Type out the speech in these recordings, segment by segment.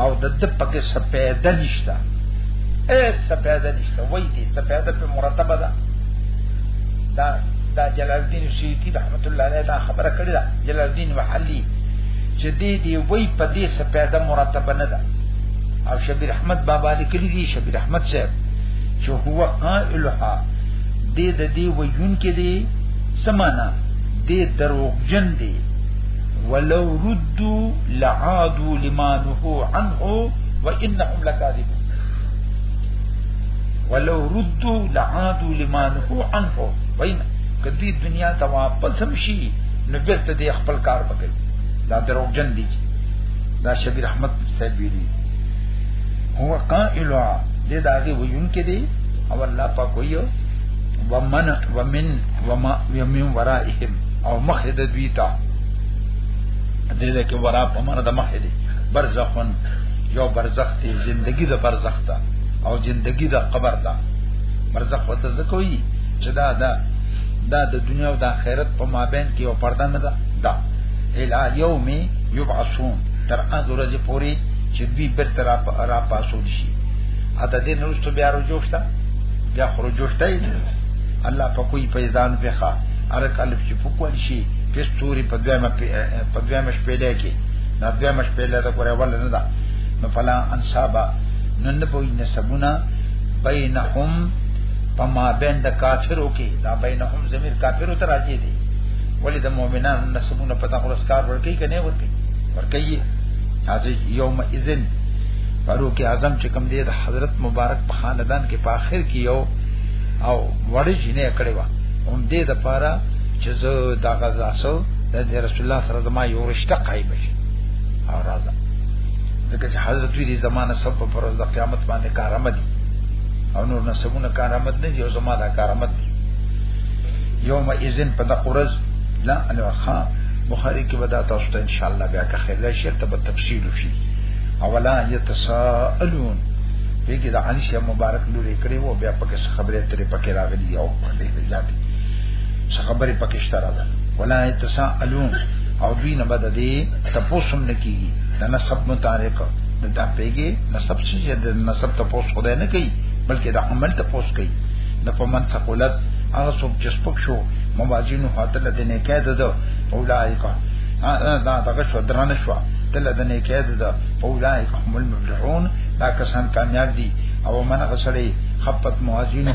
او د د پکې سپیده نشته اے سپیده نشته وای دي سپیده په مرتبه ده دا دا جلال الدین سیوطی رحمت الله علیه دا خبره کړې ده جلال الدین محلی چې دې دی وای په دې سپیده مرتبه نه ده او شبیر احمد بابا لیکلی دی شبیر احمد صاحب چې هو قائلها دې د دې ویون کې دی سمانا دې دروغجن دی ولو ردوا لعادوا لما نهوا عنه وانهم لكاذبون ولو ردوا لعادوا لما نهوا عنه وان کدی دنیا ته واپس هم شي نو بیرته د خپل کار وکړي دا دروغجن دي دا شبیر احمد صاحب ویلي هو قائل د داغه ویون کې دی او الله پاک ویو ومن ومن وما ومن ورائهم او مخ د دوی ته د دې کې ورا په مر د مخ دي برزخون یو برزخ دی زندگی د برزخ ده او زندگی د قبر ده برزخ وته زکوي چې دا دا دا د دنیا او د آخرت په مابین کې یو پرده نه ده دا الا یوم یبعثون تر هغه ورځې پوري چې دوی بیرته را را پاسول شي اته دې نوښتو بیا رجوع شته بیا خرجوشته الله په کوئی پیدان پیخا هر کله چې فوکول شي په ستوري په دویمه په دویمه شپې ده کې دا دویمه شپې ده دا کوره ول نه ده نو فلا انصابا نن نه پوي نسبونه بینهم پما بین د کافرو کې دا بینهم زمير کافرو ته راځي دي ولې د مؤمنانو نسبونه پتا خلاص کار ورکی کنه ورکی ورکی حاضر یوم اذن فاروق اعظم چې کوم دی د حضرت مبارک په خاندان کې په اخر کې یو او وړي جنې کړي و هم دې د پاره چې زه دا غزا سو د رسول الله سره زما یو رشتہ قائم شي او راځه ځکه چې حضرت ویری زمانه سب په پروز د قیامت باندې کارامت دي او نور نسبونه کارامت نه دي او زما دا کارامت دي یوم اذن په د قرز لا الوخا بخاری کې ودا تاسو ته ان شاء الله بیا که خیر شي ته په تفصیل وشي اولا یتساءلون دغه د عائشہ مبارک لوري کړي وو بیا پکې خبره ترې پکې راغلي یو باندې اجازه دي څه خبرې پکشته را ده ولا يتساءلون او دوی نه بد دي تاسو هم نکی دا نسب متعلق د دا پیګه نسب چې د نسب تاسو خدای نه کوي بلکې د عمل تاسو کوي د پمن ثقلت هغه څوک چې سپک شو موازینو خاطر د نه کېد ده اولایکا دا دغه شو درنه شو تل د نه کېد ده اولایکا هم المفلحون دا کسان کامیاب دي او من غسړي خپت موازینه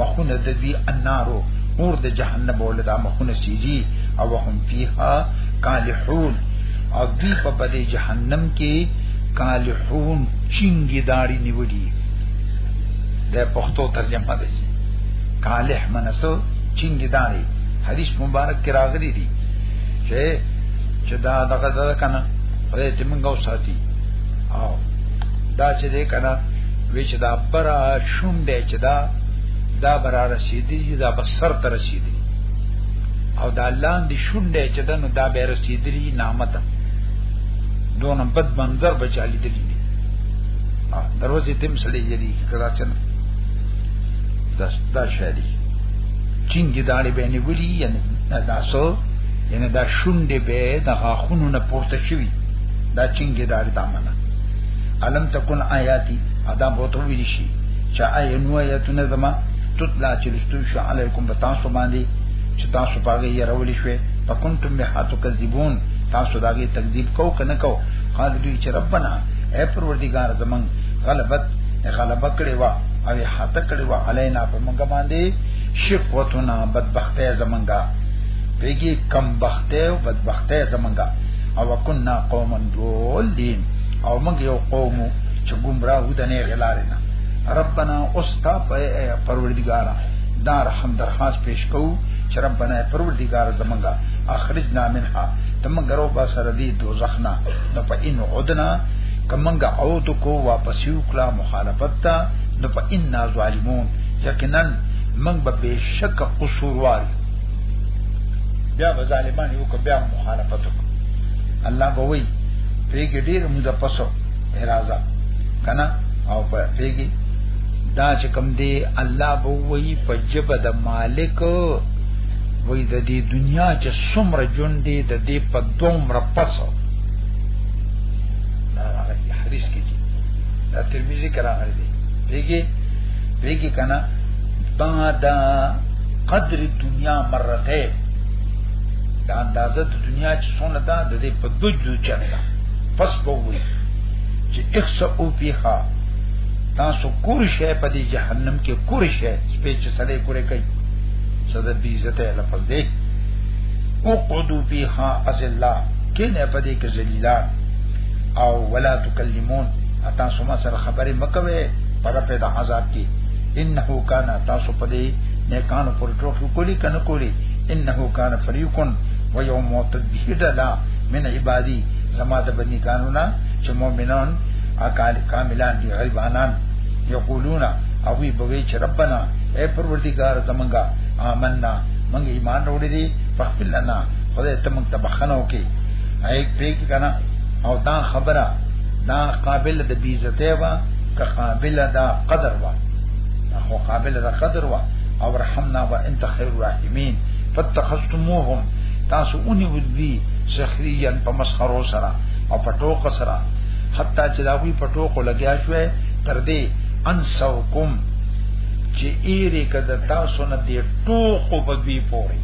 مخونه د دوی انارو اور د جهنم ولدا مخونه سیږي او هم فیها کالحون او دوی په بده جهنم کې کالحون چنګي داړي نیولي د پښتو ترجمه ده کالح منسو چنګي داړي حدیث مبارک کې راغلي دي چې چې دا دغه دغه کنه پرې چې موږ وساتي او دا چې دې کنه وی چې دا برا شونډه چې دا دا برا رسیدي دا بسر ته رسیدي او دا لاندې شونډه چې دا نو دا به رسیدلی نعمت دون بد منظر بچالی دلی دروازه تم سړي یری کړه چې دا دا شری چنګي داړي به نه ګولي یعنی دا سو یعنی دا شونډه به د غاخونو نه پورته شوی دا چنګي داړي دامنه علم تکون آیاتی ادا بوتو ویل شي چا عین آیاتونه زما تطلع چې لستو شو علیکم بتاسو باندې چې تاسو پاګه یې راول شوې فکنتم بهاتو کذبون تاسو داګه تکذیب کو کنه کو قال دوی چې ربنا اے پروردگار زمون غلبت غلبه کړې وا او حاته کړې وا علینا په موږ باندې شقوتنا بدبخته زمونږه پیګي کم بخته او بدبخته زمونږه او کنا قومن دولین او موږ یو قوم چې گمراه و د نه غلاره نه ربنا اوستا پروردگارا دا رحم درخواست پیش کو چې ربنا پروردگار زمونږه اخرجنا منها تمنګ رو با سره دی دوزخ نه نو په ان عدنا کمنګ عود کو واپس یو کلا مخالفت تا نو په ان ظالمون یقینا من به بشک قصوروار بیا ظالمان یو کو بیا مخالفت الله بوي پیګی ډیر هم د پسو اراده کنه او په پیګی دا چې کوم دی الله به وی په جبه د مالک وی د دې دنیا چې څومره جون دی د دې په دومره پسو دا راغلی حدیث کې دی دا ترمذی کرا غلی دی پیګی پیګی کنه بعد قدر دنیا مرته دا اندازه د دنیا چې څونه ده د دې په دوجو چرته پس په وی چې اخسا او پیها تاسو کور شي په دې جهنم کې کور شي سپې چې سړی کورې کوي صدا بی عزت لفظ دی او قدو پیها از الله کینه په دې کې ذلیلان او ولا تکلمون اتا سما سره خبرې مکوي پر په د عذاب کې انه کان تاسو په دې نه کان پر ټوټو کولی کنه کولی انه کان فریق و یوم متدهد لا من عبادی زما د بنی قانونا چې مؤمنان اکال کاملان دی غیبانان یقولون او وی بوي چې ربنا اے پروردگار زمونږه آمنا مونږ ایمان وروړي دي فخفل لنا خدای ته مونږ ته بخنه وکي اې پریک کنا او دا خبره دا قابل د بیزته وا که قابل دا قدر وا خو قابل دا قدر وا او رحمنا وانت خير الراحمين فتخذتموهم تاسو اونې ودوی سخريا په مسخرو سره او په ټوک سره حتی چې دا وی په ټوکو لګیا شوې تر دې انسوکم چې ایری کده تاسو نه دې ټوکو په دوی پوري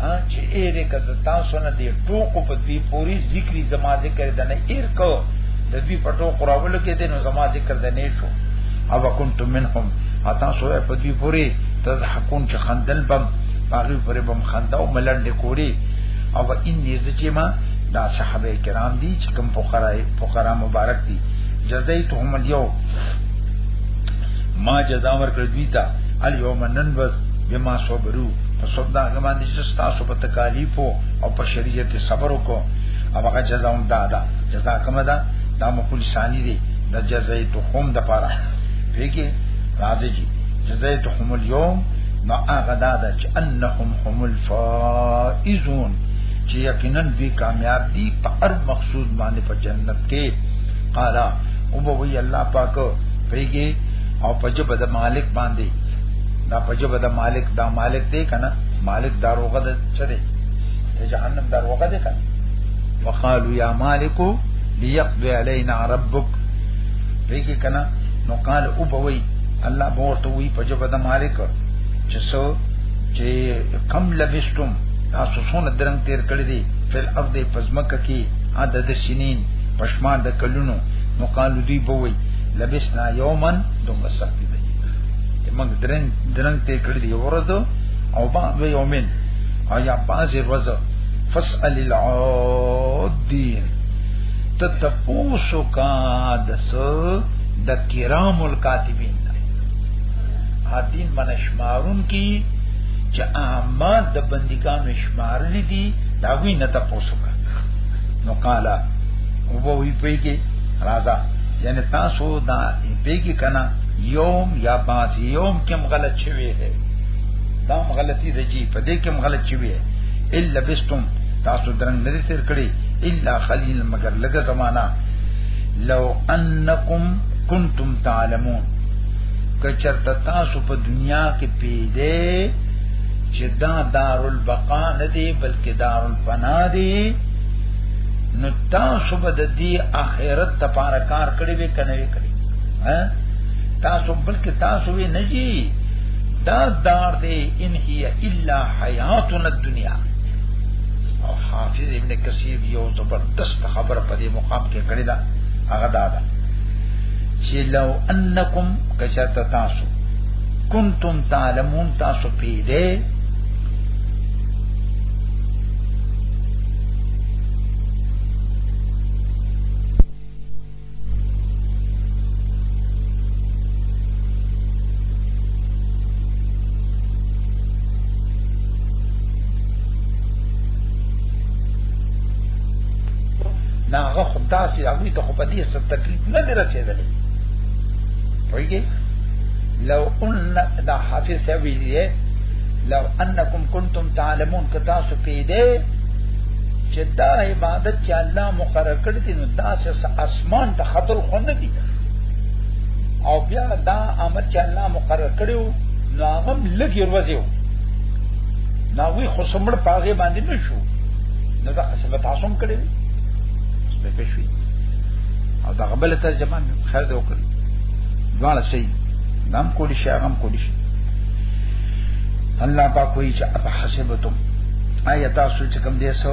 ها چې ایری کده تاسو نه دې ټوکو په دوی پوري ذکرې زما ذکر د نه ایر کو د دوی په ټوکو راول کې دې نو زما ذکر د نه شو او کنتم منهم اتا سو په دې پوری تضحكون چې خندل بم باغی پرې بم خندا او ملنډ کوری او ان دې چې ما دا صحابه کرام دي چې کوم فقرا فقرا مبارک دي جزایتهم اليوم ما جزا ورکړ دوی ته اليوم نن بس بما صبرو په سب دا غمان دي چې تاسو په تکالیف او په شریعت صبر وکړو او هغه جزا هم دا ده جزا کومه ده دا مقول ثانی دی د جزایتهم د پاره دیکي راځي چې جزيتهم اليوم نو هغه دا ده چې انهم هم الفائزون چې یقینا دوی کامیاب دي په هر مقصود باندې په جنت کې قال او به وی الله پاک پیږي او په جبه د مالک باندې دا په جبه د مالک دا مالک دی کنه مالک داروغه ده چې دی جهنم داروغه ده کنه وقالو یا مالک ليقضي علينا ربک ویګه کنا نو قال او بوي الله بورته وی په جبه د مالک چې سو چې کم لبستم تاسو څونه درنګ تیر کړی دی فل ارض پزمکه کې عدد سنین پښمان د کلونو نو قال دوی بوي لبسنا یومن دوم سخت دی چې موږ درنګ درنګ تیر کړی دی ورځ او با یومن او یا باز ورځ فسأل العادین ته تپوسو کا د سو د کرام الکاتبین حدین من شمارون کی چې اعمال د بندګانو شمارل دي دا وی نه تاسو کا نو قالا او به وی پیګه راځه یعنی تاسو دا پیګه کنا یوم یا باز یوم کم غلط شوی دی دا غلطی دی په دې کم غلط شوی الا بستم تاسو درنګ نه تیر کړی الا قليل مگر لګه زمانہ لو انکم کنتم تعلمون کچرت تاسو په دنیا کې پیدې چې دا دار البقا نه دی بلکې دار الفنا دی نو تاسو به د دې آخرت لپاره کار کړی وي کنه وي کړی ها تاسو بلکې تاسو وی نه جی دا دار دی ان هي الا حیاتنا الدنیا او حافظ ابن کثیر یو زبردست خبر په دې مقام کې کړی دا هغه دا ده چې لو انکم کشت تاسو کنتم تعلمون تاسو پیده ناغه خدا سي هغه ته خو په دې ست تکلیف نه دی رسیدلی وایي لو ان دا حافظ صاحب ویلی لو انکم کنتم تعلمون کتا سو پیده چې دا عبادت چې الله مقرر کړی دا سه اسمان ته خطر خو نه دی او بیا دا امر چې الله مقرر کړو نو هغه لګي ورځو نو وی خو سمړ پاغه باندې نشو نو دا قسم تاسو هم کړی به پېښوي او دا غبل ترجمه خیر دی وکړ دواړه شي نام کولی شي هغه کولی شي الله پاک وی چې اپ حسبتم آیا تاسو چې کوم دې سو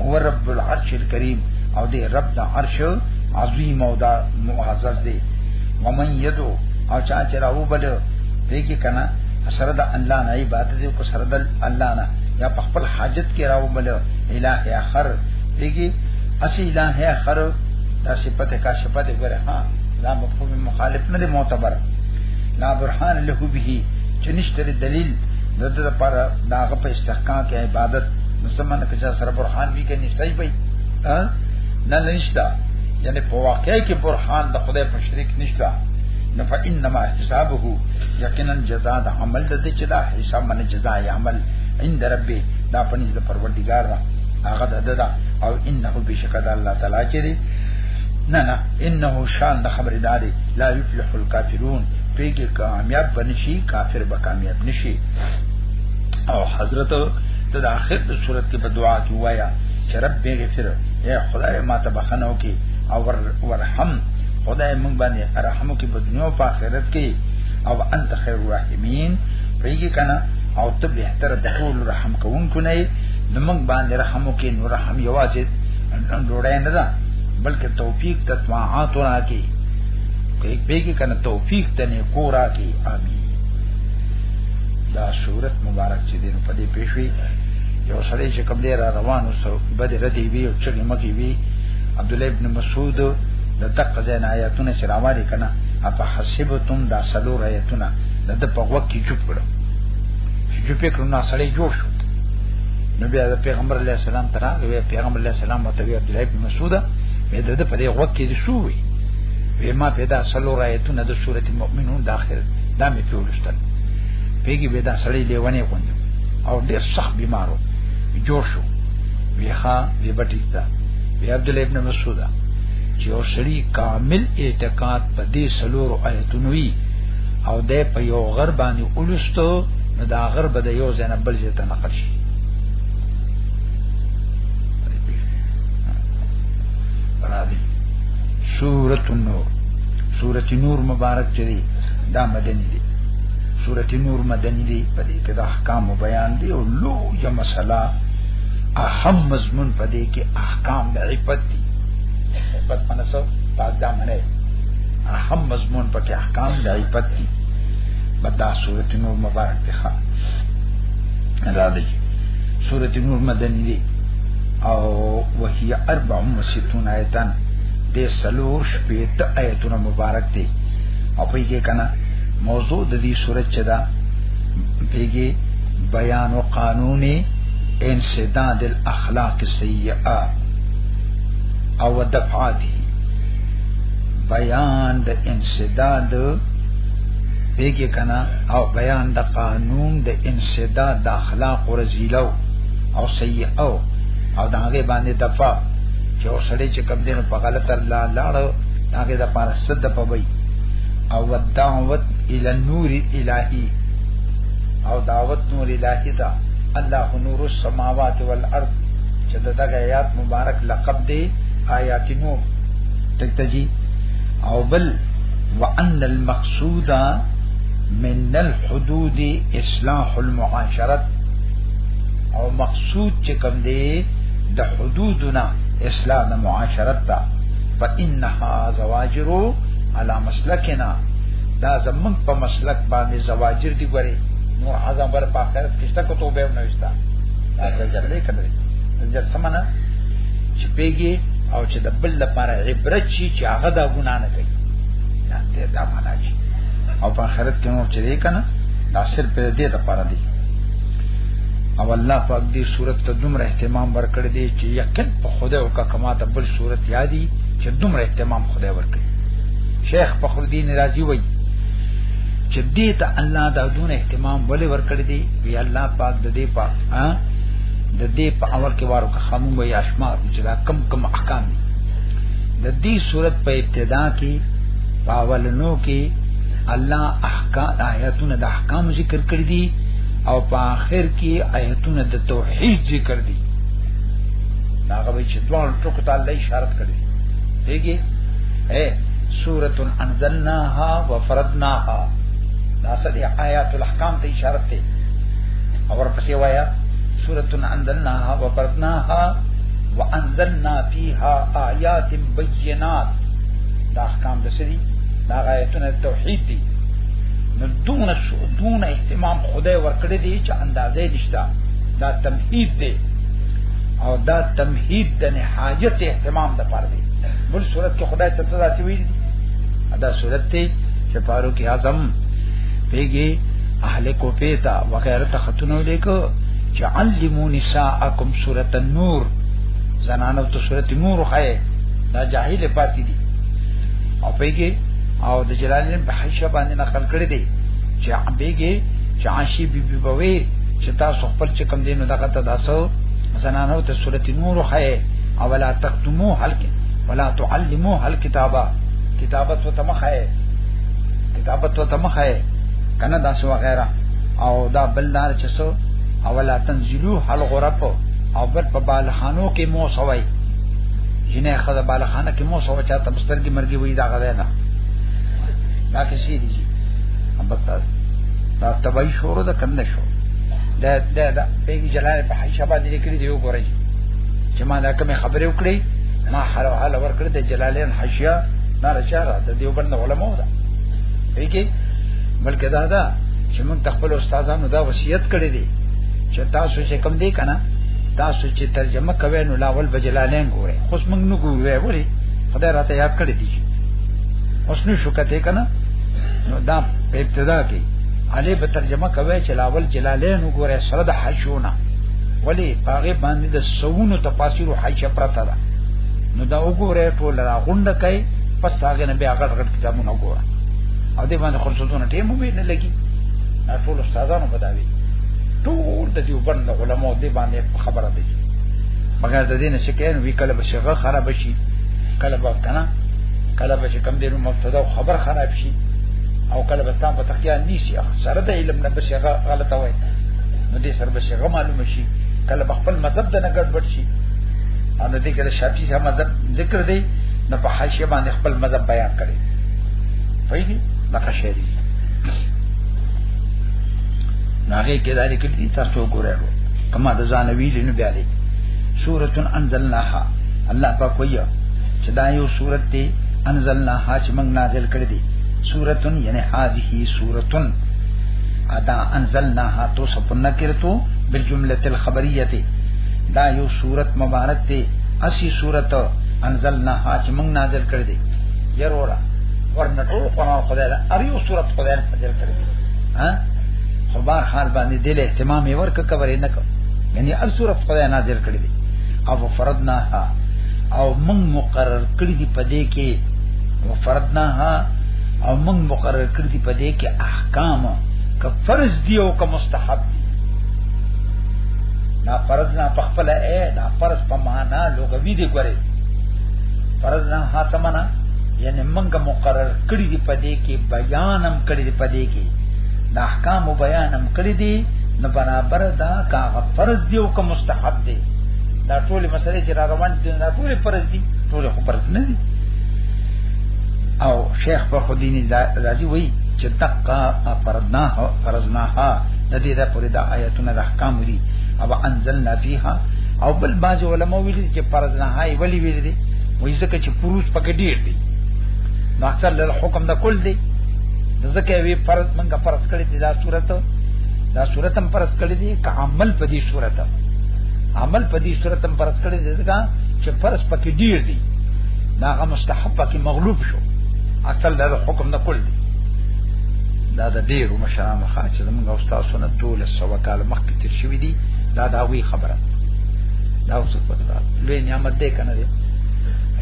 هو رب العرش الكريم او دې رب د عرش عظیم او دا معزز دی ومن یدو او چا چې راو بل دې کې کنه سره د الله نه عبادت کو سره د الله نه یا په خپل حاجت کې راو بل الہ اخر دې کې اسی الہ اخر دا صفت کا صفت ګره ها دا مفهوم مخالف نه دی معتبر لا برهان له به چې نشته دلیل دغه لپاره داغه په استحقاق عبادت مسلمان که چا سره برهان وی کني صحیح وي ها نه نشتا یعنی په واقع کې برهان د خدای په شریک نشتا نه فإنما حسابه یقینا جزاء د عمل د دې چې دا حساب باندې جزاء عمل عند ربي دا پنځ د پروردګار دا هغه د دا او انه بشکد الله تعالی چې دی نه نه انه شان د خبر داري لا يفلح الكافرون پیګه کامیاب بنشي کافر به کامیاب نشي او حضرت ته د اخر د صورت کې په دعا کې وایا چې رب به غفر یا خدای ما ته بخنه وکي او ورحم خدای موږ باندې رحم وکي په دنیا او په آخرت کې او انت خیر الرحیمین پیږي کنه او ته به تر د ټول رحم کوونکو نه نو موږ باندې رحم وکي نو رحم یوازې ډوړای نه ده بلکې توفیق تطمعات راکې کوي پیږي کنه توفیق تنه کو راکې امين دا صورت مبارک چې دین دې پېښوي یو سړی چې کوم دی را روان وسو بده ردی وی او چغې مګي وی عبد الله ابن مسعود د دقه زین آیاتونه چې راوړي کنه اپا حسبتم دا سلو آیاتونه د په وخت کې چوپ کړو چې چوپ کړو نو سړی جوړ شو نو بیا د پیغمبر علی السلام تر هغه پیغمبر علی السلام متوی عبد الله ابن مسعود مې د دې په دې وخت کې شو وی وی ما پیدا سلو آیاتونه د سورته مؤمنون داخل دا مې پیولستل پیګي به دا سړی لیوانه کوندو او ډیر سخت بیمارو جوړ شو ویخا وی بټیتا وی عبد الله ابن مسعود چې او سړی کامل اعتقاد په دې سلورو آیتونو وی او د په یو غر باندې اولستو نو دا غر به د یو ځای نه بل ځای ته نقل شي راځي سورۃ النور سورۃ نور مبارک چری دا مدنی دی سورت نور مدنی دی په دې کې د احکام بیان دی او لوی مسله اهم مضمون په دې کې احکام د عفت دی عفت منسو پاک دا منه اهم مضمون په کې احکام د عفت دی بدا سورت نور مبارک دی خان را دی سورت نور مدنی دی او وهي 64 آیتان د سلور شپې ته آیتونه مبارک دي او په کې کنه موضوع د دې صورت چدا پیګي بیان او قانوني انسداد الاخلاق السیئه او دفعاته بیان د انسداد پیګه کنا او بیان د قانون د انسداد د اخلاق او رزیلو او سیئه او او دا هغه باندې دفع چې اوسړي چې کم دینو په غلطه لاړ هغه د پاره صد په وای او دعوت الى النور الالهي او دعوت نور الهي دا الله نور السماوات والارض چې دغه آیات مبارک لقب دی آیات نور تکتجی او بل وان المقصود من الحدود اصلاح المعاشرت او مقصود چې کوم دی د حدودنا اصلاح د معاشرت ته فانها زواجرو علا مسلکنا دا زمون په مسلک باندې زواجر دی ګوري نور اعظم بر په آخرت کې شته کو توبه نه وستا دا زجر دی کړی زجر سمنا چې پیګي او چې د بل لپاره عبرت شي چې هغه دا ګنا نه کوي دا ته دا معنا شي او په آخرت کې نور چې دی کنه دا صرف دې لپاره دی او الله پاک دې صورت ته دومره اهتمام ورکړ دې چې یقین په خدای او کا کما ته بل صورت یادي چې دومره اهتمام خدای ورکړي شیخ فخر الدین رازی وایي چې دې ته الله دا دون اهتمام ولې ورکړي دی وی الله پاک د دې په د دې په اول کې وارو کا خامون وي اشمار چې دا کم کم احکام دي د دې صورت په ابتدا کې پاولنو کې الله احکام آیاتونه د احکام ذکر کړی دي او په آخر کې آیاتونه د توحید ذکر دي دا غوي چې دوه ټکو ته الله اشاره کړې دیږي اے سورۃ انزلناها وفرضناها دا سړي آیات الاحکام ته اشاره کوي او ورپسې وایا سورۃ انزلناها وفرضناها وانزلنا فيها آیات بینات دا احکام د سړي دا آیاتونه توحید دي نو دون شو دون اهتمام خدای ورکړي دي چې اندازې نشته دا تمهید دی او دا تمهید د نه حاجت اهتمام د پاره دی بل صورت کې خدای څه ذات ویل دا صورت ته چې فاروق اعظم پیګي اهل کو پیتا وغیرہ ته خاتونو لیکو چې علمو نساءکم سورۃ النور زنانو ته سورۃ نور خای دا جاهل پاتې دي او پیګي او د جلالین بحشبان نقل کړی دی چې بیګي چې عاشی بی بی بوي چې تاسو خپل چې کم دینو دغه ته داسو زنانو ته سورۃ نور خه او ولا تختمو حلق ولا تعلمو حل کتابه کتابت و تمخه کتابت و تمخه کنه داسو وغیرہ او دا بلدار چې سو او ولا تنزلو حل غرب او بل په بالخانو کې مو سوي جنې خدای بالخانه کې مو سوي چاته مسترګي مرګي وې دا غوې نه دا کسی دی بکر دا تبعی شورو دا کم نشو دا دا دا پیگی جلال پا حیشہ باندې لیکلی دیو گو رئی چې ما دا کمی خبری اکڑی ما حلو حل ورکڑی دا جلالین حیشہ نارا شارا دا دیو بند علمو دا پیگی بلکہ دا دا چې موږ تخپل استادانو دا وصیت کړی دی چې تاسو چې کم دی کنه تاسو چې ترجمه کوي نو لاول بجلالین ګوري خو موږ نو ګوري ولی خدای راته یاد کړی دی اوس نو شو کته کنه نو دا په ابتدا کې علی په ترجمه کوي چې لاول جلالین وګوره سره د حشونه ولی پاغه باندې د سونو تفاسیر او حج پرته ده نو دا وګوره ټول را غونډه کوي پس هغه نه بیا غټ غټ کتابونه وګوره او دې باندې خرڅونه ټیم به نه لګي ټول استادانو بداوي ټول د دې وبند علماء دې باندې خبره دي مګر د دې نه شکین وی کله به شغه خراب شي کله به کنه کله به چې کم دی نو مبتدا او خبر خراب شي او کله به تاسو ته خیال نشي سره د علم نه بشي غلطه وای نو دې سره بشي معلوم شي کله خپل مذهب د نه ګډوډ شي او نو دې کله شافعي سم مذهب ذکر دی نه په حاشیه باندې خپل مذهب بیان کړي فېدی لکه شری ناګه کې دالي کې دي تاسو ګورئ کما د ځان ویل نه بیا دي سورۃ انزلناها الله پاک ویو چې دا یو صورت دی انزلنا ها چې موږ نازل کړی دی سورتن یعنی هذه سورتن ادا انزلناها تو سپنا کرتو بالجمله الخبریه دا یو صورت مبارک دی اسی صورت انزلناها چې موږ نازل کړی دی یرورا ورنه ټول قران خدای دا ار یو صورت خدای نازل کړی دی ها خو بار حال باندې دل اهتمام یې ورک کورې نه کو یعنی ار صورت خدای نازل کړی دی او فرضناها او من مقرر کړی دی په دې کې مفردناها او من مقرر کړی دی په دې کې احکام که فرض دی او که مستحب دی دا فرض نه په خپل اے دا فرض په معنا لغوي دی ګوري فرض نه حسمنا یعنی منګه مقرر کړی دی په دې کې بیانم کړی دی په دې کې دا احکام بیانم کړی دی نو برابر دا کا فرض دی او که مستحب دی دا ټول مسلې چې را روان دي دا ټول فرض دي ټول خو فرض نه دي او شیخ په خودینی راځي وای چې دقا فرضنا فرضنا د دې د پوری د آیاتونو د احکام دي او انزلنا فیها او بل باز علماء ویلي چې فرضنا هاي ولی ویلي دي وای ځکه چې پروش پکې ډیر دي نو اکثر له حکم د کل دي ځکه وی فرض منګه فرض کړی دي دا صورت دا صورت هم فرض کړی دي که عمل په دې صورت عمل په دې صورت هم فرض کړی دی ځکه چې فرض پکې ډیر دی دا هغه مستحب پکې مغلوب شو اصل دا حکم نه کول دی دا د ډیر مشران خا چې زموږ استاد سنت ټول سو کال مخکې تیر شوی دی دا دا وی خبره دا اوس په دا لوی نعمت دی کنه دی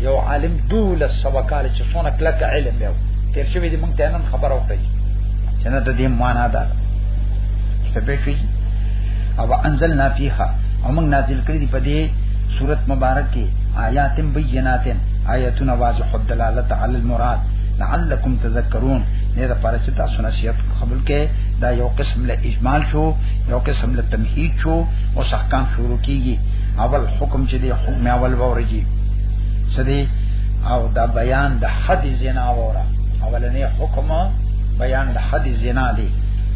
یو عالم دول سو کال چې سونه کلک علم یو تیر شوی دی مونږ ته نن خبر او کوي چې نه د دې معنا ده څه به شي او انزلنا فيها او موږ نازل کړی دی په دې صورت مبارک کې آیات بینات آیاتنا واضح الدلالت علی المراد لعلکم تذکرون نه دا پاره چې تاسو نصیحت قبول کې دا یو قسم له اجمال شو یو قسم له تمهید شو او احکام شروع کیږي اول حکم چې دی حکم اول ورږي سدي او دا بیان د حد زنا وره اولنې حکم بیان د حد زنا دی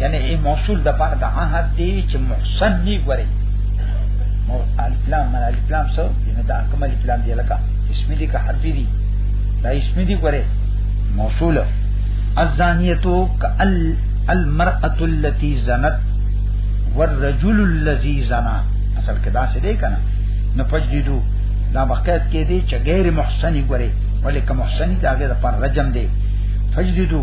یعنی ای موصول د پاره د عهد دی چې محسن نی غوري مو الکلام من الکلام سو ینه دا کوم الکلام دی لکه اسم دی که حرف دی دا اسم دی غوري موصول الزانیتو کال المرأه التي زنت والرجل الذي زنا اصل کې دا څه دی کنه نو پجدیدو دا بقیت کې دی چې غیر محسن غوري ولیک محسن دا غیر پر رجم دی فجدیدو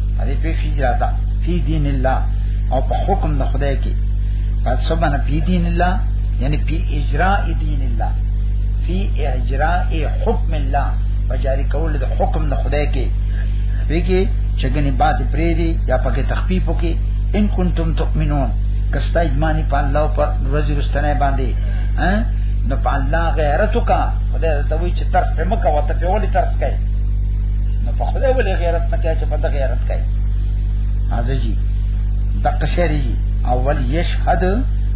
دې په فی راځه فی دین الله او په حکم د خدای کې پس سبحان فی دین الله یعنی فی اجراء دین الله فی اجراء حکم الله بجاری کول د حکم د خدای کې ویګي چې ګنې باد پرې دی یا پکې تخفیف وکي ان کنتم تؤمنون کستا ایمانی په الله پر ورځ رستنه باندې ها نو په الله غیرت کا خدای ته وی چې طرف په مکه وته په ولي طرف کوي په خدای ولې غیرت نه کوي چې په دغه غیرت کوي حاضر جی دقه شری اول یشهد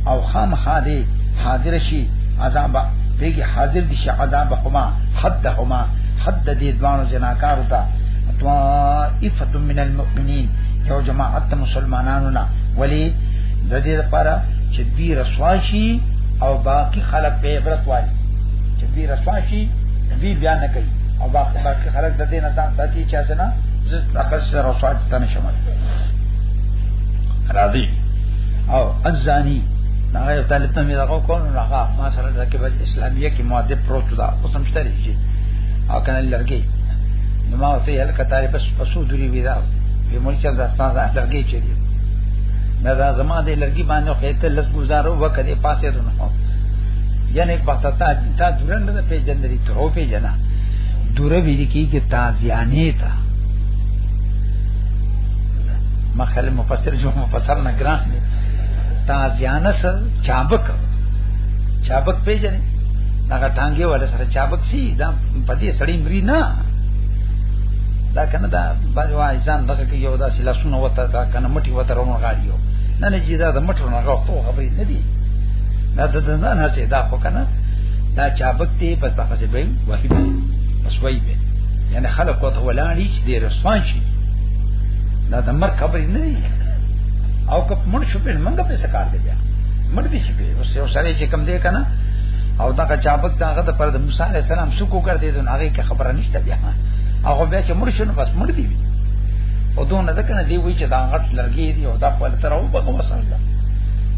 او خام حاضر حاضر شي عذاب پیږي حاضر دي شي عذاب هما حد هما حد دې دوانو جناکار وتا طائفه من المؤمنین یو جماعت مسلمانانو نه ولی د دې لپاره چې دوی رسوا شي او باقی خلک په عبرت وایي چې دوی رسوا شي دوی بیان نه کوي او باقی باقی خلق د دې نه ځان ساتي چې اسنه زس نقص سره صاد ته نشم راضي او ازانی هغه یو طالب ته مې دغه کول نو هغه ما سره د کبل اسلامیه کې مؤدب پروت دا اوس هم شته ریږي او کنه لرګي نو ما ته یل کتار پس پسو دوری ویدا په ملک د استاد دا لرګي چې دی دا دا زما د لرګي باندې خو ته لږ گزارو وکړې پاسې ته نه یعنی په تاسو ته دا دورن نه پیژندري هو په جنا دوره ویل کی کې تازیانه تا مخل مفسر جو مفسر نه ګران دي تازیانه سر چابک چابک پیژنې دا ټانګي ولا سره چابک سي دا پدې سړی مري نه دا کنه دا باز وای ځان دغه کې یو دا سلاسونه وته دا کنه مټي وته روان غاړیو نه نه چې دا د مټو نه غوښتو خبرې نه دي دا د نه نه چې دا خو کنه دا چابک دی پس دا خسې به وحی به پس وای به یعنی خلق وته ولاړی چې دې رسوان شي دا د مر خبر نه دی او کپ مړ شو په منګه په سکار دی بیا مړ به شي په اوس یو سره چې کم دی کنه او دا کا چابک دا غد پر د موسی علی السلام شکو کړ دې دن هغه کې خبره نشته بیا هغه بیا چې مړ شو نو بس مړ دی او دونه ده کنه دی وی چې دا غټ لرګي دی او دا خپل تر او بګو وسنده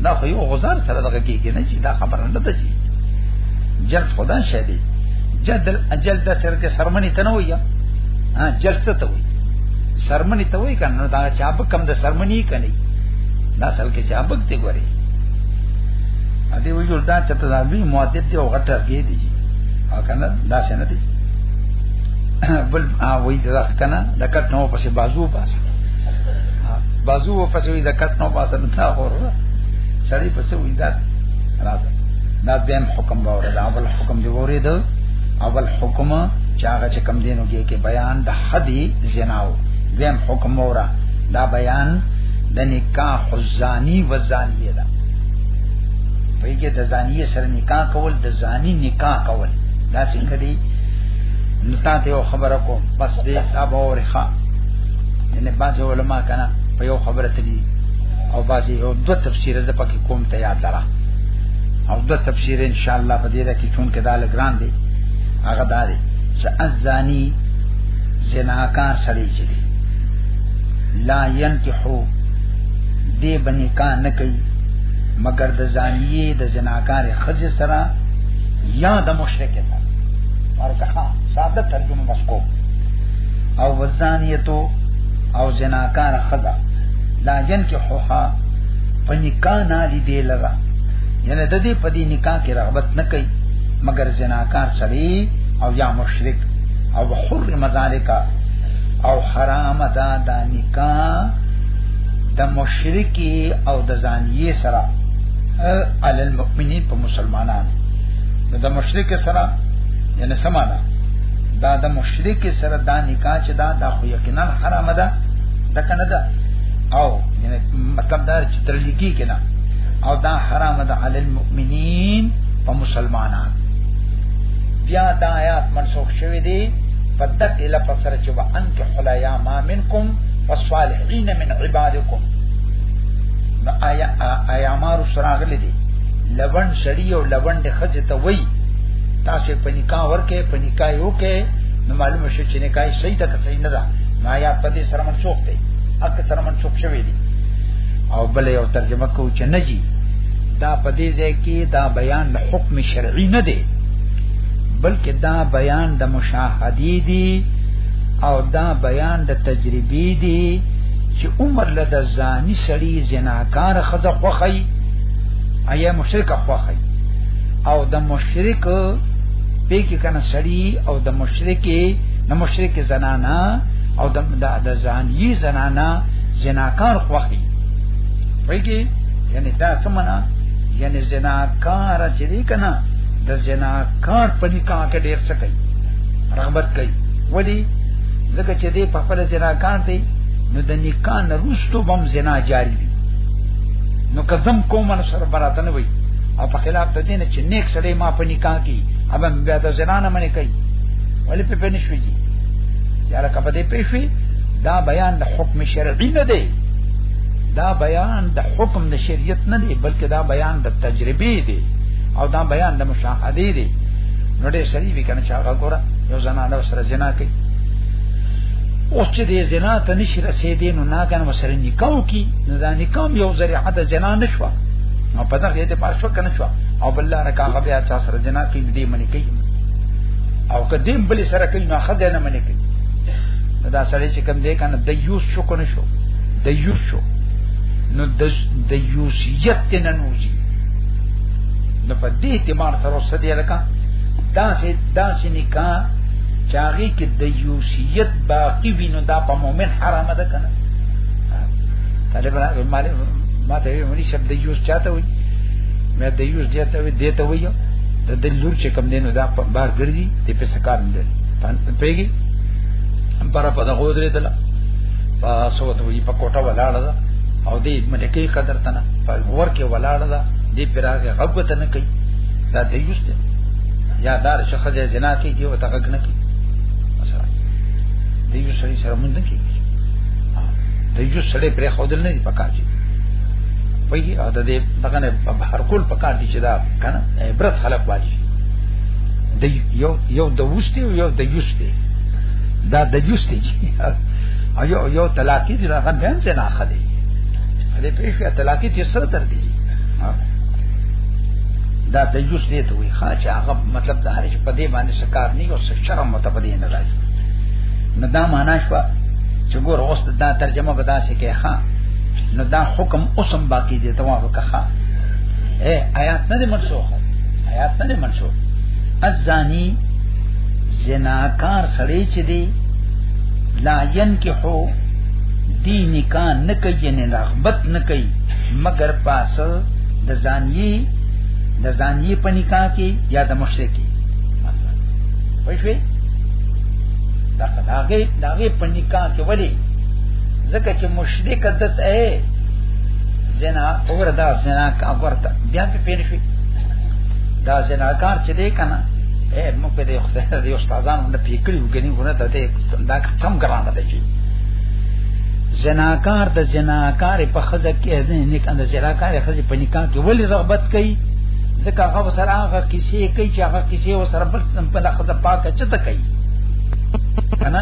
دا خو یو غزار سره دغه کېږي نه چې دا خبره نه ده جلد خدا شه دی جلد اجل د سر کې سرمنی ته نه وای ها جلد څه ته وای سرمنی ته وای کنه دا چابه کم د سرمنی کني دا اصل کې چابه ته ګوري ا دې وجول دا چې ته دا وی مؤدب دی او غټر کې دی او کنه دا څه نه دی بل وای دا کنه د کټ نو پسې بازو پاسه بازو پسې د کټ نو پاسه نه تا اور سړی پسې وای دا دا دیم حکم باور دا اول حکم دی وره دا اول حکم چې هغه چې کم دینو کې کې بیان د حدی زناو دیم حکم وره دا بیان د نکاح الزانی و زانیه دا پېګه د زانیه سره نکاح کول د زانی نکاح کول دا څنګه دی نتا ته خبره کوم بس دې تابو ورخه یعنی بعض علما کنه په یو خبره تدي او بعضی یو دو تفسیر زده پکې کوم ته یاد لره او د تفسیر ان شاء الله په دې کې چون کې دا لګران دی هغه دا دی چې ازانی زناکار سړی چې دی لا ينتحو دې بنی کا نه کوي مگر د زانیه د زناکار خځه سره یا د مشرک سره ورکه ساده ترجمه مسکو او وزانیتو او زناکار خزا لا جن کې حوها په نکاح نه دي دی لرا یعنی د دې په دې نکاح کې رغبت نه کوي مگر زناکار سړی او یا مشرک او حر مزالکا او حرام دا دا نکاح د مشرکی او د زانیه سره عل المؤمنین په مسلمانانو نو د مشرک سره یعنی سمانا دا د مشرک سره دا نکاح چې دا د خو یقینا حرام ده د کنه ده او یعنی مطلب دا چې تر لګي کنه او دا حرام ده علی المؤمنین په مسلمانان بیا دا آیات منسوخ شوی دی په دغه لپاره سره چې وانت حلایا ما منکم والصالحین من عبادکم نو آیا آیا مارو سراغلی دی لبن شړی او لبن د خځه ته وای تاسو په نکاح ورکه په نکاح یو کې نو معلومه شو چې نکاح صحیح ده که صحیح نه ده ما یا په دې سره منسوخ دی اکه سره منسوخ شوی دی او بل یو ترجمه کو چې نجی دا په دې ځای کې دا بیان د حکم شرعي نه دی بلکې دا بیان د مشاهدي دی او دا بیان د تجربي دی چې عمر له د ځاني سړي زناکار خزه خوخی ایا مشرک خوخی او د مشرک به کې کنه سړي او د مشرکې د مشرک زنانا او د د ځاني زنانا زناکار خوخي وایي یعنی دا سمنا یعنی زناکار چې دی کنه د زناکار په نکاح کې ډیر څه کوي رغبت کوي ولی ځکه چې دی په خپل زناکار دی نو د نکاح نه روستو بم زنا جاری وي نو کزم کوم سره براتنه وي او په خلاف د دین چې نیک سړی ما په نکاح کې ابم بیا د زنا نه منې کوي ولې په پنځه شوي یاره کپه دې پېښوي دا بیان د حکم شرعي نه دی دا بیان د حکم د شریعت نه دی بلکې دا بیان د تجربې دی او دا بیان د مشاهده دی نو دې سړي وی کنه چې هغه ګوره یو زنانه سره جنا کوي اوس چې دې زنا ته نشي رسیدې نو ناګان وسره نکاو کی نه دا نکام یو ذریعہ د جنا نشو نو په دغه دې پښو کنه شو او بل لاره کاغه بیا چا سره جنا کوي دې منی کوي او کدیم بل سره کوي نو خدای نه منې کوي دا سړی چې کوم دی کنه د یوس شو کنه شو د یوس شو نو د یوسیت ته نه نوځي نو په دې اعتبار سره څه دی لکه دا سه دا سه نکاح چاغي کې د یوسیت باقی وینو دا په مؤمن حرام ده کنه طالب ما ته وی مونږ شپ د یوس چاته وی مې د یوس دې ته وی دې ته وی د دې لور چې کم دینو دا په بار ګرځي دې په سکار نه لري پیږي پر په دغه درې دلا په سوت وی په کوټه ولاړه ده او دې ملکی قدر تنه په ور کې ولاړه ده دې پراګه غبت نه کوي دا دې یوسته یا دار شخص جنا کې کې وته غږ نه کوي مثلا دې یو سړي سره مونږ نه کوي دې یو سړي پرې خودل نه دي پکار دي وایي دا دې دغه نه بهر کول پکار دي چې دا کنه عبرت خلق باندې د یو یو د وستی او یو د یوستی دا د یوستی چې یو یو تلاقی دی هغه به هم څه نه اخلي دې پیښه تلاقی چې سره تر دی دا د یوستی ته وی ښا چې هغه مطلب د هر په دې باندې سکار نه او شرم متبدی نه راځي نو دا معنا شو چې ګور اوس دا ترجمه بداسه کې ښا نو دا حکم اوسم باقی دی ته واه که ښا اے آیات نه منشو آیات نه منشو الزانی زناکار سړی چې دی لا ينکحو دی نکاح نه کوي یعنی رغبت نه کوي مگر پاس د زانیه د زانیه په نکاح کې یا د مشرکی پښوی دا داغه داغه په نکاح کې ولی ځکه چې مشرک دته زنا اور دا زنا کا ورته بیا په پیر شي دا زنا کار چې دی کنه اے موږ په دې وخت د استادان نه پیکړي وګني ونه ته دا کم ګران ده چې زناکار د زناکار په خزه کې نه نه کنده زناکار خزه په نکاح کې ولې رغبت کوي ځکه هغه سره هغه کیسې کوي چې هغه کیسې وسره بل څه په خزه پاکه چته کوي کنه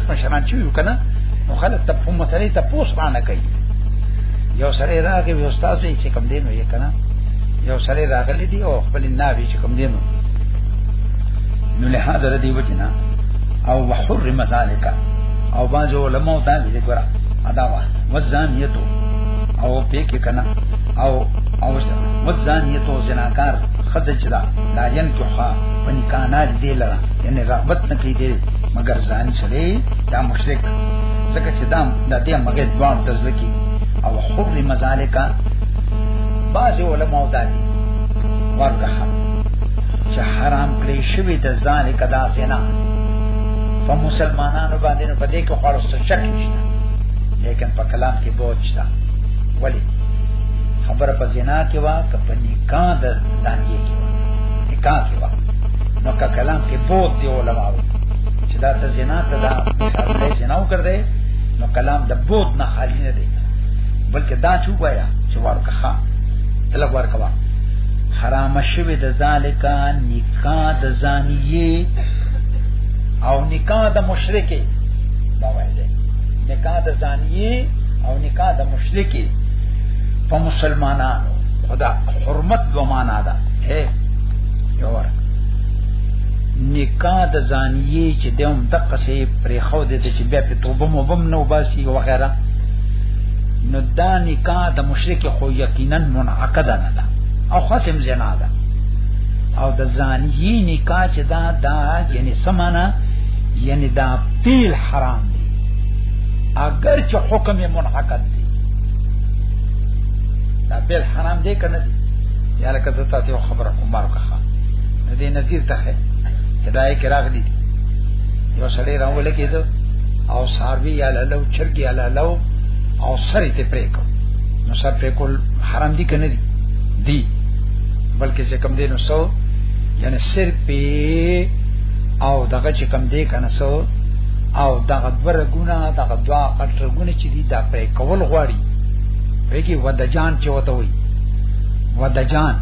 مشران چې یو کنه نو خلک ته په مسلې ته پوس باندې کوي یو سره راغی وي استاد یې چې کم دینو یې کنه یو سره راغلی دی او خپل ناوی چې کم دینو نو له حاضر دی وچنا او وحرم ذالک او باز علماء دا ویل ګره ادا وا وزانیتو او په کې کنه او او وزانیتو زناکار خدای چې دا لا ینکحا پنی کانا دی لره یعنی رغبت نه کوي مگر ځان سره دا مشرک ځکه چې دا د دې مګې دوام تزلکی او حرم ذالک بعض علماء دا دي ورته چې حرام کړی شوی د ذالک دا سینا په مسلمانانو باندې نه پدې کې خور څه شک نشته لیکن په کلام کې بوج شته ولی خبره په زنا کې وا کپنی کا د ځانګي کې وا نکاح کې وا مکه کلام کې بوت دی علماء چې دا ته زنا ته دا مشابه زنا وکړ دی نو کلام د بوت نه خالی نه دی بلکې دا چې وایا چې ورکه خا دلګ ورکوا حرام شوه د ذالکا نکاح د زانیه او نکاح د مشرکه دا وایي نکاح د زانیه او نکاح د مشرکه په مسلمانانو خدا حرمت و معنا ده یور نکاح د زانیه چې د هم دقه سي پرې خو دې چې بیا په توبه مو بم نو باسي او غیره نو دا نکاح د مشرک خو یقینا منعقد نه ده او خاصم زنا ده او د زانیه نکاح چې دا دا یعنی سمانا یعنی دا پیل حرام دی اگر چې حکم منعقد دی دا پیل حرام دی کنه دی یا لکه زتا ته خبر عمر کخه دې نذیر ته هدايه کې راغلي یو سړی راول کېدو او ساروی یا لالو چرګي یا لالو او سر ته پریکو نو سر پریکول حرام دي کنه دي دي بلکې چې کم دي نو سو یعنی سر پی او دغه چې کم دي کنه سو او دغه دبر ګونه دغه دوا قطر ګونه چې دي دا پریکول غواړي پرې کې ودجان چې وته وي ودجان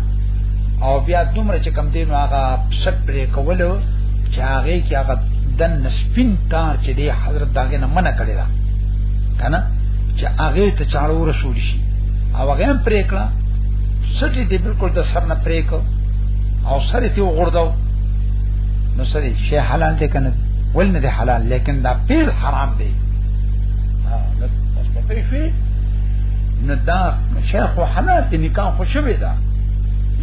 او بیا دومره چې کم دینو هغه شک پرې کولو چې هغه کې هغه دن سپین تار چې دی حضرت داګه نه منع کړی دا کنه چې هغه ته چاړو رسول شي او هغه هم پرې کړه سټي دې بالکل د سر نه پرې کو او سر ته وغورځاو نو سړي شی حلال دی کنه ول نه دی حلال لیکن دا پیر حرام دی نو په پیښې نه دا شیخ خو حلال دی نکاح خو شوی دا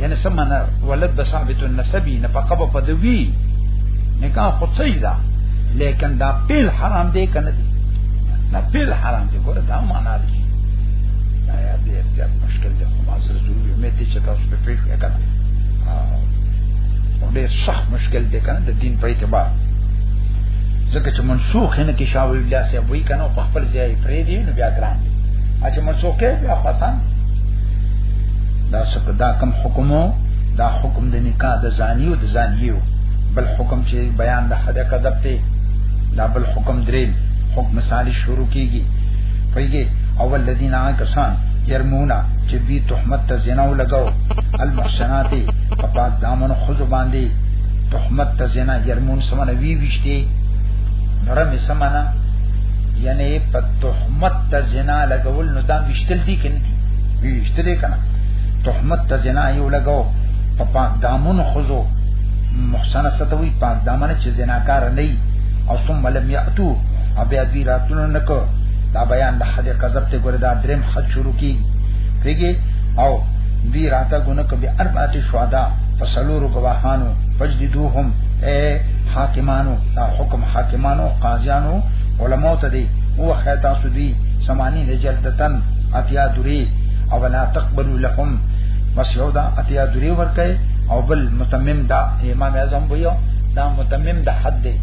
یعنی سمانه ولد به ثابت النسبی نه په قبه په دوی نکاح خو صحیح ده لیکن دا پیل حرام دی کنه دی دا پیل حرام دی ګوره دا معنا دی دا یا دې زیات مشکل دی خو ما سره ضروري مې ته چې تاسو په پیښه کنه او ډېر سخت مشکل دی کنه د دین په اعتبار ځکه چې منسوخ نه کې شاول الله سی وی کنه په خپل ځای پرې دی نو بیا ګران اچھا مرچوکه بیا پتان دا سک دا کم حکمو دا حکم د نکاح د زانی او د زانیو بل حکم چې بیان د حد کذب ته دا بل حکم درې حکم سالی شروع کیږي پیږي اول الذين کسان يرمونا چې دوی تهمت ته زنا ولګاو المحسنات په پاک دامن خو باندې تهمت ته زنا يرمون سمنه وی وشته نرمه سمنه یعنی په تهمت د زنا لګول نو دا وشتل دي کنه دي وشتل کنه تهمت د زنا یو لګاو په پاک دامن خزو محسنه ستوي پاک دامن چې زناکار نه وي او ثم لم یاتو او بیا دوی راتلو نه کو دا بیان د حد قذب ته ګره دا دریم حد شروع کی پیږي او دوی راته ګونه کو به اربعه شهدا فسلور گواهانو فجددوهم اے حاکمانو دا حکم حاکمانو قاضیانو علماء ته دی او خیتا سودی سمانی نه جلدتن اتیا دوری او لا تقبل لهم مسعودا اتیا دوری ورکه او بل متمم دا امام اعظم ویو دا متمم د حد دی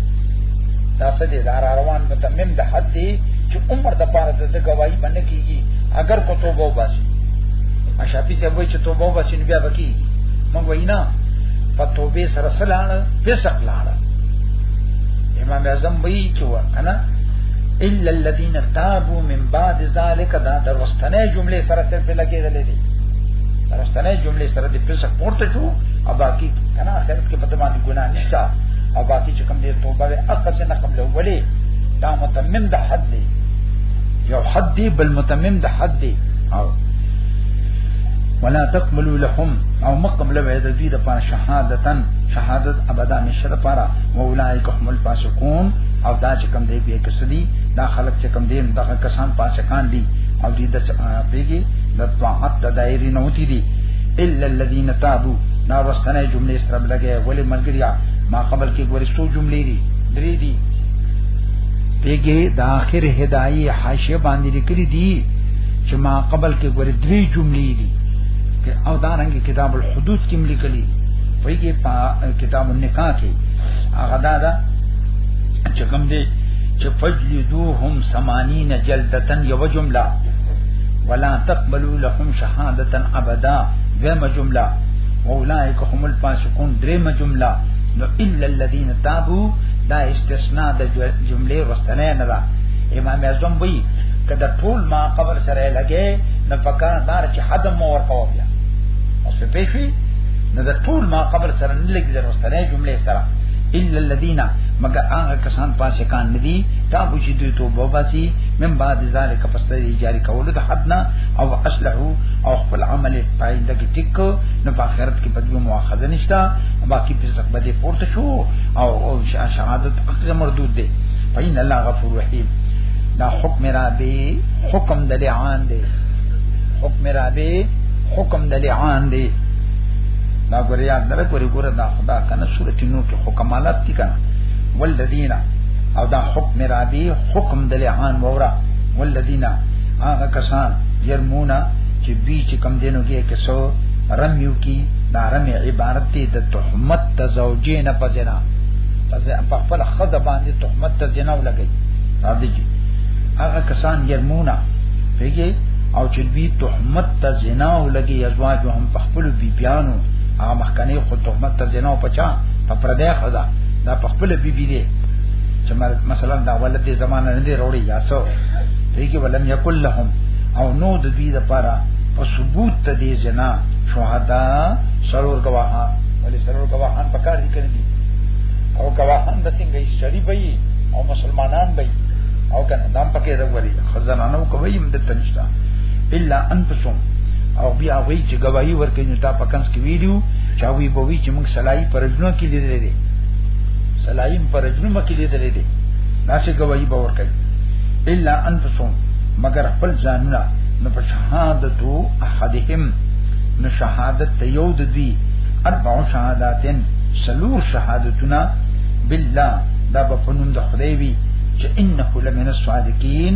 دا څه دی دا روان متمم د حد دی چې عمر د پاره د گواہی باندې کیږي اگر کو توبه وباسي اشافی سے وای چې توبه وباسي نو بیا وکیږي موږ وینا په توبه سره سلانه فسق لاړه امام اعظم وی چې وا کنه الا الذين تابوا من بعد ذلك دا دروستنه جمله سره سره په لګېدلې دي دروستنه جمله سره د پیسې پورته شو او باقی کنه آخرت کې پته باندې ګناه نشته او باقی چې کوم دې توبه وي اقص نه قبل ولې دا متمم د حد دی یو حد دی بل متمم د حد دی او ولا تقبلوا لهم او مقبل وعده دې د پاره شهادتن شهادت ابدا مشه د پاره مولای کوم الفاسقون او دا چې کم دی به کسدي دا خلک چې کم دی دغه کسان فاسقان دي او دې د پیګي د طاعت د دایری نه وتی دي الا الذين تابوا دا واستنه جمله سره لګي ولی مرګریا ما قبل کې ګورې څو جملې دي درې دي پیګي د اخر هدايه حاشیه باندې لیکلي دي چې ما قبل کې ګورې درې جملې دي او دارنګ کتاب الحدود کې ملي کلی ویږي په کتاب النکاح کې هغه دا ده چې کوم دې چې فجلدوهم 80 جلدتن یو جمله ولا تقبلوا لهم شهادة ابدا دیم جمله اولائک هم الفاسقون دریم جمله نو الا الذين تابوا دا استثناء د جملې واستنه نه ده امام اعظم وی کدا ټول ما قبر سره لګې نه پکار دار چې حد مو ورکو بیا اوس په پیښې نو د ټول ما قبل سره نه لګي د رستنې جملې سره الا الذين مگر هغه کسان پاسه کان ندي تا بوچی دوی تو بوباسي من بعد ذلك پس د جاری کولو د حد نه او اصله او خپل عمل پاینده کې ټیک نو په آخرت کې بدو مؤاخذه نشتا باقی په ځکه بده پورته شو او او شهادت اخر مردود دي فین الله غفور رحیم دا حکم رابی حکم د لعان دی حکم رابی حکم د لعان دی دا ګورې یاد لره ګورې ګوره دا خدا کنه سورته نور کې حکمالات دي کنه والذین او دا حکم رابی حکم د لعان وورا والذین هغه کسان يرمونا چې بي چې کم دینو کې کې سو رمیو کی دا رمی عبارت دی د تهمت د زوجین په جنا پس په خپل خد باندې تهمت د جنا ولګي راځي هغه کسان يرمونا پیږي او چې بي تهمت ته زنا او لګي ازواج هم په خپل بی بیانو هغه مخکنی خو تهمت ته زنا او پچا په پردې خدا دا په خپل بی بی دی چې مثلا دا ولته زمانه نه دی وروړي یا څو دې کې ولم یکل لهم او نو د دې لپاره په ثبوت ته دې زنا شهدا سرور گواهان ولې سرور گواهان پکار دي کړی او گواهان د څنګه یې شری وي او مسلمانان وي او کنه دام پکې راغوري خزانانو کوي هم د تنشتا الا انفسهم او بیا وی چې گواہی ورکړي نو دا پکنس کې ویډیو چا وی بوي چې موږ سلای پرجنو کې لیدلې دي سلایم پرجنو مکه لیدلې دي دا چې گواہی به ورکړي الا انفسهم مگر خپل ځانونه نو په شهادتو احدهم نو شهادت ته یو د دوی اربع شهادتن سلور شهادتنا بالله دا په نوم د خدای وی چې انه لمن الصادقین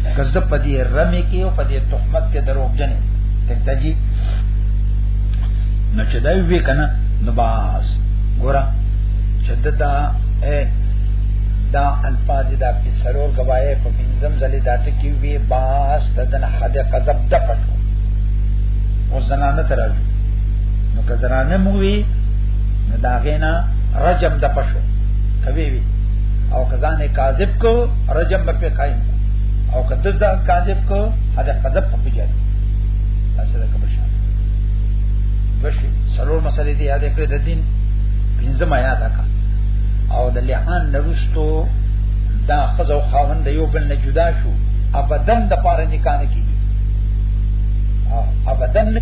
کزه په دې رمې کې او په دې تهمت کې دروغجنې ته جی نو چې دا وی کنه نو باس ګورا چې دا اے دا الفاظ دا په سرور گواهه په پنځم ځلې داته کې وی باس تدن حد قذب د پټو او زنانه تر نو که زنانه مو وی نو دا غینا رجم د پښو کوي وی او کزانه کاذب کو رجم په قائم او که دز دا کاذب کو هدا کذب په بجاد تاسو دا کبر شان دوشي سرور مسلې دی یاد کړې د دین پنځه ما یاد کا او د لحان نرستو دا خزه او خاوند یو بل نه جدا شو ابدن د پاره نکاح نه کیږي ابدن نه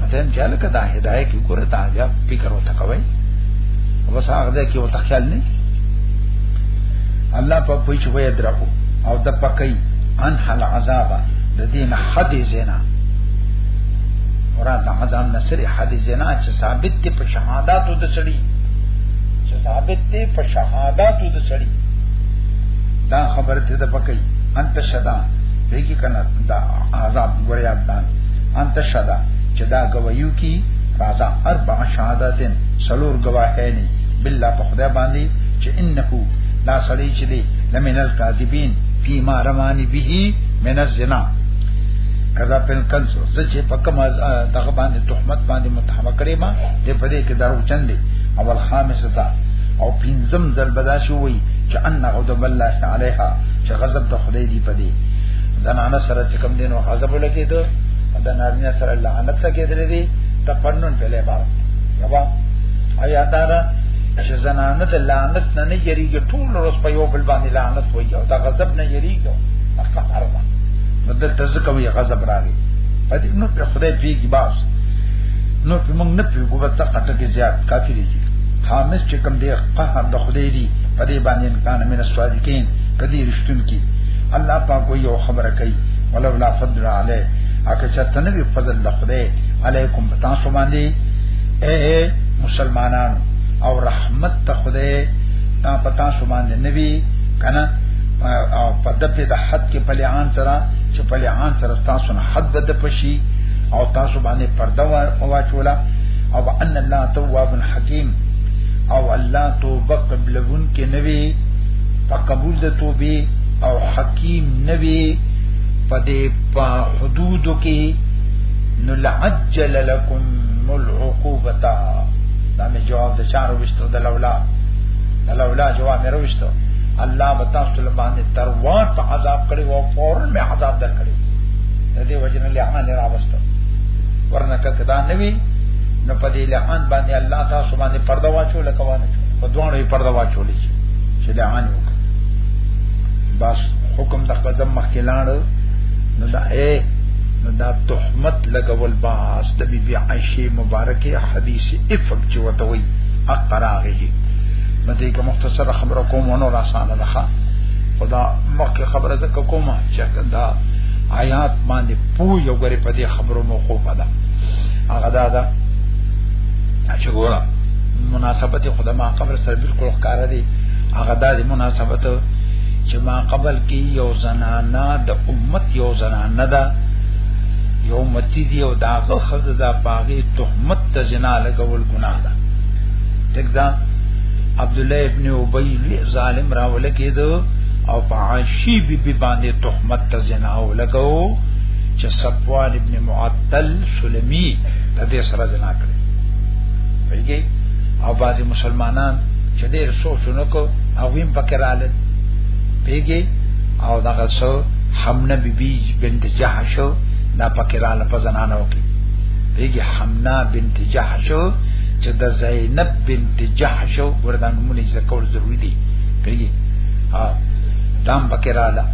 مطلب چې الکه دا هدايه کې ګوره دا بیا فکر وته کوي بس هغه ده کې وته خیال نه الله په پوي چې وې درکو او د پکې ان حل عذاب د دین حد زنا مراد عذاب نصری حد زنا چې ثابت ته په شهادتو د سړي چې ثابت ته په شهادتو د سړي دا خبره ته د پکې انت شدا وی کی کنه دا عذاب ګوریا دان انت شدا چې دا گوايو کی راځه اربع شهادتن سلور گواهینی بالله په خدای باندې چې انه دا سړی چې دی لمن الکاذبین فی ما رمانی به من الزنا کذا پن کنسو چې په کوم دغه باندې تهمت باندې متهم کړي ما دې په دې کې درو چند دی اول خامستا او پنځم ځل بداشي وای چې انه غضب الله علیها چې غضب د خدای دی په دې زنانه سره چې کوم دینو حذف لګیدو دا نارینه سره لعنت لګیدل دي تفنن په لبار یوا ایا دا دا چې زنانه د لعنت نه نه یریږي ټول روز په یو بل باندې لعنت وایي او دا غضب نه یریږي حقا اربا بدل تزکه وی غضب راغی پدې نو په خدای پیږي باس نو په موږ نه پیږو په تقته کې زیات کافی دي خامس چې کوم دی قهر د خدای دی پدې باندې امکان مې نه سوادي کین کدی رښتون کی الله پاک یو خبره کوي ولولا فضل علی اکه چرته نه فضل لخره علیکم تاسو باندې اے مسلمانان او رحمت ته خدای تا پتا سو باندې نبی کنه او په د په د حد کې په لعان سره چې په لعان سره تاسو نه حد د پشي او تاسو باندې پرده واچولا او ان الله تواب حکیم او الله توبه قبلون کې نبی په قبول د توبې او حکیم نوی په دې په حدود کې نو لعجل لكم العقوبه دا مې جواب د چار وشتو د لولا د لولا جواب مې وشتو الله بتا سلمان تر وان په عذاب کړي او فورن مې عذاب در کړي د دې وجنه لعان را وستو ورنه کته دا نوی نو په دې لعان باندې الله تاسو باندې پرده واچو لکوانه په دوانو یې پرده واچولې چې لعن وکړ بس حکم د قزم مخکې لاړ نو دا اے نو دا تهمت لګول باس د بی بی عائشه مبارکه حدیث افق چې وته وی اقراغه نو دې کوم مختصر خبره کوم ونو را سانه ده خدا مخکې خبره ده کومه چې دا آیات باندې پوه یو غری په دې خبرو موقوفه ده هغه دا ده چې ګوره مناسبت خدای ما قبل سره بالکل ښکار دی هغه د مناسبت چې ما قبل کې یو زنانا د امت یو زنانا ده یو متی دی او داغه خزه دا پاغي تهمت ته زنا لګول ګناه ده دګدا عبد الله ابن ابي ظالم راول کېدو او په عاشی بی بی باندې تهمت ته زنا ولګو چې صفوان ابن معطل سلمی د دې سره زنا کړ ویږي او بعضی مسلمانان چې ډېر سوچ نکو او هم پکې رااله پیږي او دغه سو حمنه بیبي بنت جحش دا پکې رااله په زنانه وکي پیږي حمنه بنت جحش چې د زینب بنت جحش ورته نمونه ذکر ضروری دي پیږي ها دام پکې رااله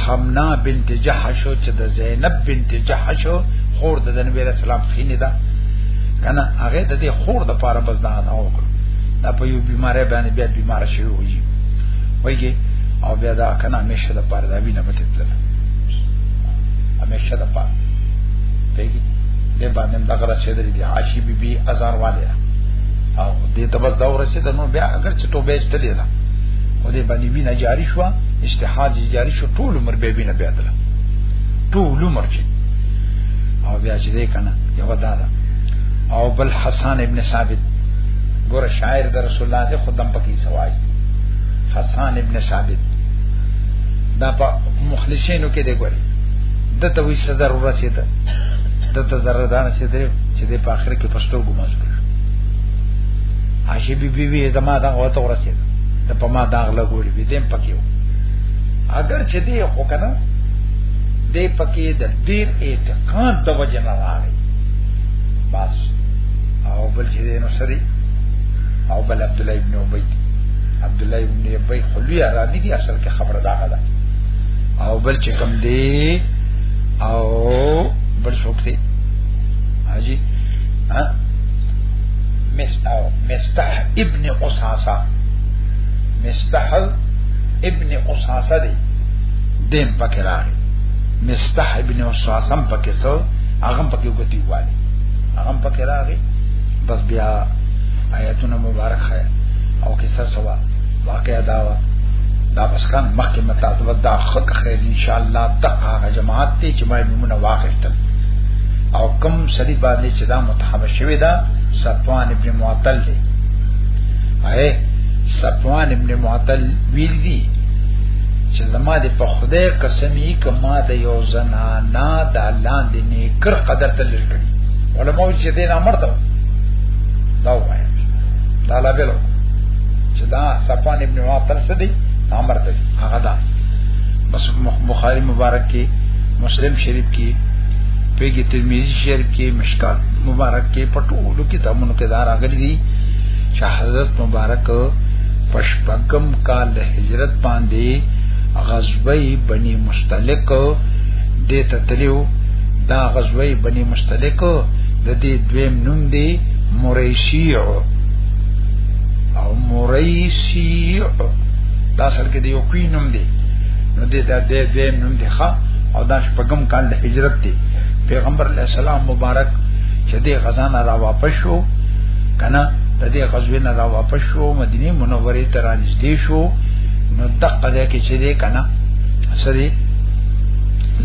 حمنا بنت جحش چې د زینب بنت جحش خور د نبی رسول الله خینه ده کنه هغه د دې خور د پاره بس دا نه وکړ دا په یو بیمارې باندې بیا بیمار شوی وږي وایي او بیا دا کنه همیشه د پاره دا وینه پکې تلله همیشه د پاره پیږي دې باندې دا غره چې درې دي عاشی بی بی ازار والے او دې ته بس دا ورسېد نو بیا اگر چې توبه استلې ده او دې باندې وینه جاری شو اجتهاد جاری شو ټول عمر به وینه بیا دله ټول عمر چې او بیا چې دې کنه یو دا ده او بل حسان ابن ثابت ګور شاعر د رسول الله د خدام پکې سواج حسان ابن ثابت دا په مخلصینو کې دی ګوري د ته وی څه ضرورت شي ته د ته ضرورت نه شي ته چې د په اخر کې پښتو ګماز کړ عائشہ بی بی وی زما دا وته ورسید د په ما داغ لګوري بي دیم پکې و اگر چې دی خو کنه دی پکې د ډیر اعتقاد کار د وجه نه راغی بس او بل چې نو سری او بل عبد الله ابن ابي عبد الله ابن ابي خلوی عربي دي اصل کې خبره دا ده او بل چې کم دی او بل څوک دی حاجی ها مس او مستح ابن قصاصه مستح ابن قصاصه دی دیم پکې راغی مستح ابن وسواسم پکې سو هغه پکې وګتی والی هغه پکې راغی بس بیا آیاتونه مبارک خیر او کیسه سوا واقعا دا وا دا بس کان مخکې متا دا خک خیر ان شاء الله دغه جماعت ته چې ما میمونه واخیستل او کم سړي باندې چې دا متحب شوی دا صفوان ابن معطل دی اے صفوان ابن معطل ویل دی چې زما دې په خدای قسمی کما د یو زنانا د لاندې نیکر قدر ته لږی علماء چې دین امر ته دا وایي دا لا بلو چې دا صفان ابن معطل سدي امر ته هغه دا بس بخاری مبارک کې مسلم شریف کې پیګی ترمذی شریف کې مشکات مبارک کې پټولو کې دمنو کې دار اغلی دي چې حضرت مبارک پشپغم کال هجرت باندې غزوه بني مستلق د تتلیو دا غزوه بني مستلق د دې دویم نوم دی مریشیع او مریشیع دا سر کې دی یو کوی نوم دی نو دې دا دې دې نوم دی ښا او دا شپږم کال د هجرت دی پیغمبر علی السلام مبارک چې دې غزا نه را واپس شو کنه د دې غزوې نه را واپس شو مدینه منوره ته را نږدې شو نو دقه ده کې چې دې کنه سری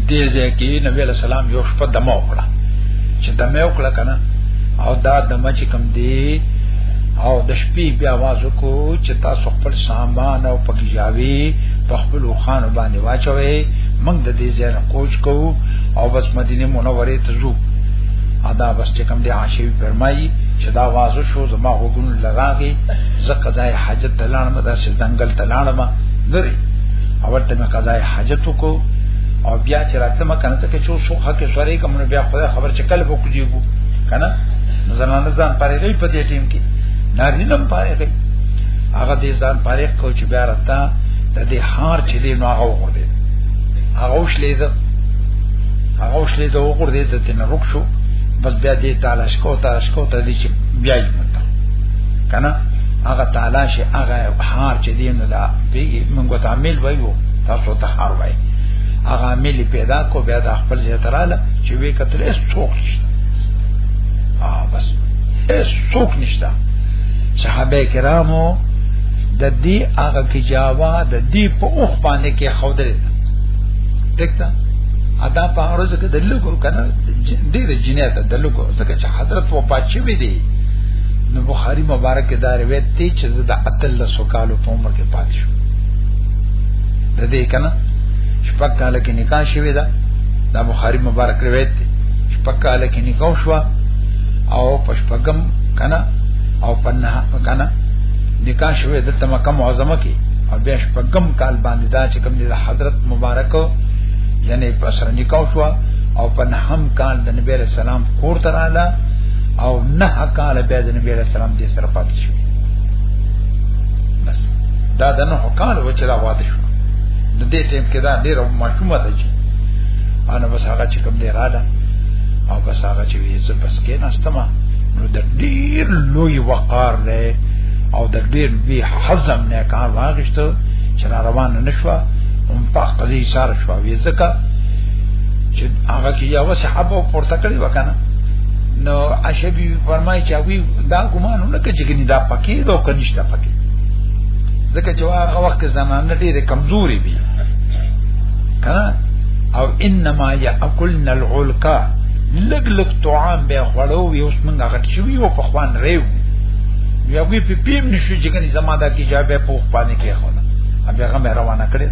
دې ځکه نبی له سلام یو شپه دمه وکړه چې دمه وکړه کنه او دا دمه چې کم دی او د شپې بیا आवाज کو چې تاسو خپل سامان او پکیاوي په خپل خان باندې واچوي موږ د دې ځای کوچ کوو او بس مدینه منوره ته ځو ادا بس چې کم دی عاشوی فرمایي چې دا واز شو زما وګون لراغي زکه دای حاجت دلان ما دا سي دنګل دلان ما دري اول ته مې قضای حاجت کو او بیا چې راته ما کنه ته چې څو حق سوري کوم بیا خدای خبر چې کله وکړي وو کنه زنانه ځان پاره دی په دې ټیم کې ناري نم پاره دی هغه دې ځان پاره کو چې بیا راته د دې هار چې دی نو هغه وګور دی هغه وشلې ده هغه وشلې ده وګور دی ته نه رک شو بس بیا دې تعالی شکو ته شکو ته دې چې بیا یې متا کنه هغه تعالی شي هغه هار چې دې نه دا پیږي موږ ته عامل وایو تاسو ته هار وایي هغه عامل پیدا کو بیا د خپل ځای تراله چې وې کتل اس څوک شي ا بس اس څوک نشته صحابه کرامو د دې هغه کې جاوا د دې په اوخ باندې کې خوده ټیک ده ادا په ورځ کې د لګو کنه ډېر جنیت د لګو ځکه چې حضرت وفات شوی دی نو بخاری مبارک دا روایت دی چې زه د اتل سوکالو په عمر کې پات شو د دې کنه شپږ کال کې نکاح شوی دا دا بخاری مبارک روایت دی شپږ کال کې نکاح شو او پشپغم کنه او پنه کنه نکاح شوی د تمکه معظمه کې او بیا شپږم کال باندې دا چې کوم د حضرت مبارک یعنی پسر نکاح شو او په نهم کال د نبی علیہ السلام کور ته رااله او نه کال بیا د نبی علیہ السلام دې سره پاتې شو بس دا د نه کال و چې دا واده شو د دې ټیم کې دا ډیره مشومه ده چې انا بس هغه چې کوم دی رااله او بس هغه چې وی زه بس کې ناستما نو د ډیر لوی وقار نه او د ډیر به حزم نه کار واغشته چې روان نه شو هم په قضیه اشاره شو وی ځکه چې هغه کې یو صحابه پورته کړی وکنه نو عائشہ بی بی فرمایي چې وی دا ګمان نه کوي چې دا پکې دا کنيشته پکې ځکه چې هغه وخت زنانه ډېرې کمزوري وي کنه او انما یاکلن العلقا لګ لګ طعام به خړو یو څنګه هغه شوی او په خوان ریو یو وی په پیم نشو چې کني زماده کې جواب په خوانه کې خونه بیا هغه روانه کړې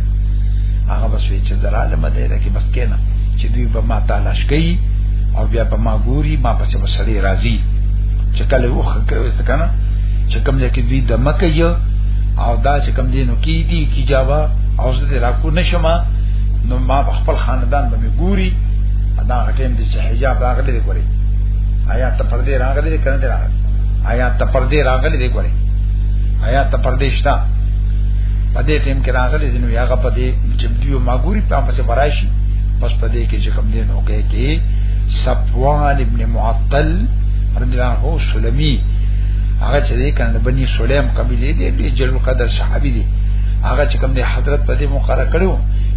هغه بسوي چې دراله مده ده کې بس کېنا چې دوی به ما تعالی شګي او بیا به ما ګوري ما پس به سړی راضي چې کله وخ کوي څه کنه چې کوم ځای کې دوی د مکه یو او دا چې کوم دینو کې دي کی جواب او زه دې راکو نشم نو ما خپل خاندان به ګوري دا ټیم دې چې حجاب راغلی دی ګوري آیا ته پردې راغلی دی کنه راغلی آیا ته پردې راغلی دی ګوري آیا ته پردې شته پدې ټیم کې راغلی دی نو هغه پدې چې دیو ماګوري په پسې براشي پس په دې کې چې کوم دین اوګه کې صفوان ابن معطل رضی الله عنه سلمی هغه چې دې کنه بني سلیم قبیله دې دې جل قدر صحابي دي هغه چې کوم دې حضرت په دې مقرره کړو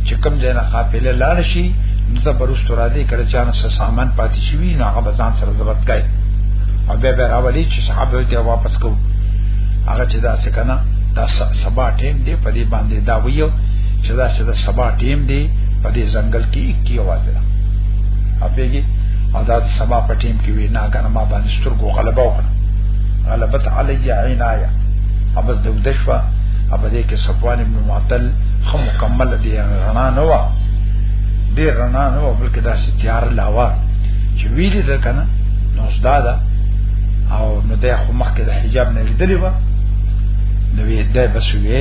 چې کوم دې نه قافله لاړ شي نو ته بروست را دې کړه چې ان سامان پاتې شي نو هغه بزان سره ضبط کړي او به به راولي چې صحابه ته واپس کو هغه چې دا څه کنه دا سبا ټیم دې په دې باندې دا ویو چې دا چې د سبا ټیم دی په دې ځنګل کې کی आवाज ده اپیږي او دا د سبا په ټیم کې وی نه کنه ما باندې سترګو غلبه وکړه غلبت علی عینایا ابس د ودشوا اب دې کې صفوان ابن معطل خو مکمل دی رڼا نه و دې رڼا نه و بلکې دا ستیار لاوا چې ویلې ده کنه نو زدا ده او نو ده خو مخکې د حجاب نه لیدلی و نو دې بس وی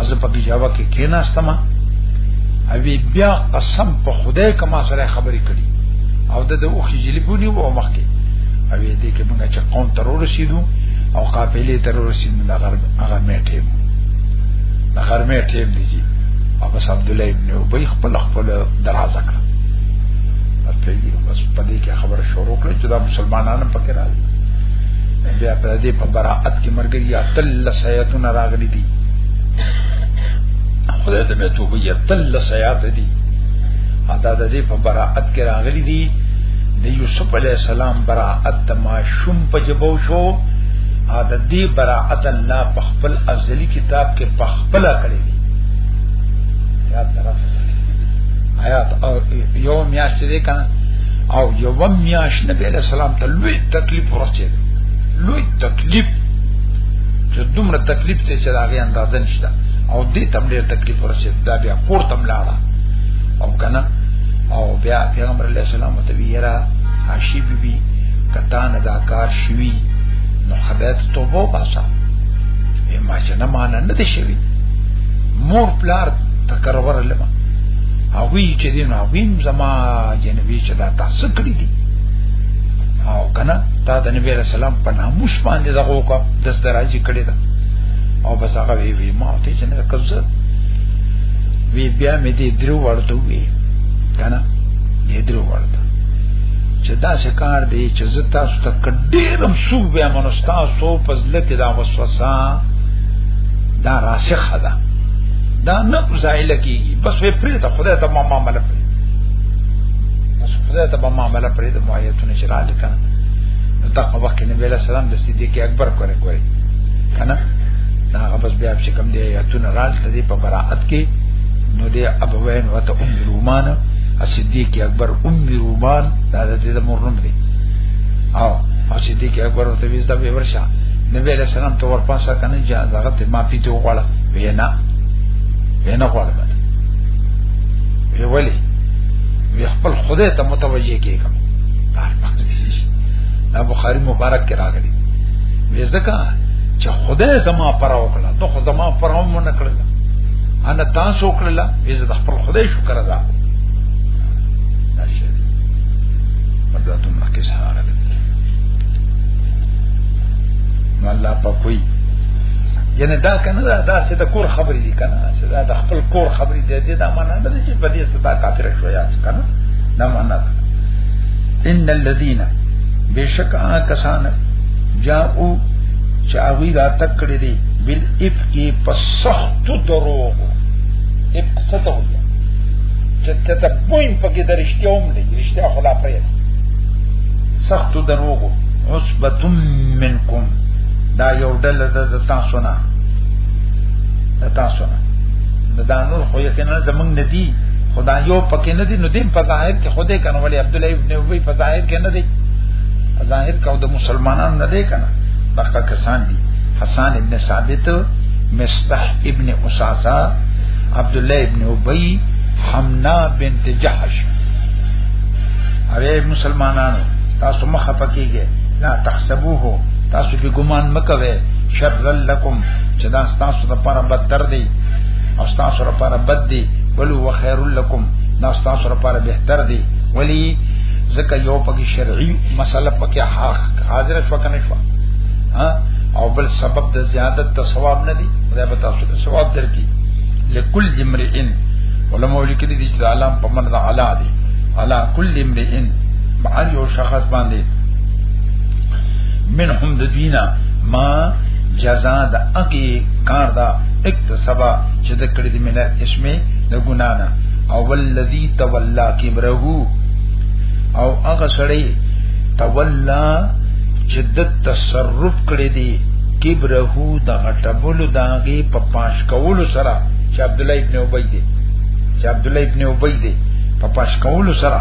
از په جواب کې کیناستم او بیا قسم په خدای کما سره خبرې کړي او د دوه خجلی بونی و مخکې او دې کې موږ چې قوم تر ورسېدو او قافلې تر ورسېدو د غرب هغه میټه د غرمه ټیم دی جی او بس عبد الله ابن ابي خپل خپل درازه کړ په دې بس په دې کې خبره شروع کړه چې دا مسلمانانو پکې راځي بیا په دې په براءت کې مرګ یا تل سیتون راغلي دي خدای ته به توبه یې تل سیات دي ادا د دې په براءت کې راغلي دي د یوسف علی السلام براءت د ماشوم په جبو شو ا د دې براءت الله په خپل ازلی کتاب کې په خپل کړی دی یا طرف آیات او یو میاشت دې کنه او یو میاشت نبی علیہ السلام ته لوی تکلیف ورچې لوی تکلیف چې دومره تکلیف ته چې دا غي اندازه نشته او دې تم ډېر تکلیف ورسېد دا بیا کور تم لاړه او کنه او بیا پیغمبر علیه السلام ته ویرا عاشی بی بی کتا نه دا کار شوی نو خدای ته توبه باسا ما چې نه مان نه دي شوی مور پلار تکرور لمه او وی چې دین او ویم زما جنبی چې دا تاسو کړی دي او کنه تا د نبی علیہ السلام په ناموس باندې دغه وکړه د سترازي کړی دا او بس هغه وی وی ما ته چې نه قبضه وی بیا مې دې درو ورته وی کنه دې درو ورته چې دا شکار دی چې زه تاسو ته کډیرم سو بیا منستا سو پزله کې دا وسوسه دا راسخه ده دا نه زایل کیږي بس وی پرې ته خدای ته ما معاملې پرې بس خدای ته ما معاملې پرې د معیتونه چلاله کنه دا په وخت کې نبی له سلام د صدیق اکبر کوي کوي کنه دا هغه بس بیا چې کوم دی یاتونه رال ته دی په براءت کې نو دی ابوین وته ام رومان صدیق اکبر ام رومان دا د دې د مرنم دی او صدیق اکبر ته ویز دا به ورشه نبی له سلام ته ورپاسه کنه جا دغه ته ما پیته وغواړه وینا وینا غواړه وی ولی وی خپل خدای ته متوجه کیږم دا بخاری مبارک کې راغلی وې ځکه چې خدای زما پر وکړه ته خو زما پر هم نه کړل انا تاسو وکړل وې زه د خپل خدای شکر ادا دا شی مدته مرکه سره نو الله په کوئی یعنی دا کنه دا دا سه د کور خبرې دي کنه سه دا د خپل کور خبرې دي دا معنا نه ده چې په دې ستا کافر شوی اچ کنه دا معنا ده ان الذين بشک کسان جاءو چاوی را تکړه دي بل اف کی پسخت دروغ اف ستو چې ته ته بوین پکې درشتي هم نه رښتیا خلا پرې سخت دروغ عصبتم منکم دا یو ډل د تاسو نه د تاسو نه دا نور خو یقینا زمنګ ندی خدایو پکې ندی نو دیم په ظاهر ته خدای کنه ولی عبد الله ابن ابي په ظاهر کې نه دی ظاهر کاو د مسلمانانو نه دی کنه بقا کسان دي حسان ابن ثابت مستح ابن اساسا عبد الله ابن ابي حمنا بنت جحش اوی مسلمانانو تاسو مخه پکېږئ لا تحسبوه تاسو به ګمان مکوئ شر لکم چې دا تاسو لپاره بدتر دی او تاسو لپاره بد دی بل هو خیر لکم دا ستاسو لپاره بهتر دی ولی ځکه یو پکې شرعي مسله پکې حق حاضر شو کنه شو او بل سبب د زیادت د ثواب نه دی دا به تاسو ته ثواب درکې لکل جمرئن علماء لیکلي دي چې علام په من د علا دی علا کل امرئن بهر یو شخص باندې منهم د دینا ما جزا د اکی کار دا اکتسبا چې د کړی د منه اسمه د ګنا او الذي تولى كبره او هغه سړی تولى چې د تصرف کړی دی کبره د غټبلو داغي په پاش کولو سره چې عبد الله ابن ابي دی چې عبد الله ابن ابي دی په پاش کولو سره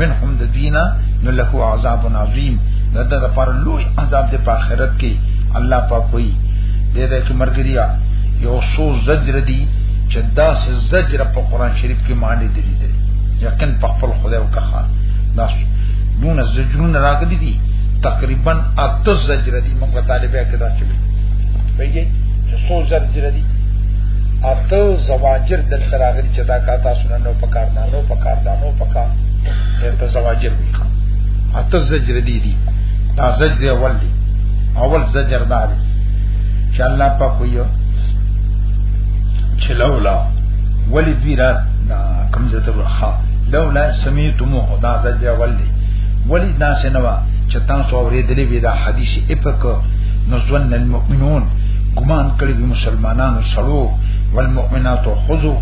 منهم د دینا نو له عذاب عظیم دا د پر لوی عذاب د په آخرت کې الله پاک کوي دې دې کې مرګ دی یو سو زجر دی چې دا زجر په قران شریف کې معنی دي دي یقین په خپل خدای او کخان دا دونه زجرون راغلي دي تقریبا اته زجر دي موږ طالبه کې دا چلی پیږي چې څو زجر دي اته زواجر د تراغلي چې دا کا تاسو نه نو پکار نه نو پکار دا نو پکار ته زواجر وي اته زجر دي دي دا زجر اول دي اول زجر دا دي چې الله په کویو چې لولا ولی دوی را کم زته ورخه لولا سمیتمو دا زجر ولی ولی دا سنوا چې تاسو اورېدلې وی دا حدیث افک نو ظن المؤمنون ګمان کړی دی مسلمانانو سړو والمؤمنات خذو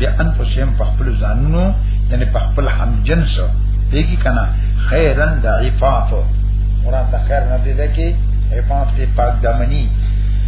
بانفسهم فخپل ځانونو یعنی فخپل هم جنس دیږي کنا خیرن د عفاف مراد خیر نه دی ده کې عفاف ته پاک دمنی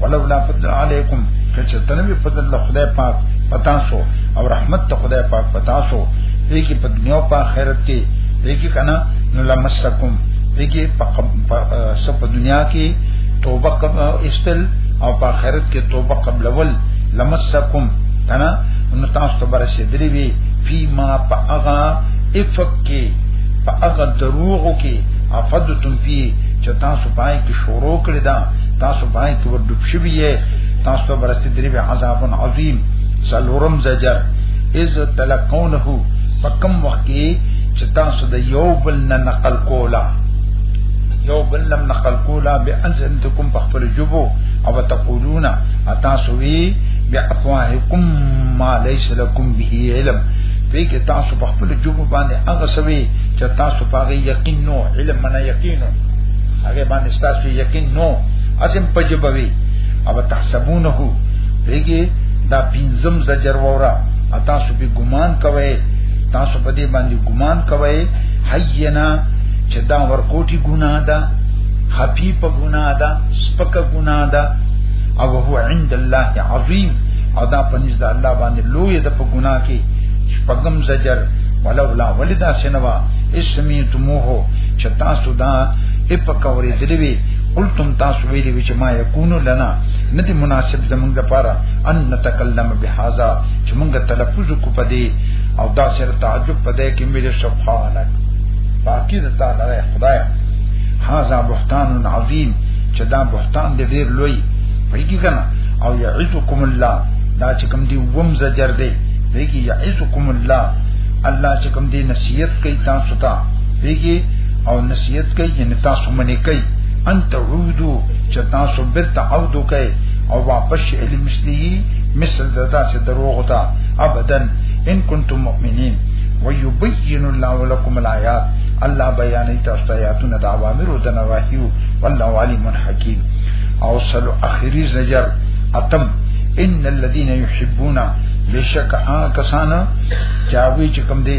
ولولا فضل علیکم کچه تنوی فضل له خدای پاک پتا سو او رحمت ته خدای پاک پتا سو دې کې په دنیا او په آخرت کې دې کې کنه نو لمسکم دې کې په سب دنیا کې توبه کوم استل او په آخرت کې توبه قبل ول لمسکم کنه نو تاسو ته برسه درې وی فيما پاغا افق کې پاغا دروغو کې افدتم فيه چې تاسو پای کې شروع کړی دا تاسو باندې کې ورډوب شوی یې تاسو ته برسته درې به عذاب عظیم سلورم زجر اذ تلقونه پکم وخت کې چې تاسو د یو بل نه نقل کولا یو بل لم نقل کولا به انزنتکم په خپل جبو او تقولون تاسو وی بیا افواهکم ما ليس لكم به علم په کې تاسو په خپل جوب باندې هغه سوي چې تاسو په یقین نو علم نه یقینو هغه باندې ستاسو یقین نو اسم پجبوي او تحسبونه ریګي دا پینزم زجر وورا اتا سو به ګمان کوي تاسو په دې باندې ګمان کوي حینا چې دا ورکوټي ګناه ده خفي په ګناه ده سپک ګناه ده او هو عند الله عظیم او دا پنځ د الله باندې لوی ده په ګناه کې شپږم زجر ولولا ولدا سنوا اسمیتموه چې تاسو دا اپک اوریدلی وی قلتم تاسو ویلی وی چې ما یکونو لنا ندی مناسب زمونږ لپاره ان نتکلم بهذا چې مونږ تلفظ کو پدې او دا سره تعجب پدې کې مې سبحانك باقی د تعالی خدای هاذا بهتان عظیم چې دا بهتان دې ډیر لوی پېږي کنه او یعزکم الله دا چې کوم دی وم زجر دی پېږي یعزکم الله الله چې کوم دی نصیحت کوي تاسو ته دیږي او نصیحت کوي یعنی تاسو منې کوي ان تعودو چې تاسو بل تعودو کوي او واپس شي علم مثلی مثل دتا چې دروغ تا ابدا ان کنتم مؤمنین ويبين الله لكم الآيات الله بیانې تاسو ته آیاتونه د اوامر او د نواهیو والله علیم حکیم او سلو اخری زجر اتم ان الذين يحبون بشک آ کسان چاوی چکم دی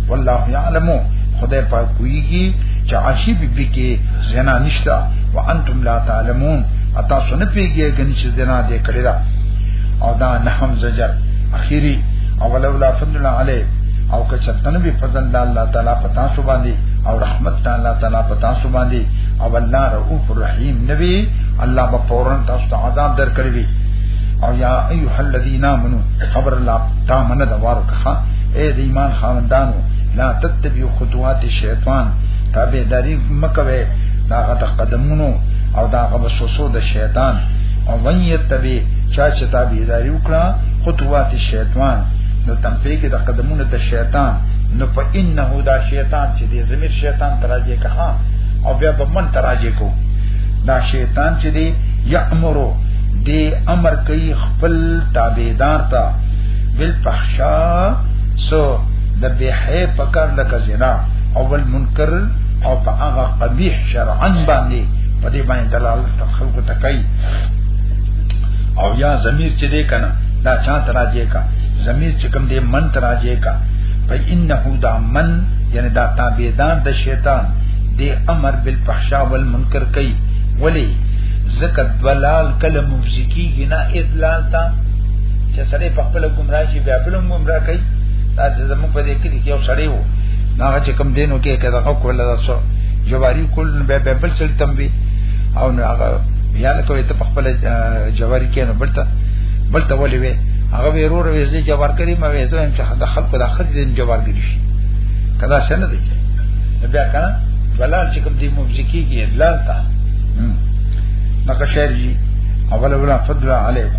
والله يعلم خدای پاک کویږي چې عاشی بی بی کې زنا نشتا وانتم لا تعلمون اتا سن پیږي غني چې زنا دې کړی دا او دا نه هم زجر اخیری او لولا فضل الله علی او که چتن به فضل الله تعالی پتا سو باندې او رحمت الله تعالی پتا سو باندې او الله رؤوف الرحیم نبی الله په فورن تاسو ته عذاب درکړي او یا ایها الذین آمنو خبر الله تا من دا وارکه اے د ایمان خاوندانو لا تتبعوا خطوات الشیطان تابعداري مکوي دا غته قدمونو او دا غو وسوسو د شیطان او من یتبع چا چې تابعداري وکړه خطوات الشیطان نو تنفی کې د قدمونو د شیطان نو په انه دا شیطان چې د زمیر شیطان تراجه کها او بیا به من تراجه کو دا شیطان چې دی یامرو دی امر کوي خپل تابعدار ته بل پخشا سو د بهای پکار لکه زنا او بل منکر او په هغه قبیح شرعا باندې په دې باندې دلالت خلق ته کوي او یا ضمیر چې دې کنه دا چا تراجه کا ضمیر چې کوم دې من تراجه کا فإنه دا من یعنی دا تابعدار د شیطان دی امر بالفحشاء والمنکر کوي ولی زکه دلال کله مفزکی نه ادلال تا چې سړی په خپل ګمراه شي بیا بل ګمراه کوي دا چې زموږ په دې کې یو سړی وو هغه چې کم دینو کې کده خو کول دا سو جواری کول به به بل څل تم وی او نو هغه بیا له کوي ته خپل جواری کې نو بلته بلته ولې وی هغه ورور وې چې جوار کړی ما وې زم چې د خلکو د خځې دین جوار کړی شي کدا څنګه دی بیا کنه بلال چې کوم دی مبزکی کې ادلال تا نقشه جی اول ولا فضل علیکم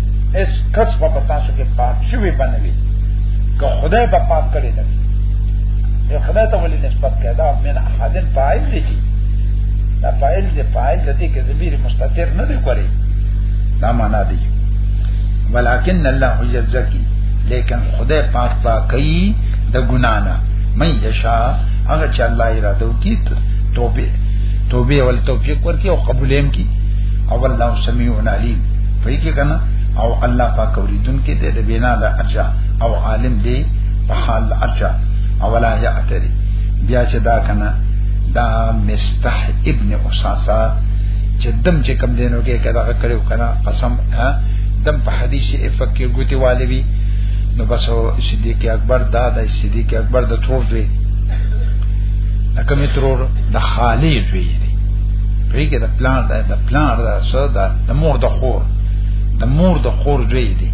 اس کس په تاسو کې پاک شوی بنوي که خدای په پاک کړی دی نو خدای ته ولې نسبت کړه دا من احدن فاعل دی کی دا فاعل دی فاعل دی کې ضمیر مستتر نه دی کوي دا معنا دی ولکن الله یزکی لیکن خدای پاک پاکي د ګنا نه مې یشا هغه چې الله اراده وکړي توبه توبه ول توفیق ورکړي او قبول هم کړي او الله سميع عليم پوي کې کنه او الله پاک اوریدون کې دې د بنا د ارجا او عالم دې په حال ارجا او لا یعتری بیا چې دا کنه دا مستح ابن اساسا چې دم چې کم دینو کې کدا کړو کنه قسم ها دم په حدیث افق کې ګوتی والي وی نو بس صدیق اکبر دا د صدیق اکبر د تور دی د کمی ترور د خالی وی دی پرې کې د پلان د پلان د سودا د مور د خور د مور د خور دوی دي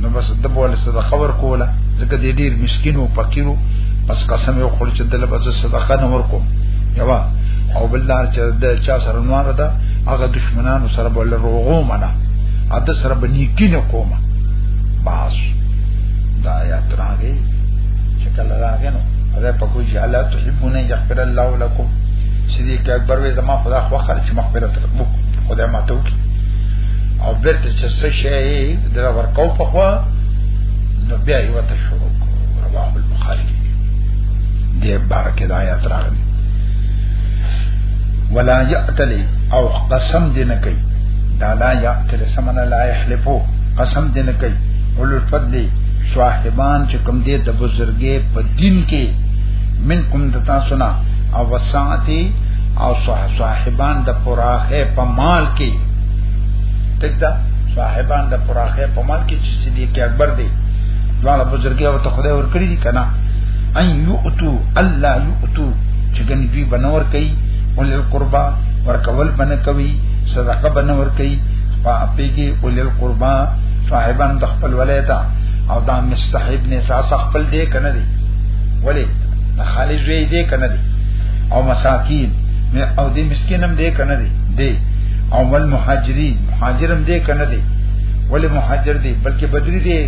نو بس د بول صدقه ور کوله ځکه دې ډیر مسکینو فقیرو پس قسم یو خور چې دله بس صدقه نه ور کوم یوا او بل دار چې د چا سره نوار ده هغه دشمنانو سره بول روغو منه ا د سره بنیکی نه کومه باس دا آیات راغی چې کله راغی نو هغه په کوی چې الله تحبون یغفر الله لكم صدیق اکبر وې زما خدا خو خرچ مغفرت وکړه خدای ماتو کی او بیرته چې څه شي دلا ورکاو په خوا نو بیا یو ته شروع رواه البخاری دې بارکه د آیات راغلي ولا یعتلی او قسم دې نه کوي دا لا یعتلی سمنا لا یحلفو قسم دې نه کوي اولو الفضل صاحبان چې کوم دې د بزرګې په دین کې من کوم د تاسو نه او وساعتي او صاحبان د پراخه په مال کې تکدا صاحبان د پراخه په مال کې چې صدیق اکبر دی دواړه بزرګي او ته خدای ور کړی دي کنه ان یؤتو الله یؤتو چې ګنې دوی بنور کوي ولل قربا ورکول بنه کوي صدقه بنه ور کوي پاپېږي ولل قربا صاحبان د خپل ولایتا او دا مستحب نه اساس خپل دی کنه دی ولی د خالص وی دی کنه دی او مساکین او دې مسکینم دې کنه دې دې او ول مهاجرین مهاجرم دې کنه دې ولې مهاجر دې بلکې بدری دې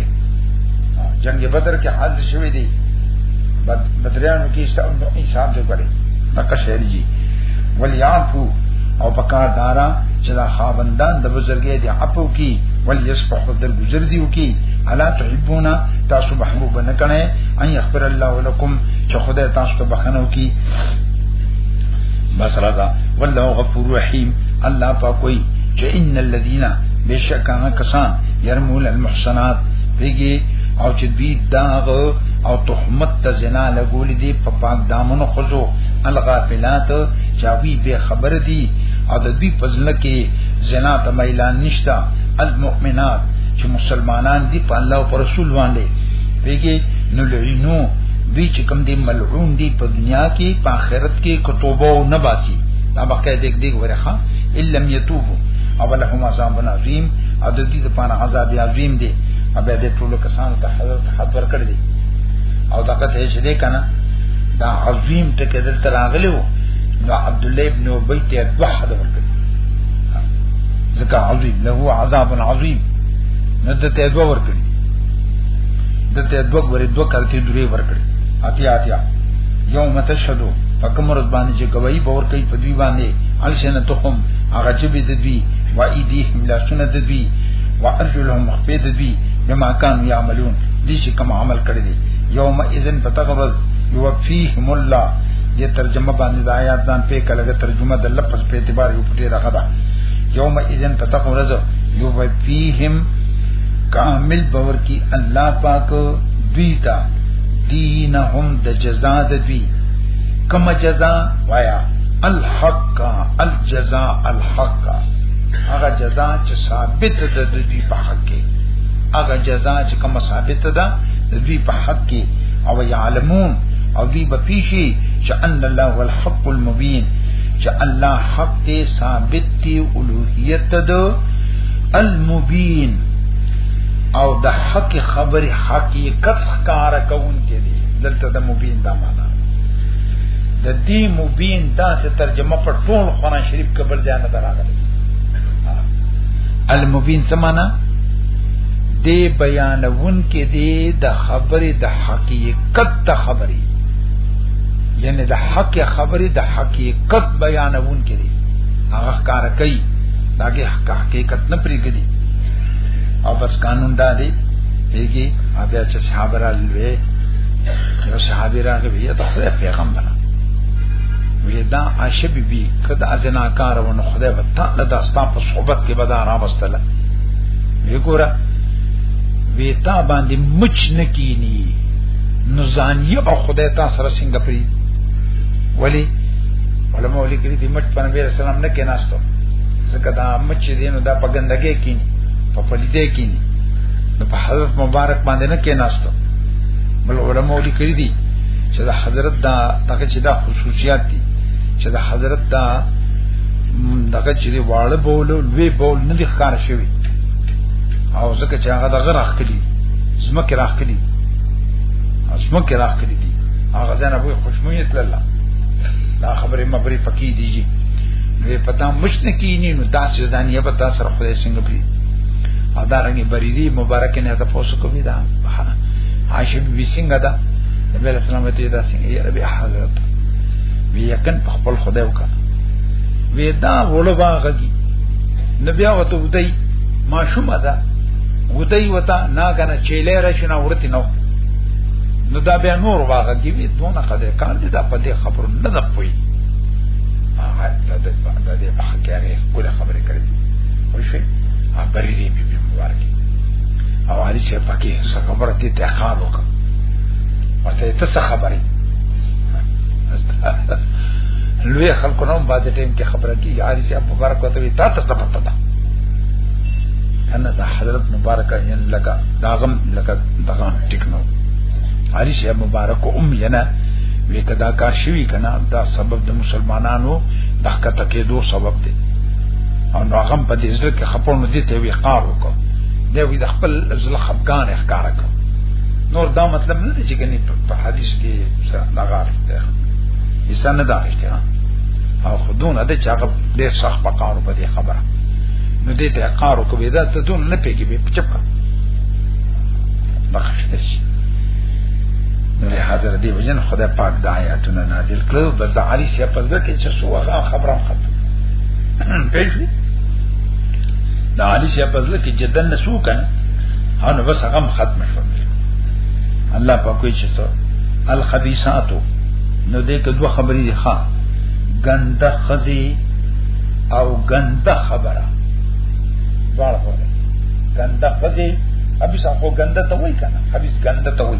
جنگ بدر کې حاضر شوی دې بدریانو کې حساب دې کړي تکه شهر جی ولیعفو او پکار دارا چې دا خاوندان د بزرګي دي اپو کی ول یسبح در گزر دیو کی الا تحبونا تاسو محبوب نه کنه ان یغفر الله لكم چې خدای تاسو ته بخنه وکړي بس راځه والله غفور رحیم الله پاک وایي چې ان الذين بشکا کسان يرمون المحصنات دیږي او چې دوی داغ او تهمت ته زنا لګول دي په پاک دامن خزو الغافلات چاوی به خبر دي او د دوی پزل کې زنا ته میلان نشتا المؤمنات چې مسلمانان دي په الله او پر رسول باندې پیږي نو لعینو دوی چې کوم دي ملعون دي په دنیا کې په آخرت کې کتوبه او نه باسي دا بقای دې دې ورخه الا یتوبو او لهم عذاب عظیم او د دې لپاره عذاب عظیم دی او به دې ټول کسان ته حضرت حد ورکړي دي او دا کته چې دې کنه دا عظیم ته کې دلته راغلی وو نو عبد الله ابن ابي ته دوه حد ورکړي ځکه عظیم له عذاب عظیم نو ته دوه ورکړي د ته دوه غوري دوه کړکې درې ورکړي اتیا اتیا یو متشهدو فکم رز باندې چې گواہی باور کوي په دوی باندې السنه تخم هغه چې به د دوی و ایدی هم لاسونه د دوی و ارجلهم مخفي د دوی بما كانوا يعملون دي چې کوم عمل کړی دي یوم اذن فتغرز یوفیهم الله دې ترجمه باندې د آیات ځان په کله ترجمه د لفظ په اعتبار یو پټه راغله یوم اذن فتغرز یوفیهم کامل باور کی الله پاک دوی تا دینهم د جزاء د دوی کما جزاء وایا الحق الجزاء الحق هغه جزاء چې ثابت ده د دوی په حق کې هغه جزاء چې کوم ثابت ده د دوی په حق کې او یعلمون او دوی به پیشي چې ان الله هو الحق المبین چې الله حق ته ثابت دی اولوہیت ده المبین او د حق خبره حقیقت ښکار کوونکې دي دلته د مبین دا معنا د دې مبین دا څه ترجمه په ټول قرآن شریف کې بل ځای نه دراغلي المبین څه معنا دی بیانون کې دی د خبره د حقیقت د خبره یعنی د حق خبره د حقیقت بیانون کې دی هغه کار کوي داګه که حقیقت نه پریګدي او بس قانون دا دی دیږي بیا چې صحابه راغلي یو صحابي راغلی یا ته پیغمبر وی دا عائشہ بی بی کد ازنا کار ونه خدای به تعالی دا ستا په صحبت کې بدا را وستله وی ګوره وی تا باندې مچ نکینی نو ځان یې او خدای تا سره څنګه پری ولی علماء لیکلي دي مچ په نبی رسول الله نه کې ناشته ځکه دا مچ دې نو دا په ګندګي کې په پلیدې کې نو په حضرت مبارک باندې نه کې ناشته بل علماء لیکلي دي چې دا حضرت دا دغه چې دا خصوصیات دي چې دا حضرت دا دغه چې دی واړه بول لوی بول نه دي ښکار شوی او ځکه چې هغه دغه راخ کړي زمکه راخ کړي زمکه راخ کړي دي هغه ځنه به خوشمویت لاله دا خبره مبري فقيه دي نو په تا مش نه کینی نو دا ځان یې په تا سره خدای څنګه پری او دا رنګي بریدي مبارک نه ته پوسو کوي دا عاشم وی څنګه دا نبی علیہ السلام ته دا څنګه یې ربي حضرت وی یقین په خپل خدای وکا وی دا وړو باغږي نبی هغه ته ودی ما شومه دا ودی وتا نا کنه چیلې راشنه ورته نو نو دا بیا نور واغږي وی دونه قدر کار دي دا په دې خبرو نه ده پوي هغه د د د د مخه کې هغه کوله خبرې کړې وشي خبرې دې بي بي مبارک او علي چې پکې څه خبره دې ته خال وکړه ورته ته څه خبرې لوی خلکو نوم باندې ټیم کې خبره کی علي چې مبارک وته وي تا ته څه پته ده کنه دا حضرت مبارک یې لکه داغم لکه دغه ټیکنو علي چې مبارک ام یې نه وی کدا کار شوی کنه دا سبب د مسلمانانو د حقته کېدو سبب دی او نو هغه په دې ځل کې خپونه دي ته وی قار وکړ دی وی د خپل ځل خفقان احکار کړ نور دا مطلب نه دی چې کني په حدیث کې څه لغار دی ایسا نه دا رښتیا او خودون د چا ډېر سخت پکارو په دې خبره نو دې ته قارو کو به دا ته دون نه پیګي به چپا بخښ درشي نو حاضر دی وجن خدای پاک د آیاتونو نازل کړو بس د علی سی په ځګه کې چې سو هغه خبره خط پېښې د علی سی په ځګه کې جدن نسو کنه هغه بس هغه ختم شو الله پاک یې چې څو الخبيثات نو دې کې دوه خبرې دي ښا ګنده خزي او ګنده خبره واړه ګنده خزي ابي صاحب ګنده ته وای کنه حبيث ګنده ته وای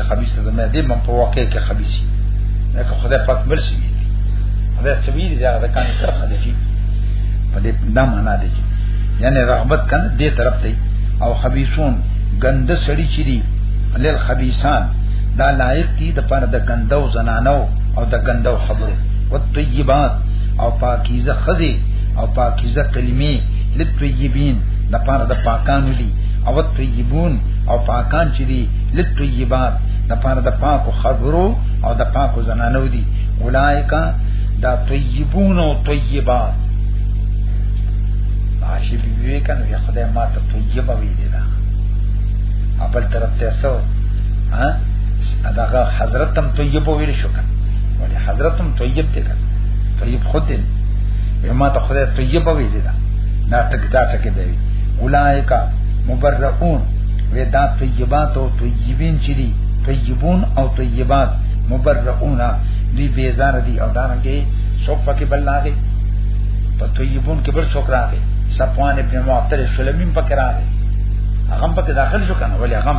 خبيث ده مې دې من په واقع کې خبيث نه که خدای پاک مرسي وي خدای سمیر دا د کان طرف دی چې په دې دا معنا دی یعنی رغبت کنه دې طرف دی او خبيثون ګند سړی چي دي لیل خبيثان دا لایق دي د پاره د ګندو زنانو او د ګندو خبرو او طیبات او پاکیزه خزي او پاکیزه کلمې لطیبین د پاره د پاکانو دي او طیبون او پاکان چي دي لطیبات د پاره د پاکو خبرو او د پاکو زنانو دي اولایکا دا طیبون او طیبات عاشی بی بی کنو یا خدای ما ته طیبه ویلی دا اپل طرف ته سو ها اداغه حضرت هم طیبه ویل شو کنه ولی حضرت هم طیب دی کنه طیب خود دی ما ته خدای طیبه ویلی دا دا ټک دا ټک دی اولایکا مبرؤون ودا طیبات او طیبین چې دي طیبون او طیبات مبرؤون دی بیزار دی او دارنګي څوک پکې بل راغی په طیبون کې بل څوک راغی صفوان ابن معطل سلمیم پکې راغی هغه پکې داخل شو کنه ولی هغه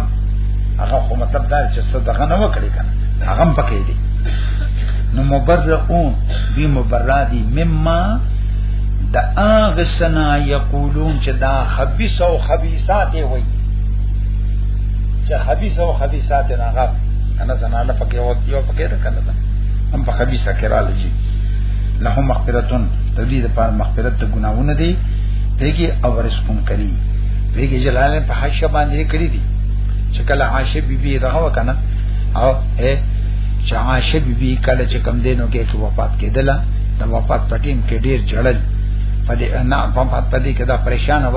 هغه خو مطلب دا چې صدقه نه وکړي کنه هغه پکې دی نو مبرؤون بی مبرا دی مما دا آغسنا یقولون چې دا خبیث او خبیث ساته وای چې خبيث او خبيثات نه غف انا زنانه پکې او یو پکې ده کنه ده هم په خبيثه کې را لږي لهم مغفرتون تدې د پاره مغفرت ته ګناونه دي پیګي او رزقون کری پیګي جلال په حشه باندې کړی دي چې کله عائشه بیبي دغه وکنه او اے چې عائشه بیبي کله چې کم دینو کې کې وفات کېدله د وفات پټیم کې ډیر جړل پدې نه په پدې کې دا پریشان و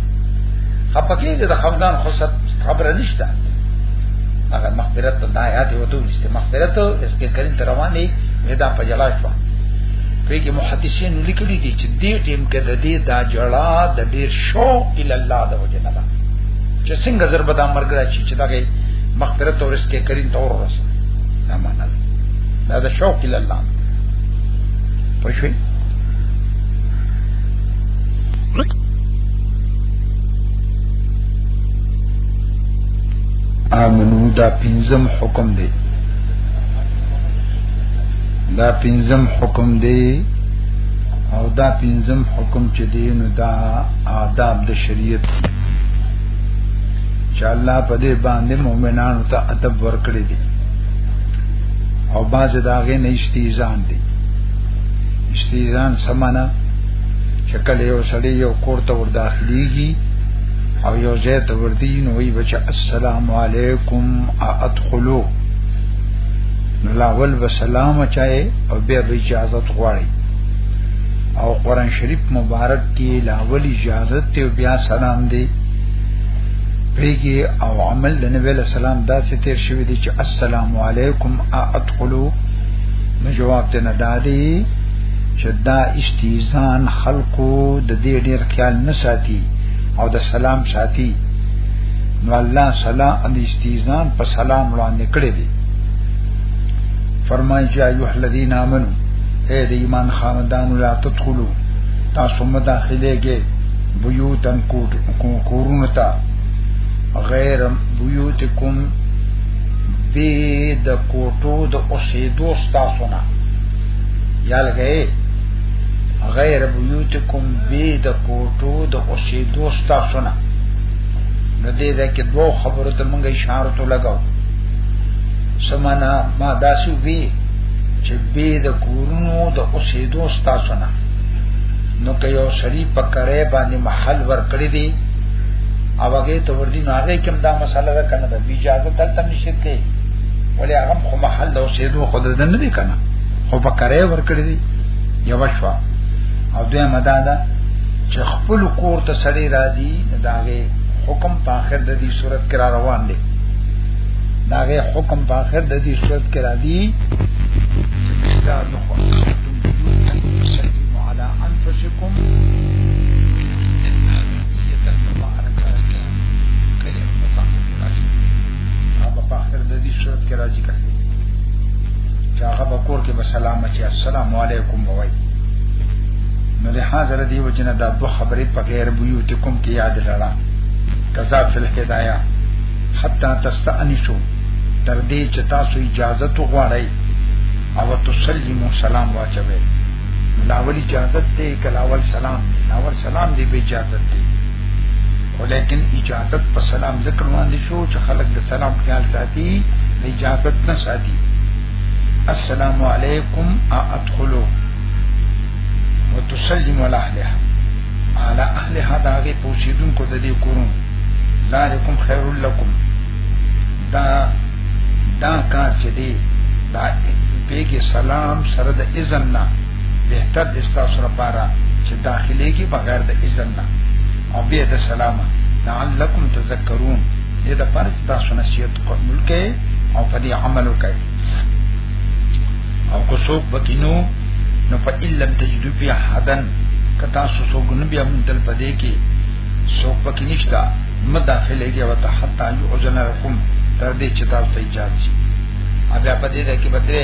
خپکیږي د خفقان خو خبره نشته هغه مغفرت ته دا آیات وته نشته مغفرت اس کې کریم تر روانې ودا په جلا شو په کې محدثین لیکلي دي چې دې ټیم کې د دې دا جړا د ډیر شوق ال الله د وجه نه ده چې څنګه ضرب د مرګ راشي چې دا کې مغفرت او رزق کریم ته ورسه نه منل دا د شوق ال الله پښوی امنو دا پنځم حکم دی دا پنځم حکم دی او دا پنځم حکم چې دی نو دا آداب د شریعت چې الله په دې باندې مؤمنانو ته ادب ورکړي دي او باز داغه نه استیزان دي استیزان سمانا چې کله یو سړی یو کور ته ور داخليږي او یو ځای ته ور دي نو وی بچ السلام علیکم ادخلوا نو لاول به سلام چای او بیا به اجازه غواړي او قران شریف مبارک کې لاول اجازه ته بیا سلام دی پیږي او عمل د نبی له سلام داسې تیر شوی دی چې السلام علیکم ادخلوا نو جواب ته نه دادی چې دا استیزان خلقو د دې ډیر خیال نه ساتي او د سلام ساتي نو الله سلام د استیزان په سلام وړاندې کړی دی فرمایي چې ایه الذین آمنو اے د ایمان خاندانو لا تدخلوا تاسو مه داخليږئ بيوتن کورونو ته غیر بيوتکم به د کوټو د اوسېدو تاسو نه یا لګي غیر بیوتکم بی د کوټو د اوسې دوستا سنا نو دې دا کې دوه خبرو ته مونږه اشاره تو لگاو سمانا ما داسو بی چې بی د کورونو د اوسې دوستا سنا نو که یو سړی په کرے باندې محل ور کړی دی او هغه ته ور دي نو هغه کوم دا مسله ده کنه د اجازه تل تم نشته ولې هغه خو محل او سیدو خو د نه دی کنه خو په کرے ور کړی دی یو شوا او دوی مدادا چې خپل کور ته سړی راځي داغه حکم په اخر د دې صورت کې را روان دی داغه حکم په اخر د دې صورت کې را دی اذا نخوتم بيوتا فسلموا على انفسكم هغه په اخر د دې صورت کې راځي کړي چې هغه په کور کې به سلام اچي السلام علیکم وایي نو له حاضر دی وجنه دا دوه خبرې په غیر بیوتکم کې یاد لرا کذا فی الهدایا حتا تستانسو تر دې چې تاسو اجازه تو غواړئ او تسلیمو سلام واچوي لاول اجازه ته کلاول سلام لاول سلام دی به اجازه ته ولیکن اجازت په سلام ذکر باندې شو چې خلک د سلام خیال ساتي د اجازت نه ساتي السلام علیکم ادخلوا وتسلم على اهلها على اهلها داغه پوسیدون کو د دې کورون ذالکم خیر لکم دا دا کار چې دی دا پیګه سلام سره د اذن نه بهتر دي تاسو لپاره چې داخلي کې بغیر د اذن نه او بیا د سلام لعلکم تذکرون دې د پاره چې تاسو نصیحت قبول کړئ او په دې عمل وکړئ او کو څوک بکینو نو په علم تجدو فی حدن کتا سو سو ګن بیا مون تل پدې کې څوک پکې نشتا مداخله کې وته حتا یو اذن لكم تر دې چې تاسو ته اجازه شي بیا پدې ده کې بدره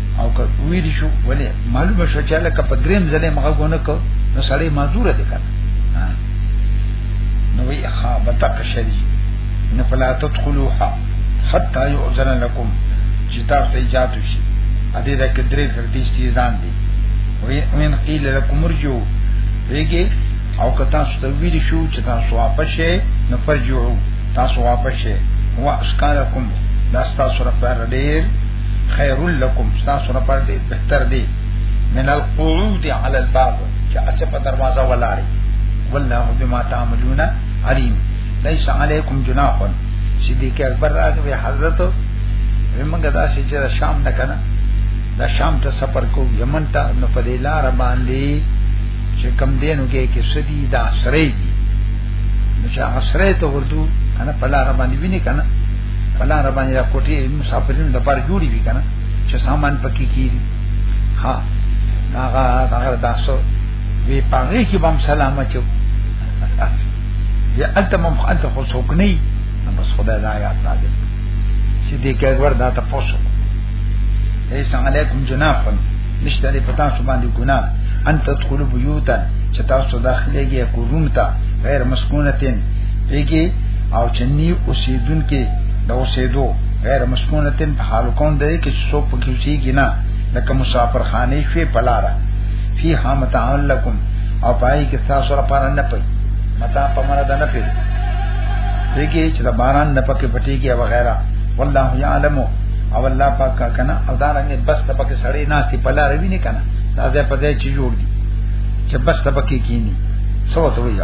او که ویل شو ولې معلومه شو چې لکه په دریم ځلې مغه غونه کو نو سړی معذور دی کنه نو وی ښا بتق شری نه فلا تدخلوها حتا یؤذن لكم چې تاسو ته اجازه شي ا دې دا کې درې کړتي استیزان دي وی ان قیل لكم ارجو ویګي او که تاسو ته ویل شو چې تاسو واپس شئ نو فرجو تاسو واپس شئ واسکارکم دا تاسو لپاره ډیر خیر لکم تاسو نه پر دې بهتر دی من القعود علی الباب چې اڅه په دروازه ولاري والله بما تعملون علیم ليس علیکم جناح صدیق اکبر راغی حضرت موږ دا چې د شام نه کنه د شام ته سفر کو یمن ته نو په دې لار باندې چې کم دینو کې کې سدي دا سره دي نو چې اسره ته ورته کنه په لار باندې ویني کنه بلا را باندې دا کوټې مسافرینو د بار جوړي وی کنه چې سامان پکې کیږي ها هغه هغه تاسو وی پاره کې بم سلام اچو یا انت مم انت خو څوک نه نو بس خدای دا یاد راځي چې دې کې ور دا تاسو ایسا علیکم جناح نشته لري پتا سو باندې ګنا ان تدخلوا بیوتا چې تاسو داخليږئ کورونو ته غیر مسکونتين پیګي او چې نی اوسیدون کې د اوسېدو غیر مسکونه تن په حال کون دی کې څوک پکې اوسېږي نه لکه مسافر خانه شوی پلاره فی حامت لکم او پای کې تاسو را پاره نه پي متا په مر ده نه پي دګي چې دا باران نه پکې پټيږي او غیره والله یعلم او الله پاک کنه او دا رنګ بس ته پکې سړی ناشتي پلا روي نه کنه دا ځای په ځای چې جوړ دي چې بس ته پکې کینی سو ته ویل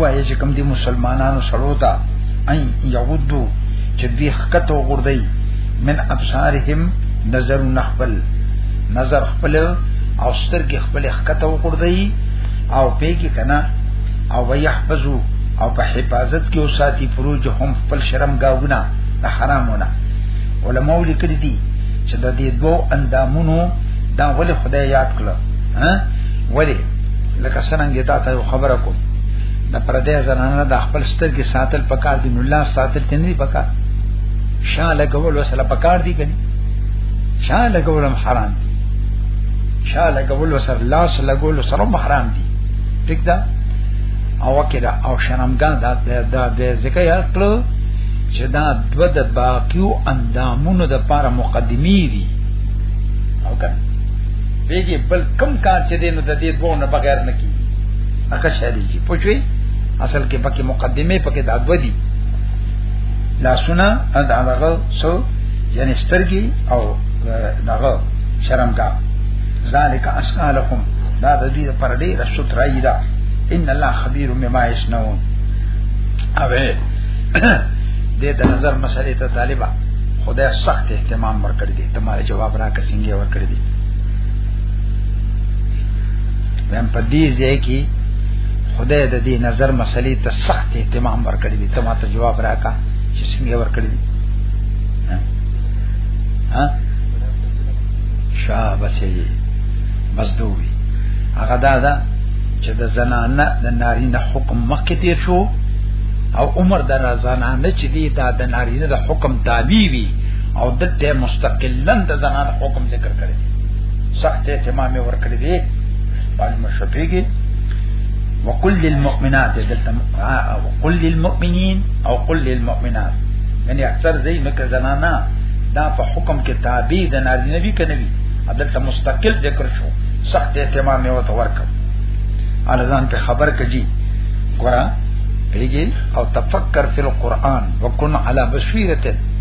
وایي چې کوم دي مسلمانانو سره تا اي يغدو چې دوی خکته وګرځي من ابصارهم نظر نخبل نظر خپل او سترګې خپل خکته وګرځي او پیګه کنا او ويحفظو او په حفاظت کې او ساتي فروج هم خپل شرم گاونه د حرامونه علماء لیکلي دي چې د دې دوه اندامونو دا ولې خدای یاد کړل ها ولې لکه څنګه دا ته خبره کوم د پردې زنانه د خپل سترګې ساتل پکار دي نو الله ساتل ته نه پکار شان لګول وسله پکار دي کني شان لګول هم حرام دي شان لګول وسله لاس لګول سره هم حرام دي ټیک ده او کړه او شرمګان دا دا د ذکر یاد کړو چې دا دو د باقیو اندامونو د پاره مقدمی دي او کړه دیږي بل کم کار چې دین د دې دوه نه بغیر نه کی هغه شری جی پوښوي اصل کې پکې مقدمه پکې دا دوه دي لا سنا اند هغه سو یعنی سترګي او دغه شرمګا ذالک اسالهم دا د دې پر دې رسول راي دا ان الله خبير بما يصنعون اوه دې د نظر مسلې ته طالبہ خدای سخت اهتمام ورکړي دي تمہاره جواب را کسنګي ورکړي دي ویم په دې ځای کې خدای د دې نظر مسلې ته سخت اهتمام ورکړي دي ته ماته جواب راکا چې څنګه ورکړي دي ها شابسي مزدوي هغه دا ده چې د زنانه د ناری نه حکم مخکې تیر شو او عمر د زنانه چې دی دا د ناری نه د حکم تابع وي او د دې مستقلا د زنان حکم ذکر کړی دی سخت اهتمام یې ور کړی دی باندې مشفيږي وقل للمؤمنات دلته وقل للمؤمنين او قل للمؤمنات یعنی اکثر زي مکه زنانا دا په حکم کې تابع د نارینه وی کنه وی دلته مستقل ذکر شو سخت اهتمام یې وته ورکړ الزان په خبر کجی ګورا پیږي او تفکر فی القرآن وکن علی بصیرته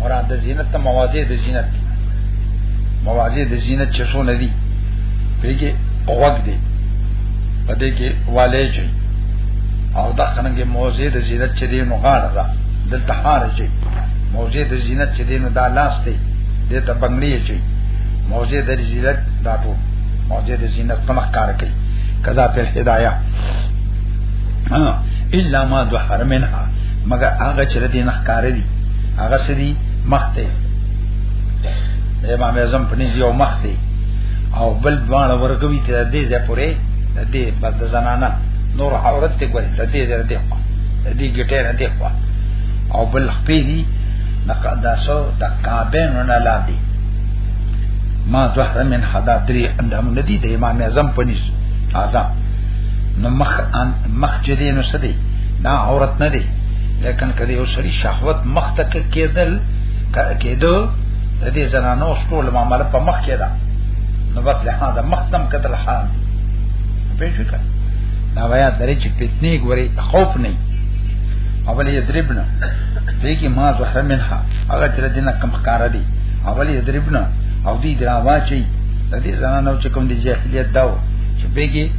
مراد د زینت ته مواضع د زینت مواضع د زینت چې څو نه دي پیګه اوګ دي پدې کې والي چي او دا څنګه کې مواضع د زینت چې دی نو غاړه ده دلته هار چي مواضع د زینت چې دی نو دا لاس دی د ته بنگلې چي مواضع د زینت دا ټول مواضع د زینت په مخ کار کوي کذا په هدايا الا ما ظهر منها مګر هغه چې د دین ښکار دي هغه سړي مخ ته امام اعظم په نيز یو مخ ته او بل باندې ورګوي ته دې ځه پوره دې بد زنانا نور عورت ته ګوري ته دې ځه دې خوا دې ګټه نه دې خوا او بل خپې دي نقداسو د کابین نه لاندې ما زهر من حدا درې اندام ندي د امام اعظم په نيز اعظم نو مخ مخ چې دې نو سدي دا عورت نه دی لیکن کدی یو سړي شهوت مخ ته کېدل کېدو د دې زنانو ټول معاملې په مخ کې ده نو بس له هغه مخ تم قتل حرام دی په شو کړه دا بیا درې چې پتنی ګوري خوف نه اول یې دربنه دې کې ما زهره منها هغه چې دینه کم ښکار دي اول یې دربنه او دې دراوا چي د دې زنانو چې کوم دي جاهلیت داو چې بګي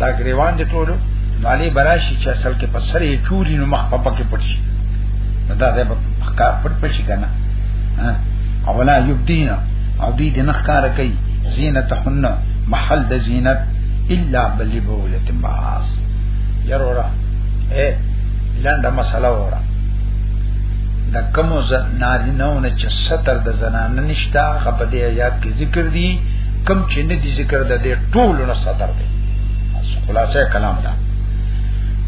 دا گریوان دی ټولو نو علی براشی چې اصل کې په سر یې چوری نو مخ په پکې پټ شي دا دې په ښکار پټ پټ شي کنه اولا یبدین او دې دې نخکار کوي زینتهن محل د زینت الا بلبولت باس یرورا اے لنډه مسله وره د کوم نارینهونه چې ستر د زنانه نشتا غبدې آیات کې ذکر دي کم چې نه دي ذکر د دې ټولو نه صدر دی خلاصه کلام دا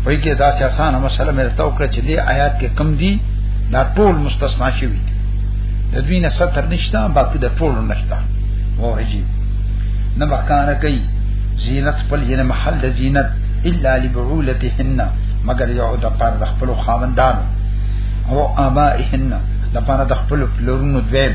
په کې دا چې اسانه مسله مې تاو کړ چې دې آیات کې کم دي دا ټول مستثنا شوی دي د دوی نه ستر نشته باقي د ټولو نشته ورجی نه مکانه کوي زینت خپل یې محل د زینت الا لبعولتهن مگر یو د پاره د خپل خاوندانو او آبائهن د پاره د خپل پلرونو دویم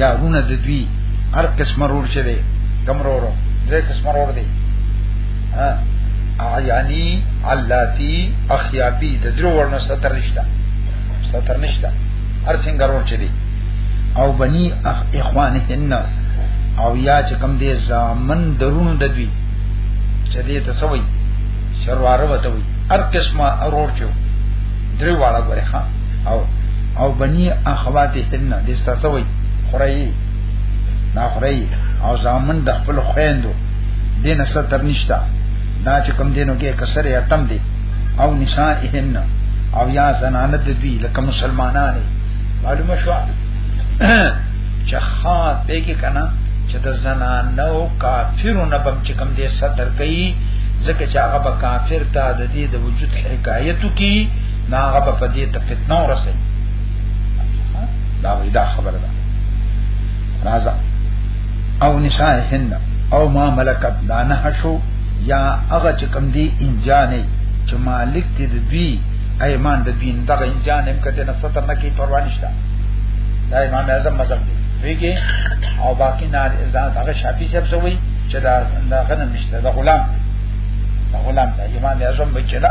یا رونه د دوی هر قسم رور چې دی کم رورو درې قسم رور دی ها اعیانی علاتی اخیابی د درو ورنو ستر نشتا ستر نشتا هر څنګه رور چې دی او بنی اخ اخوانهن او یا چې کم دی زامن درونو د دوی چې دې ته سوي شرواره وته وي هر قسمه رور چې درې واړه غره ها او او بنی اخواتهن د استاسوي خړی نا خړی او زامن د خپل خويندو دین ستر نشتا دا چې کم دینو کې کسر یا تم دی او نسائهن او یا زنانه د دوی لکه مسلمانانه معلومه شو چې خا به کې کنه چې د زنانه او کافرو نه بم چې کم دې ستر کوي ځکه چې هغه به کافر ته د دې د وجود حکایتو کی نا هغه په دې ته فتنه ورسې دا وی دا خبره ده راځه او نساء هن او ما ملکت دا نه شو یا هغه چې کم دی انجانې چې مالک دې د دوی ایمان د دین دغه انجان هم کته نه ستر نه کی پروا نشته دا امام اعظم مذهب دی ویګي او باقی نه دا هغه شافعي صاحب سوی چې دا دغه نشته دا غلام دا غلام دا امام اعظم بچلا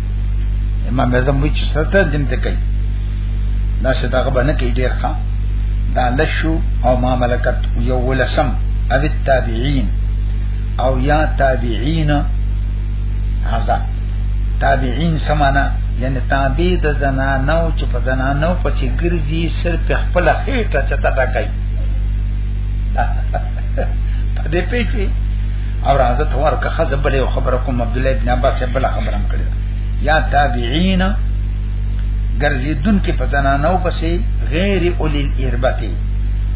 امام اعظم وی چې سره تنظیم ته کوي دا څه دغه باندې کې ډیر ښه دا لشو او ما ملکت یو ولسم او التابعین او یا تابعین هذا تابعین سمانا یعنی تابع د زنانو چې په زنانو په چې ګرځي صرف خپل خېټه چتا تا کوي په دې پیټي او راځه ته ورکه خزه بلې خبره کوم عبد الله ابن عباس بل خبره هم کړې یا تابعین ګرځیدون کې فزنانو پسې غیر اولی الاربته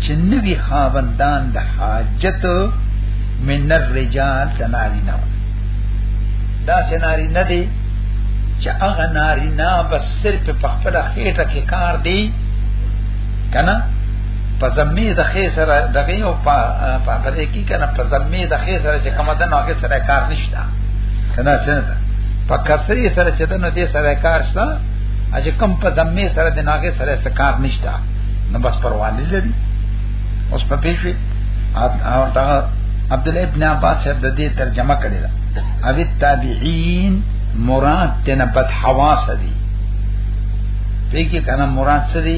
چې نوی خاوندان د حاجت من الرجال تناری نه دا سناری نه دی چې هغه ناری نه بس صرف په خپل خېټه کې کار دی کنه په زمي د خې سره دغه او په په دې کې کنه په زمي د خې سره چې کومه ده نو هغه سره کار نشته کنه څنګه په کسری سره چې ده نو دې سره کار شته چې کوم په زمي سره د ناګه سره څه کار نشته نو بس پروا نه لري اوس په پیښې او دا عبد الله ابن عباس صاحب د دې ترجمه کړې ده او تابعین مراد تنبت حواس دي په کې کنه مراد څه دي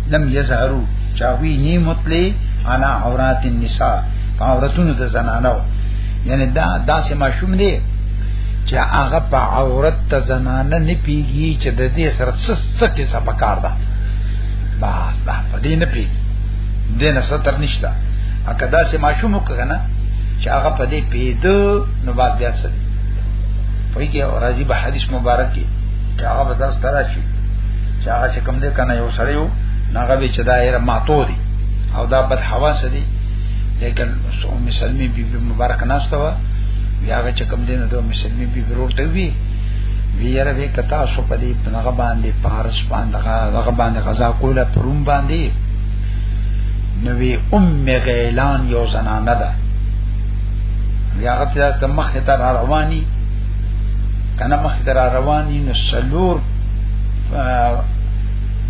لم یظهروا چاوی نی متلی انا عورات النساء عورتونو د زنانو یعنی دا داسې ماشوم دی چې هغه په عورت ته زنانه نه پیږي چې د دې سره څه کې څه پکار ده بس دا په دې نه پیږي دین ستر نشته اګه داسې ماشوم وکړنه چې هغه په دې پیدو نو بعد بیا څه په کې راځي به حدیث مبارک کې هغه به تاسو ته راشي چې هغه چې کوم دې کنه یو سړی وو هغه به چې دا یې ماتو دي او دا بد حواس دي لیکن سو مسلمی بی بی مبارک ناشته وا بیا هغه چې کوم دې نو مسلمی بی بی ورته وی ویره به کتا سو په دې پنغه باندې پارس باندې هغه باندې غزا کوله پروم باندې نوې ام غیلان یو زنانه ده بیا هغه ته مخه ته رواني کنه مخ در رواني نو سلور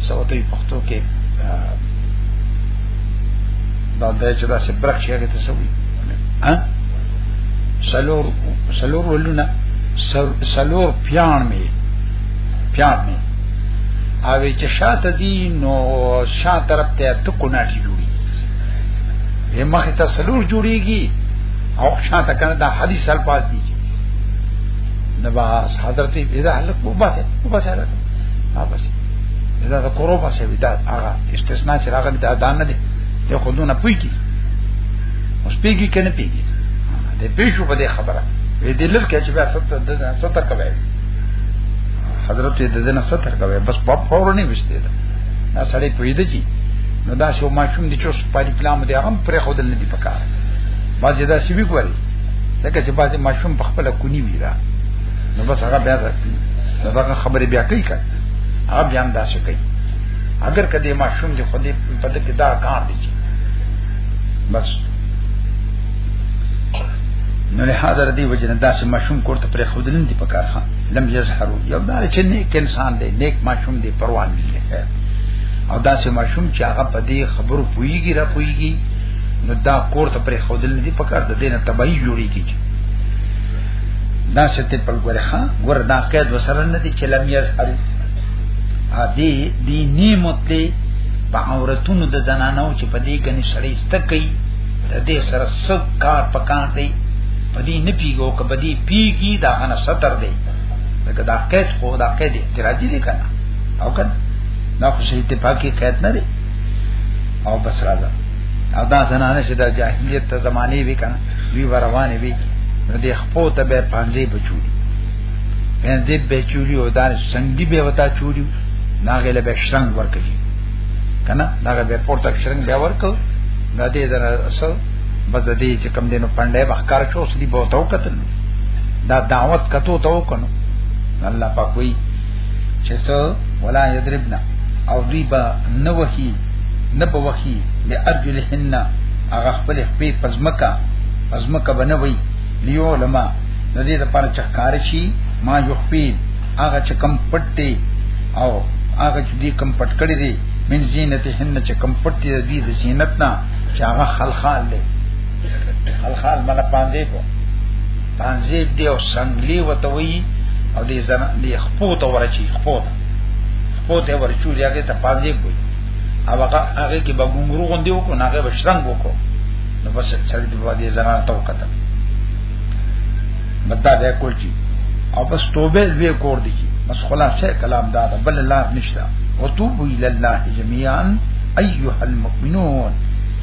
سوتې پښتو کې دا د چې دا چې برک شي هغه ته سوي ها سلور سلور ولونه سلور پیان می پیان می او چې شاته دي نو شاته طرف ته تکوناټي جوړي یې مخ ته سلور جوړيږي او شاته کنه دا حدیث الفاظ دي نباس حضرت اذا حلق وباسه وباسه بس اذا د کورو باسه ودا هغه استثناء چې راغلی دا دان نه دي یو خودونه پويږي اوس پیږي کنه پیږي د پیښو په دې خبره وې د لر کې چې بیا ستر د ستر کوي حضرت دې د نه ستر کوي بس په فور نه وشته دا دا سړی پویده جی نو دا شو ماشوم دي چې اوس پالي پلان دې هم پرې خودل نه دي پکاره باز دا سی وی کوي ځکه چې بعضی ماشوم په خپل کونی وی دا نو بس هغه بیا راځي نو دا خبره بیا کوي کړه هغه بیا هم داسې کوي اگر کدی ماشوم دی خو دې په دې کې دا کار دی بس نو له حاضر دی وجنه داسې ماشوم کوړه پر خودلن دی په کار خان لم یظهرو یو دار چې نیک انسان دی نیک ماشوم دی پروان دی او داسې ماشوم چې هغه په دې خبرو پويږي را پويږي نو دا کور ته پرې خودل نه دی پکار د دینه تبعی جوړی کیږي دا شته په ګوره ها ګور دا قید وسره نه دی چې لم یظهر ا دې دې نیمت دی په عورتونو د زنانو چې په دې کني سړی ستکې د دې سره سب کار پکار دی په دې نه پیګو کبه دې پیګي دا غنه ستر دی لکه دا قید خو دا قید اعتراضی دی کنه او کنه دا خو شي اتفاقی قید نه دی او بس راځه او دا زنانه چې د جاهلیت ته زمانه وی کنه وی روانه وی نو د خپو ته به پانځي بچوړي پانځي بچوړي او دا څنګه به وتا چوړي ناګه له بشرنګ ورکړي کنه ناګه به پورته شرنګ به ورکړي نو دې در اصل بس د دې چې کم دینو پاندې بخکار شو سړي بہت او قتل دا دعوت کتو تو کنو الله پاک وی چې څو ولا یضربنا او دی با نه وحی نه په وحی له ارجلهن هغه خپل خپې پزمکا پزمکا بنوي لیو لما د دې لپاره چې کار شي ما یخفی هغه چې کم پټي او هغه چې دې کم پټ کړی دی من زینتهن چې کم پټي دی د زینت نه چې هغه خلخال دی خلخال مله پاندې کو پانځیب دی او سنگلی وتوي او دې زنا دې خپو ته ورچی خپو ته خپو ته ورچو یاګه ته پانځیب وي او هغه هغه کې به ګمرو غوندي وکړو هغه به شرنګ وکړو نو بس سړی دې باندې زنا ته وکړه بدا به کول کی او بس توبه دې کور دی بس خلاصه کلام دا بل الله نشتا وتوبوا الى الله جميعا ايها المؤمنون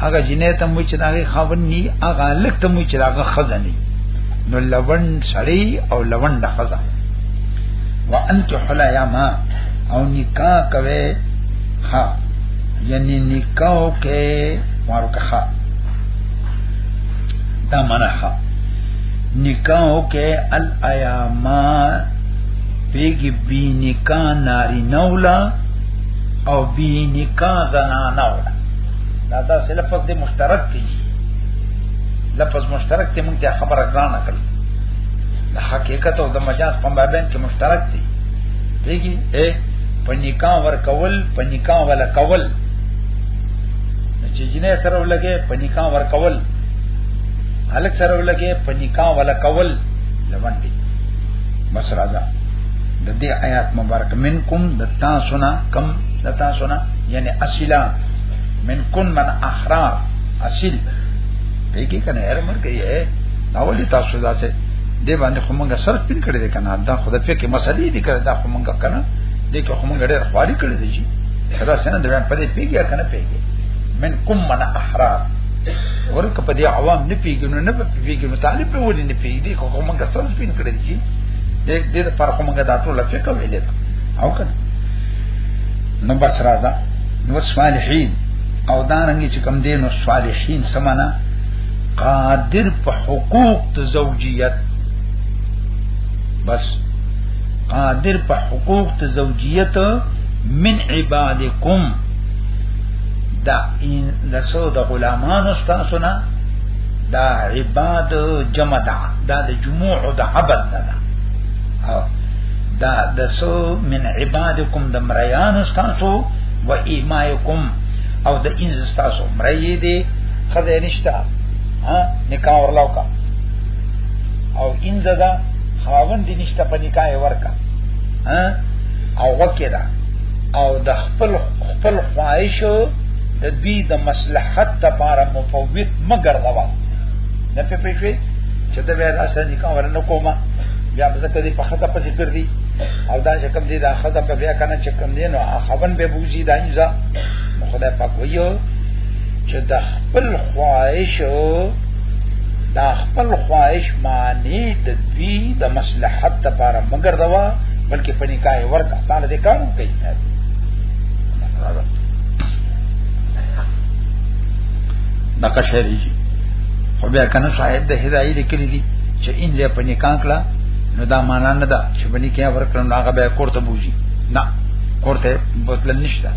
هغه جنې ته مو چې داغه خاون ني هغه لک ته مو چې داغه خزني نو لون سړی او لون د خزا وانت حلایا ما او نکاح کوي ها یعنی نکاح کې مارو که ها دا معنا ها نکاح کې الایاما پیګي بی نکاح ناری نولا او بی نکاح زنانولا دا دا سلف دې مشترک دي لفظ مشترک ته مونږ ته خبره ګرانه کړی د حقیقت او د مجاز په مابین کې مشترک دي دیږي اے په نکاح ور کول په نکاح ولا کول چې جنې سره ولګي په نکاح ور کول هلک سره ولګي په نکاح ولا کول لمن دي بس راځه د دې آیات مبارک منکم د تاسو نه کم د تاسو نه یعنی اصله من کن من احرار اصیل پیګی کنه هر مرګ یې ناولی تاسو دا څه دی باندې خو مونږه سر سپین کړی دی کنه دا خو د فقې مسلې دي کړه دا خو مونږه کنه دې کې خو مونږه ډېر خواري کړی دی جی دا څنګه د بیان پرې پیګی کنه پیګی من کن من احرار ورکه په دې عوام نه پیګی نو نه پیګی نو طالب په ولې نه پیګی خو مونږه سر سپین کړی دی دې دې پر خو مونږه دا ټول فقې ویلې او کنه نو بس راځه نو صالحین او دارنګ چې کم دین او صالحین سمانا قادر په حقوق د زوجیت بس قادر په حقوق د زوجیت من عبادکم دا ان لسو د غلامان استاسو نه دا عباد جمع دا دا د جموع د عبد دا, دا دا د سو من عبادکم د مریان استاسو و ایمایکم او د انز استاسو مری دی خدای نشتا ها نکاح ورلاو کا او انز دا خاوند دی نشتا په نکاح ورکا ها او وکړه او د خپل خپل خواهش د دوی د مصلحت لپاره مفوت مگر غوا نه په پېښې چې دا به اسانه نکاح ورنه کومه بیا په ځکه دې په خطه په ذکر دي او دا چې کوم دي دا خطه په بیا کنه چې کوم دي نو خبن به بوزي دا یزا خدای پاک ویو چې د خپل خواهش دا خپل خواهش معنی د دوی د مصلحت لپاره مگر دوا بلکې په نکاح ورکا تعالی دې کارو کوي نقشه دی خو بیا کنه صاحب د هدايه لیکلي دي چې انځه په نکاح کړه نو دا معنا نه ده چې باندې کې ورکړم هغه به کوړه بوزي نه کوړه بوتل نشته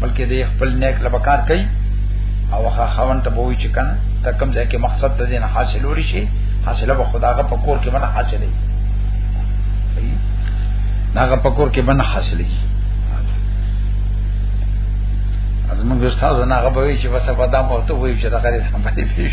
بلکې دې خپل نیک لبکار کوي او هغه خوان ته وایي چې کنه ته کوم ځای کې مقصد د دین حاصل لوري شي حاصله به خداغه په کور کې باندې حاصلې داغه په کور کې باندې حاصلې ازمن ګستاو نه هغه به وي چې وسه په دامه ته وایي چې دا غریب هم پاتې پیش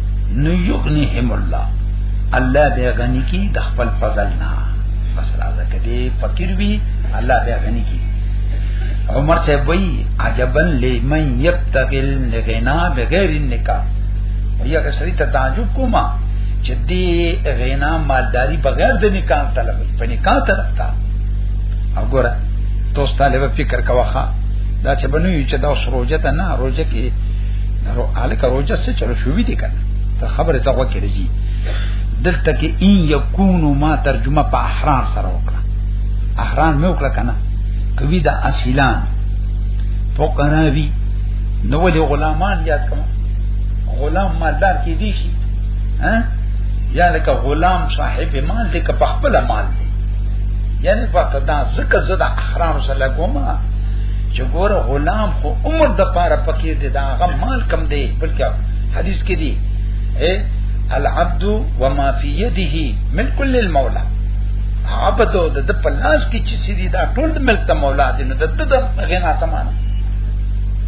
نو یغنیهم الله الله به غنی کی د خپل فضل نه بس راځه کدی فقیر وی الله به غنی کی عمر سے وی عجبا لمن یبتغل لغنا بغیر النکاح وی هغه سړی ته تعجب کوما چې دی غنا مالداری بغیر د نکاح طلب په نکاح طرف تا وګوره تاسو طالب فکر کاوه دا چې بنوي چې دا سروجه ته نه روجه کې نو الک روجه څه چلو شو وی دي کنه ته خبره ته وکړه جی دلته کې ان یکونو ما ترجمه په احرار سره وکړه احرار مې وکړه کنه کوي دا اصلان فقرا وی نو ولې غلامان یاد کما غلام مالدار کې دي شي ها یا لکه غلام صاحب مال دې که په خپل مال دې یعنی فقط دا زکه زدا احرام سره کومه چې ګور غلام خو عمر د پاره پکې دی دا هغه مال کم دی بلکې حدیث کې دی اے العبد وما فی یده من کل المولى عبد او د پلاس کې چې سړي دا ټول د ملک ته مولا دی نو د د غنا سمانه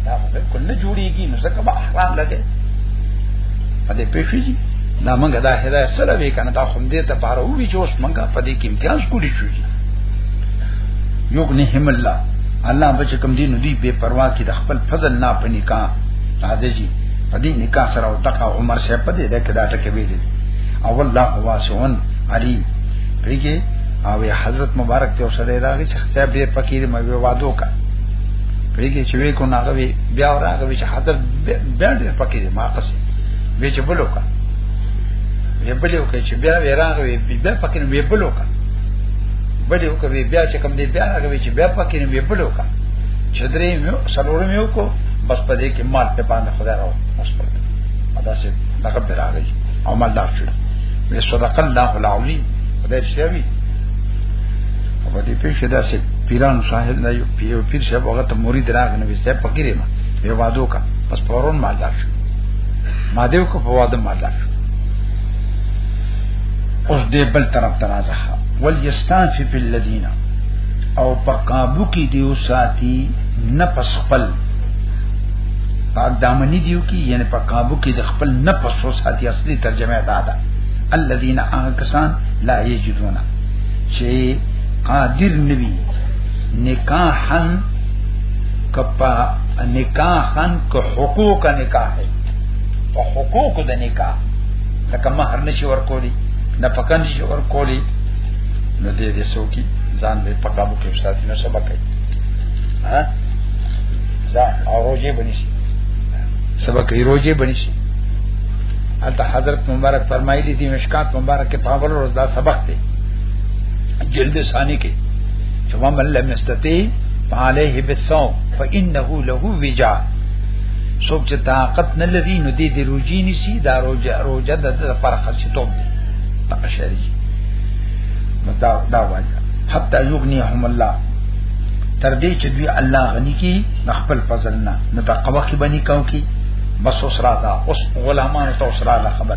دا به کله جوړیږي نو ځکه به احرام لګي ا دې پېښېږي دا موږ دا هدايت سره وی کنه دا خوم دې ته پاره وی چې اوس موږ په دې کې امتیاز کولی شو یغنهم الله الله بچ کم دین دی بے پروا کی د خپل فضل نه پنی کا راځي جی په دې نکاح سره او تقا عمر شه په دې ده کې دا ټکه ویل او الله واسعون علیم پیږي او حضرت مبارک ته سره راغی چې خطاب ډیر فقیر مې وادو کا پیږي چې وې کو ناغوي بیا راغوي چې حضرت بیا ډیر فقیر ما قصې به چې بلو کا یې بلو کې چې بیا وې راغوي بیا فقیر مې بلو کا بلې وکوي بیا چې کم دی بیا هغه چې بیا پکې نه بل وکا چې درې مې سلورم یو کو بس په دې کې مال په باندې خدای راو مشکل دا څه دغه پر راغی او مال لا شو وی صدق الله العظیم خدای چې وی او دې په شدا سي پیران صاحب نه یو پیر پیر شه هغه ته مرید راغ نه وسته فقیر ما یو وادو کا پس پرون مال لا شو ما دیو کو په واده مال لا شو اوس دې بل طرف ترازه وليستعفف الذين او په قابو کې دیو ساتي نفس خپل پاک دامنی دیو کې یعنی په قابو کې د خپل نفس او ساتي اصلي ترجمه دا ده الذين اعكسان لا يجدون چې قادر نبی نکاحن کپا نکاحن که حقوق نکاح په حقوق د نکاح لکه مہر نشي ورکولي نه پکان شي ورکولي نو دې دې سوکي ځان دې پکابو کې ساتي نه سبا کوي ها دا روزه بنشي سبا کوي روزه بنشي حضرت حضرت مبارک فرمایلی دی مشکات مبارک کې پاول روز دا سبق دی جلد ثانی کې چې ومن لم یستطیع فعليه بالصوم فانه له وجاء څوک چې طاقت نه لري نو دې د روجي نسی دا روجه روجه د لپاره خرچتوب دی دا شری نو دا دا وایي حتا یغنیهم الله تر دې چې دوی الله غني کی خپل فضل نه نو دا قوا کې بني کاو کی بس اوس راځه اوس غلامان ته اوس راځه خبر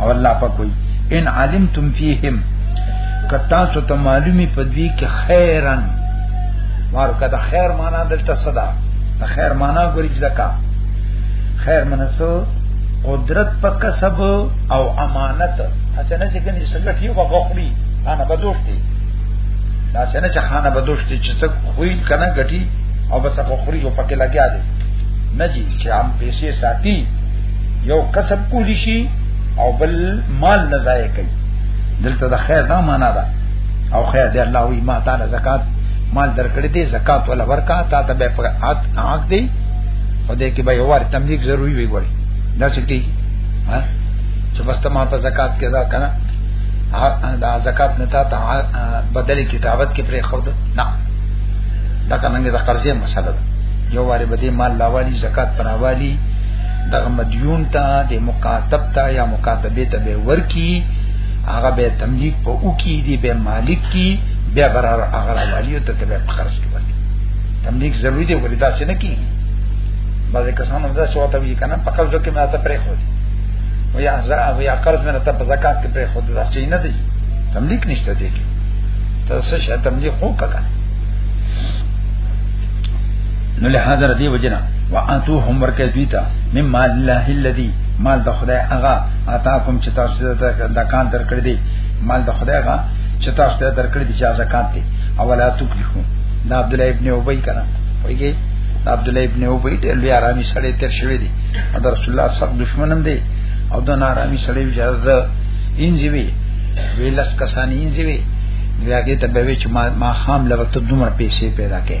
او الله په کوئی ان علمتم فیهم کتا سو ته معلومی پدوی کې خیرن مار کدا خیر معنا دلته صدا ته خیر معنا ګوري ځکا خیر منسو قدرت په کسب او امانت اسنه چې کني سګټ یو بغخړي انا بدوشتي دا څنګه چې خانه بدوشتي چې څه خوې کنه غټي او بس خو خوري او پکې لګیا دي نه جی چې هم پیسې ساتي یو کسب کولی شي او بل مال نه ضایع کوي دلته د خیر دا معنا ده او خیر دی الله وی ما تعالی زکات مال درکړې دي زکات ولا ورکا تا ته به فقات حق دی او دې کې به یو ور تملیک ضروری وي ګوري دا سټي ها چې بس ته ما ته زکات کې دا کنه دا زکات نه تا ته بدلې کتابت کې پرې خود نه دا کنه د قرضې مسله ده یو واره به دې مال لاوالي زکات پراوالي دغه مدیون ته د مکاتب ته یا مکاتبه ته به ورکی هغه به تملیک په او کی دی به مالک کی بیا برار هغه والیو ته به خرج کی ورکی تملیک ضروری دی ولدا څه نه کی بعضی کسان هم دا شو ته وی کنه په قرض کې ماته پرې خو دی او یا زا او یا قرض مې ته په زکات کې پرې خو دی دا څه نه دی تملیک نشته دی ته څه شته تملیک هو کړه نو له حاضر دی وجنا واتو هم ورکه دیتا مم مال الله الذی مال د خدای هغه اتاکم چې تاسو ته د کان درکړی دی مال د خدای هغه چې تاسو ته درکړی دی چې زکات دی او ولا تکلفو دا عبد الله ابن ابی کنا وایي دا عبد الله ابن ابی ته لوی آرامي سره تر شوی دی او رسول الله صاحب دشمنم دی او دا نارامی سره وی چې انځي وی ویلس کسان انځي وی بیا کې ته به چې ما خام لوت دومره پیسې پیدا کړي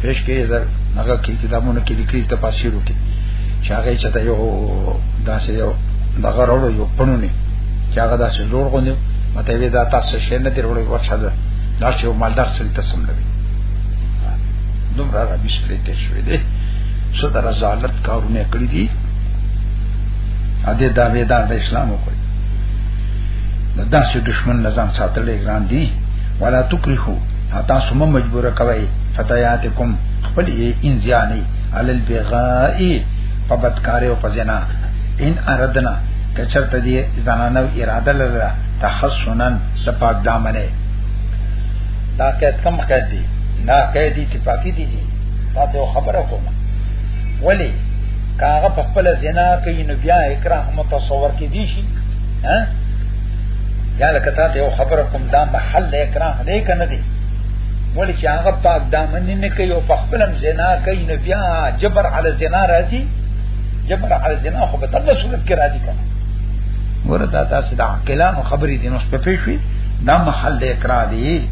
پیش کې زر هغه کې کتابونو کې لیکلي تفاسیرو کې چې هغه چې دا یو داسې یو دغه وروړو یو پڼونه چې هغه داسې جوړ غوندي مته وی دا تاسو شې نه دی وروړو ورشه ده دا چې یو مالدار سړي ته سم لوي دومره را بشپړې ته شوې دي څو در رسالت کارونه کړی دي ا دې دا وی دا د اسلام وکړي دا چې دشمن نظام ساتلې ګران دي ولا تکرهو حتا سم مجبور کوي فتياتکم خپل انزياني علی البغاء په بدکاري او په زنا ان اردنا کچرته دي زنانو اراده لره تحسنن د پاک دامنه دا قید کم قید دي دا قید اتفاقی دي جی دا ته خبره کوم ولی کاغه په خپل زنا کوي نو بیا اکراه متصور کې دي شي ها یا لکه تا ته یو خبر کوم دا محل اکرام دی کنه دی ولی چې هغه پاک دامن نه کوي او په خپلم زنا کوي نو بیا جبر علی زنا راځي جبر علی زنا خو په دغه صورت کې راځي کنه ورته تاسو د عقلانو خبرې دي نو په پیښوي دا محل د اقرا دی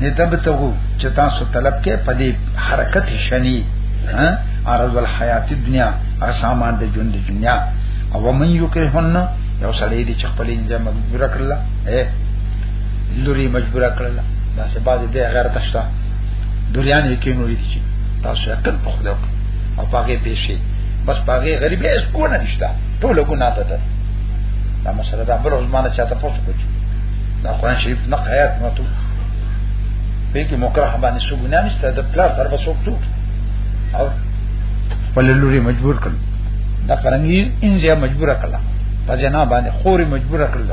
نتبتغو چې تاسو طلب کې په دې حرکت شنی ها عرض الحیات الدنیا اسامان د ژوند دنیا او من یکرهن یو سړی دی چې خپل انځه مجبور کړل اے لوري مجبور کړل دا سه باز به غیر تشتا دوریان یې کینو دي چې تاسو عقل په خدا او پاګه پیشي بس پاګه غریبه اس کو نه نشتا ټول ګنا ته ده دا مسله دا بل عثمانه چاته پوښتنه کوي دا قرآن شریف نه قیات نه تو به کې مکرح باندې سګونه نشته د پلا سره وسوک تو او ولې لوري مجبور کړل دا قرنګي انځه مجبور کړل په جنا باندې خوري مجبور کړل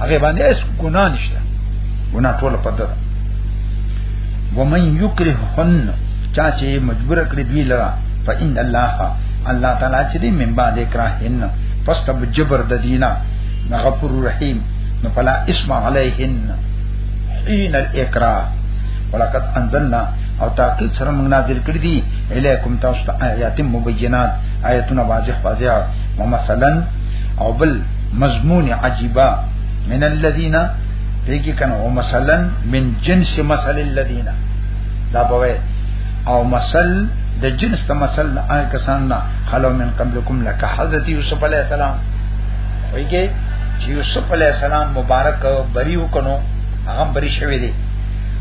هغه باندې اس ګنا نشته ګنا ټول په دغه ومن یکرهن چا چې مجبور کړی دوی لرا فإن الله الله تعالی چې دې من بعد اکراهن پس تب جبر د دینه غفور رحیم نو فلا اسم علیهن حين الاکراه ولقد انزلنا او تحقیق سره موږ نازل کړی دي الیکم تاسو ته آیات مبینات آیاتونه واضح واضح ومثلا او بل مضمون عجیبا من الذین دیږي کنه او مثلا من جنس مثل الذین دا بوي او مثل د جنس ته مثل آن کسان نه خلو من قبلکم لک حضرت یوسف علی السلام ویګي چې یوسف علی السلام مبارک بریو کنو هغه بری شوی دی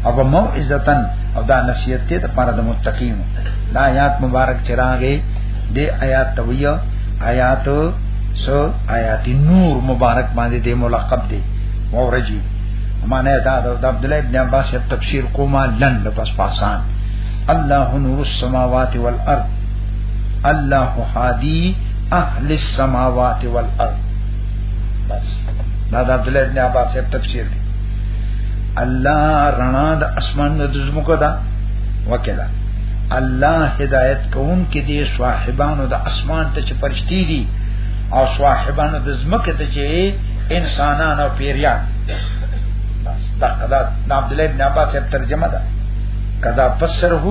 او په موعظتن او دا نصیحت ته لپاره د متقین دا آیات مبارک چراغې د آیات تویه آیات سو آیات نور مبارک باندې د ملقب دی مورجی معنی دا د عبد الله ابن عباس تفسیر کوما لن د پس پاسان الله نور السماوات والارض الله هادي اهل السماوات والارض بس دا د عبد الله ابن عباس تفسیر دی الله رڼا د اسمان نه د زمکو ده وکړه الله هدایت کوون کې دي صاحبانو د اسمان ته چې پرشتي دي او صاحبانو د زمکه ته چې انسانان او پیریان بس دا قضا د عبد الله ابن عباس ترجمه ده کذا فسره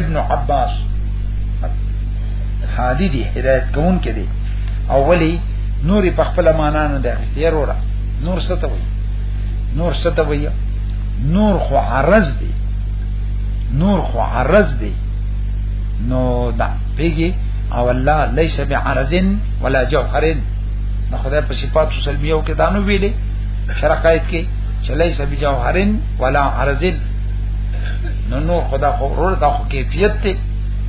ابن عباس هادي دي هدایت کوون کې دي اولی نور په خپل معنا نه ده یې وروړه نور څه ته وایي نور څه ته وایي نور خو عرض دی نور خو عرض دی نو دا پیږي او الله ليس بعرض ولا جوهر نو خدای په صفات سلبیو کې دانو ویلې شرقایت کې چې ليس بجوهر ولا عرض نو نو خدا خو ورور دا خو کیفیت دی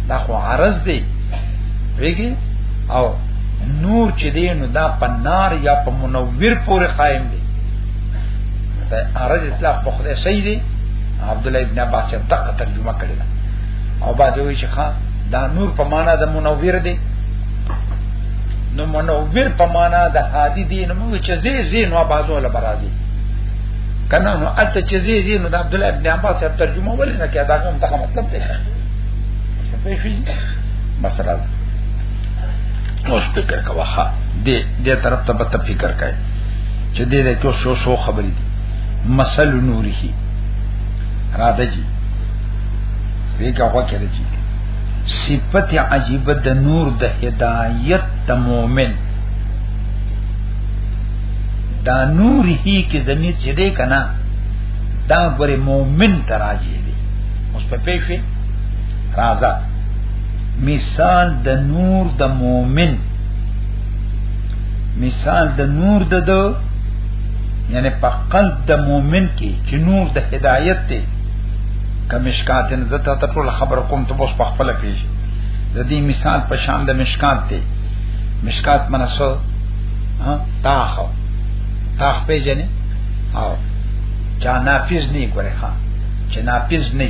دا خو عرض دی ویږي او نور چې دی نو دا په نار یا په منور پورې قائم دی دا ارز اطلاق په خدای صحیح دی عبد الله ابن عباس یې دقه ترجمه کړې ده او باځه وی چې ښا دا نور په معنا د منور دی نو منور په معنا د هادي دی نو موږ چې زی زی نو بازو له برازي کنه نو اته چې زی زی نو د عبد الله ابن عباس یې ترجمه ولې نه کړه دا کوم څه مطلب دی څه پیښې مسله اوس فکر کا وخا دې دې طرف ته به فکر کای چې دې دې کو شو شو خبرې دي مسل نوره را ده جی فکر خو کړی جی صفت عجیب د نور د هدایت د مؤمن دا نور هی کې زمير چې دې کنا دا غره مؤمن تراجي دي اوس په پېښه راځه مثال د نور د مؤمن مثال د نور د دو یعنی په قلب د مؤمن کې چې نور د هدایت ته کمشکات نه زته ته ټول خبر کوم ته بوس په خپل پیش د دې مثال په شان د مشکات ته مشکات منسو ها تاخ تاخ په جنې او چا نافذ نه ګورې خان چې نافذ نه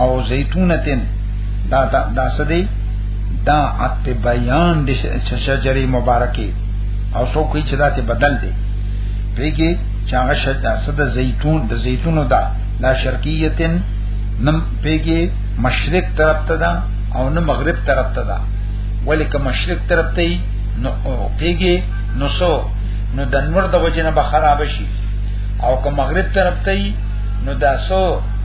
او زيتونتن دا دا, دا سدي دا عطف بیان د شجره مبارکه او سو کوي چې دا ته بدل دي پیږي چې هغه شجره صد زيتون د زيتونو دا لا شرقیتن نم پیږي مشرق طرف ته دا او نه مغرب طرف ته دا ولیک مشرق طرف ته نو پیږي نو سو نو د نور د وجنه به خراب شي او که مغرب طرف ته نو دا سو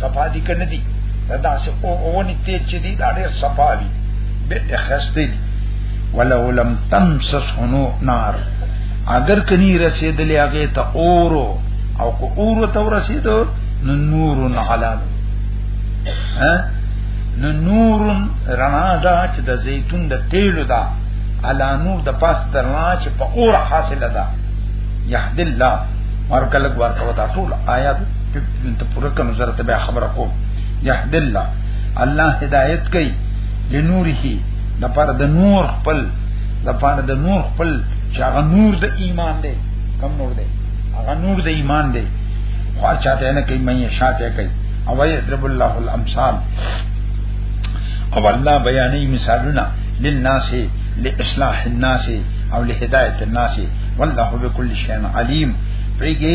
صفا دي کنه دي دا سه او اونی تیر چې دي دا ډېر صفا دي به ته خسته دي ولو لم تمسس هنو نار اگر کني رسیدلې هغه ته اورو او کو اورو ته رسیدو نو نور علی ها نو نور رڼا دا چې د زیتون د تیلو دا علا نور د پاس درنا چې په اور حاصله ده یحد الله ورکلک ورکو دا ټول آیات ته پوره کنو زره ته بیا خبره کوم یهد الله الله هدایت کوي لنوره د پر د نور خپل د پر د نور خپل چې هغه نور د ایمان دی کم نور دی هغه نور د ایمان دی خو چاته نه کوي مې شاته کوي او یضرب الله الامثال او الله بیانې مثالونه للناس لاصلاح الناس او لهدایت الناس والله بكل شيء عليم پیږي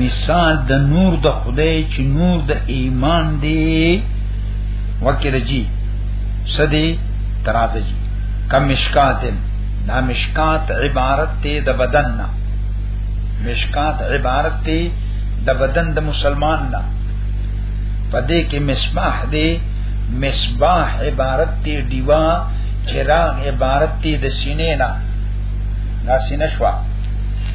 مثال د نور د خدای چې نور د ایمان دی وکړه جی سدی ترازه جی کم مشکات دا مشکات عبارت ته د بدن نه مشکات عبارت ته د بدن د مسلمان نه پدې کې مصباح دی مصباح عبارت ته دیوا چراغ عبارت ته د سینې نه دا سینې شوا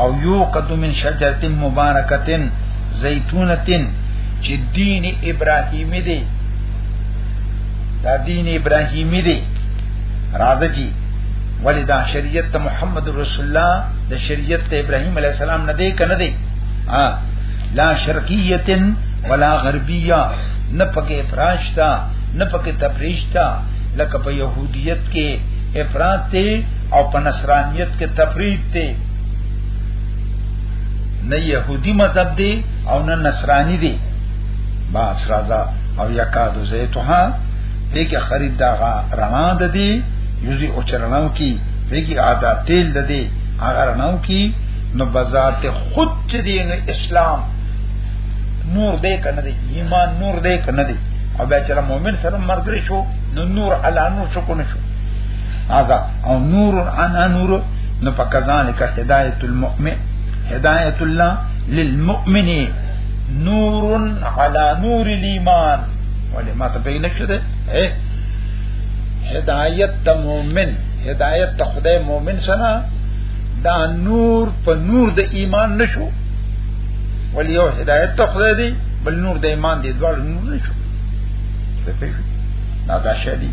او یو قد من شجرت مبارکتن زیتونتن چې دین ابراهیمی دی دا دین ابراهیمی دی راځه جی ولی دا شریعت ته محمد رسول الله د شریعت ته ابراهیم علی السلام نه دی کنه دی ها لا شرقیتن ولا غربیه نه پکې افراج تا نه پکې تفریج تا لکه په يهودیت کې افراط ته او په نصرانیت کې تفرید دی نه يهودي مذهب دی او نه نصراني دی باس راځه او یکاد زیتها دغه خرید دا رڼا ده دی یوزي او چرناو کی دغه عاده تیل ده دی هغه رڼاو کی نو بذات خود چې دی نو اسلام نور دې کنه دی ایمان نور دې کنه دی او بیا چې مؤمن سره مرګ شو نو نور علا نور شو کنه شو هذا او نور انا نور نو فكذلك هداية المؤمن هداية الله للمؤمن نور على نور الإيمان ولې ما ته به نشو ده هدايت د مؤمن هدايت د خدای مؤمن سره دا نور په نور د ایمان نشو ولی یو هدایت ته خدای دی بل نور د ایمان دی دوړ نور نشو دا دا شدی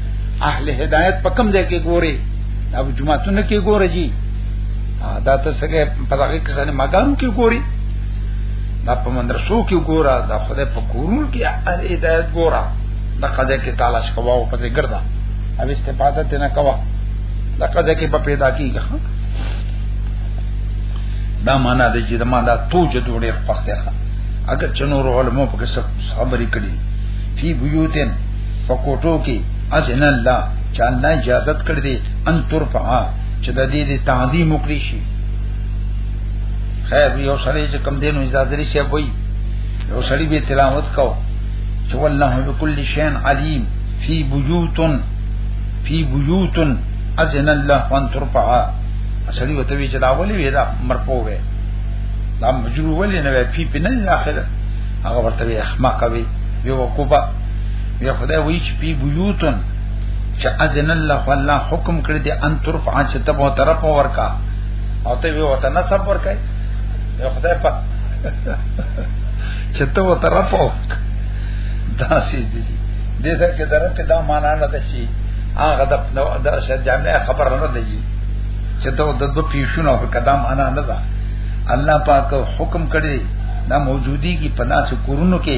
اهل هدایت په کوم ځای کې ګوري اب جمعهتون کې ګوري جی دا ته څنګه په دغه کې سره مګام کې ګوري دا په مدرسو کې ګورا دا خدای په کورونو کې اهل هدایت ګورا دا قضا کې تلاش کوا او پسې ګرځا اب استفاده تنه کوا دا قضا کې په پیدا کیږي دا معنا د چې دا معنا دا توجه ډېر وخت ده اگر چنور علماء په څه خبرې کړي فی بیوتن په کوټو کې اذن الله چې الله اجازه کړې دي ان ترفع چې د دې د تعظیم وکړي شي خیر یو سړی چې کم دینو اجازه لري شي وای یو سړی به تلاوت کو چې والله بكل شین علیم فی بیوتن فی بیوتن اذن الله ان ترفع اصلي وته وی چې دا ولې وی دا مرپو وی دا مجرور ولې نه وی فی بنه اخره هغه ورته احمق وی یو کوبه بیا خدای وایي چې پی بیوتن چې اذن الله والله حکم کړی دی ان ترفع چې ته په طرف ورکا او ته وی وته نسب ورکای یو خدای په چې ته په طرف ورکا دا سې دي دې ته کې درته دا معنا نه ده چې هغه د نو د شر جامع خبر نه دی چې ته د دوه پیښونو په قدم انا نه ده الله پاک حکم کړی دا موجودی کی پناه کورونو کې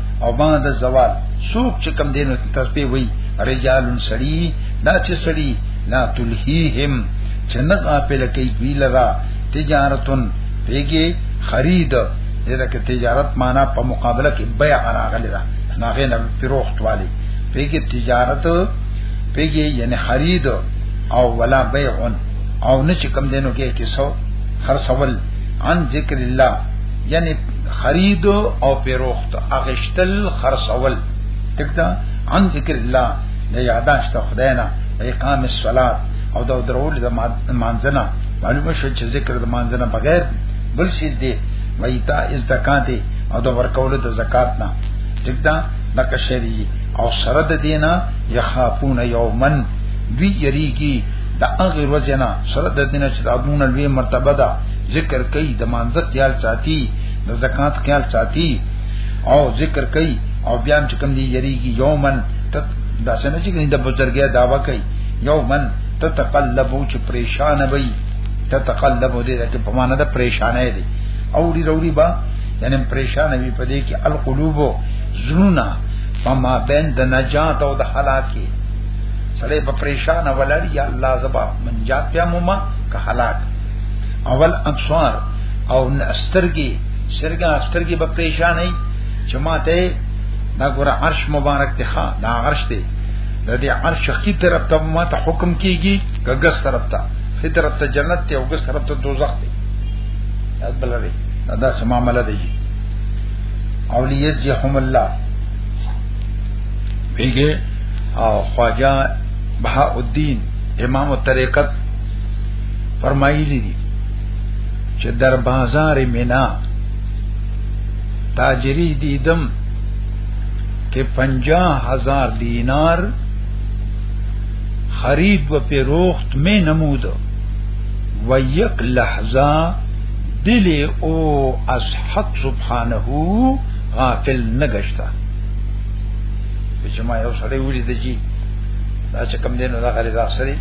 او بعد الزوال سوق چې کم دینو تسبیح وای رجال سړی دا چې سړی لا تلهیهم چې نه غافل کوي دوی لرا تجارتن پیګي خرید دغه کې تجارت معنا په مقابله کې بیع راغلی دا ناغه نه پیروخت والی پیګي تجارت پیګي یعنی خرید او ولا بیع او نه چې کم دینو کې کې سو خرڅول عن ذکر الله یعنی خرید او پیروخت اغشتل خرڅول تکتا عن ذکر الله د یاداشت خدای نه اقام الصلاه او د درول د مانځنه معلومه شو چې ذکر د مانځنه بغیر بل شي دی وایتا از زکات او د ورکول د زکات نه تکتا د کشری او سره د دینه یخافون یومن دوی یریږي د هغه ورځې نه سره د دینه چې د ادمون لوی مرتبه ده ذکر کوي د مانزه خیال ساتي د زکات خیال ساتي او ذکر کوي او بیا چې کوم دی یریږي یومن ته دا څنګه چې د بزرګي داوا کوي یومن تتقلبو چې پریشان وي تتقلبو دې ته په معنا ده پریشانې دي او ډیر وروړي با یعنی پریشان وي په دې کې القلوب زړونه فما بین د نجات او د هلاکه سړی په پریشان ولړ یا الله زبا منجات یا مما که هلاک اول ابصار او استرګي شرګا استرګي به پریشان نه چماته دا ګور عرش مبارک ته ښا دا عرش دی د دې عرش کی طرف ته ما ته حکم کیږي کګس طرف ته خې طرف ته جنت ته او ګس طرف ته دوزخ دی دا بل دی دا سما مل دی اولیجهم الله بیگه او خواجه بها الدین امام الطریقت فرمایلی دي چې در بازار مینا تاجری دیدم کې پنجاه هزار دینار خرید و پیروخت می نمود و یک لحظه دل او از حق سبحانه غافل نگشته چې ما یو سړی ولیدل چې دا چې کم دینه دا غریدا سړی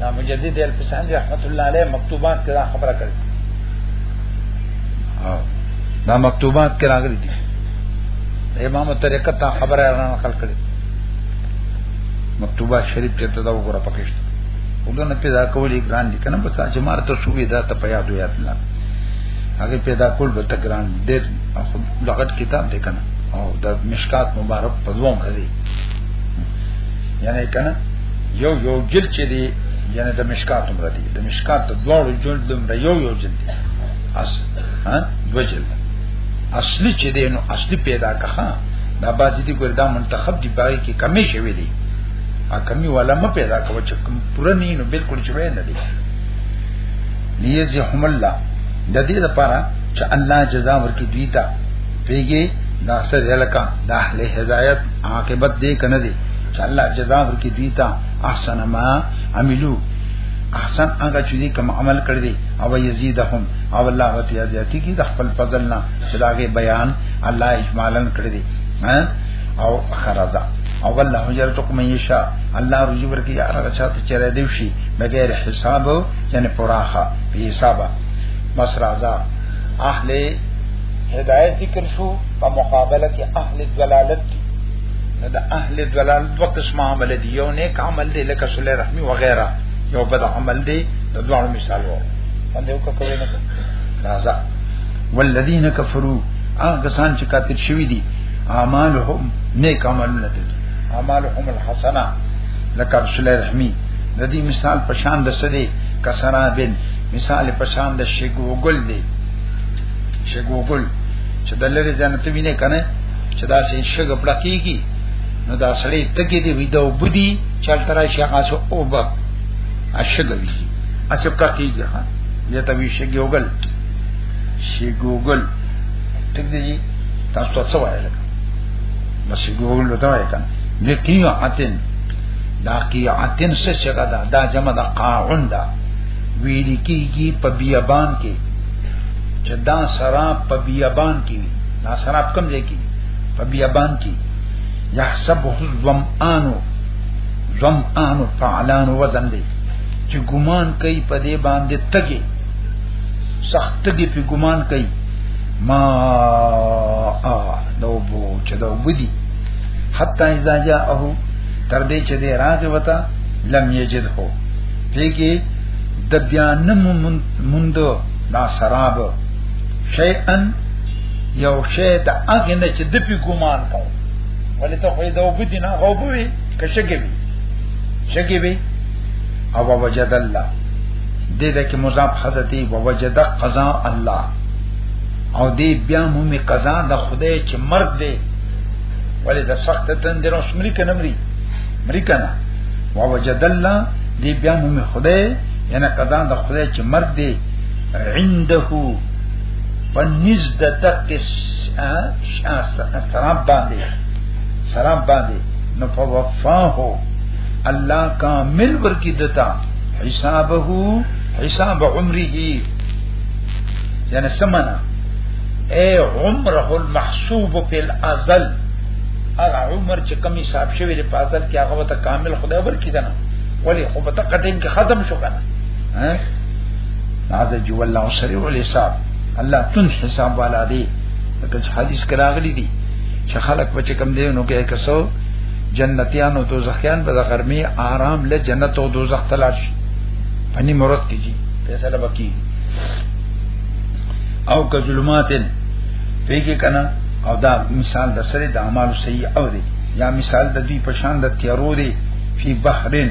دا مجدد الفسان رحمت الله علیه مکتوبات کې دا خبره کړې دا مکتوبات کې راغلي دي امام طریقت ته خبره را نقل کړې مکتوبات شریف کې ته دا وګوره پکشت وګورنه پیدا کولې ګران دي کنه بس چې مار ته شوې دا ته پیاد وي اتنا هغه پیدا کول به ته ګران دې لغت کتاب دې کنه او د مشکات مبارک په دوه مخ دی یعنی کنه یو یو جلد چې دی یعنی د مشکات عمر دی د مشکات د دوه جلد عمر یو یو جلد دی اس ها دو جلد اصلي چې دی نو اصلي پیدا کخه دا باز دي ګور دا منتخب دی پای کې کمی شوی دی ا کمی ولا م پیدا کوي چې کوم پوره نه نو بالکل چې وای نه دی لیزهم الله د دې لپاره چې الله جزا ورکړي دوی ته پیږي دا سره لکه دا اهل هدایت عاقبت دې کنه دي چې الله جزا ورکړي دوی ته احسن ما عملو احسن هغه چې کوم عمل کړی دی او یزيدهم او الله وتعالى زیاتی کی د خپل فضل نه چې داغه بیان الله اجمالاً کړی دی او خرزا او الله جلتک من یشا الله رجی ورکی هغه چاته چې را دی شي بغیر حساب یعنی پراخه په حساب بس رضا اهل هدایت ذکر شو په مقابله کې اهل ضلالت نه د اهل دلال دوه قسم عمل دي یو نیک عمل دی لکه صلی رحمی و غیره یو بد عمل دی د دوه مثال وو باندې وکړو نه راځه والذین کفروا هغه کسان چې کافر شوی دي اعمالهم نیک عملونه دي اعمالهم الحسنه لکه صلی رحمی د دې مثال په شان د سدي کسرا بن مثال په شان د شګوګل دی شګوګل چې د لری جنت وینه کنه چې دا سین شګه پړکیږي نو دا سړی تګي دی ویدا وبدي چل ترای شي هغه سو او با اشګه وی اچ پړکیږي ها دې ته وی شګه وګل شي ګوګل ټک دی تاسو ته څه وایل نو شي ګوګل ته وایل کنه نکیو اتن دا قیعتن څه شګه دا دا جمع دا قاعون دا ویل کیږي په بیابان کې چې دا سرا په بیابان کې دا سراب کم ځای کې په بیابان کې یحسبه الظمآن ظمآن فعلان وزن دی چې ګمان کوي په دې باندې تګي سخت تګي په ګمان کوي ما ا دو بو چې دو بدی حتی اذا جاءه تر دې چې دې راغی وتا لم یجد هو پیګي د بیان مند دا سراب شیئا یو شی د هغه نه چې د پی ګمان کاو ولې ته خو دا وبدی نه غوبوي کشګوي شګوي او وجد الله دې د کې مضاف حضرتي وجد قضا الله او دې بیا مومي قضا د خدای چې مرګ دی ولې د سخت تندر اوس مری کنه مری مری کنه وجد الله دې بیا مومي خدای یعنی قضا د خدای چې مرګ دی عنده پنځ د دقت سراب باندې سراب باندې نو په وفاه الله کامل ورکی دتا حسابه حساب عمره یعنی سمنا اے عمره المحسوب فی الازل هغه عمر چې کمی حساب شوی دی په ازل کې هغه ته کامل خدای ورکی دنه ولی خو په تقدیم کې ختم شو کنه ها هذا جو الله سريع الحساب الله تن حساب والا دی دغه حدیث کراغلی دی چې خلق بچ کم دی نو کې کسو جنتیان او دوزخیان به د غرمې آرام له جنت او دوزخ تلاش پنی مرز کیږي فیصله وکي او که ظلماتن پیګه کنا او دا مثال د سره د اعمال سیئه او دی یا مثال د دوی پشان د تیارو دی فی بحرن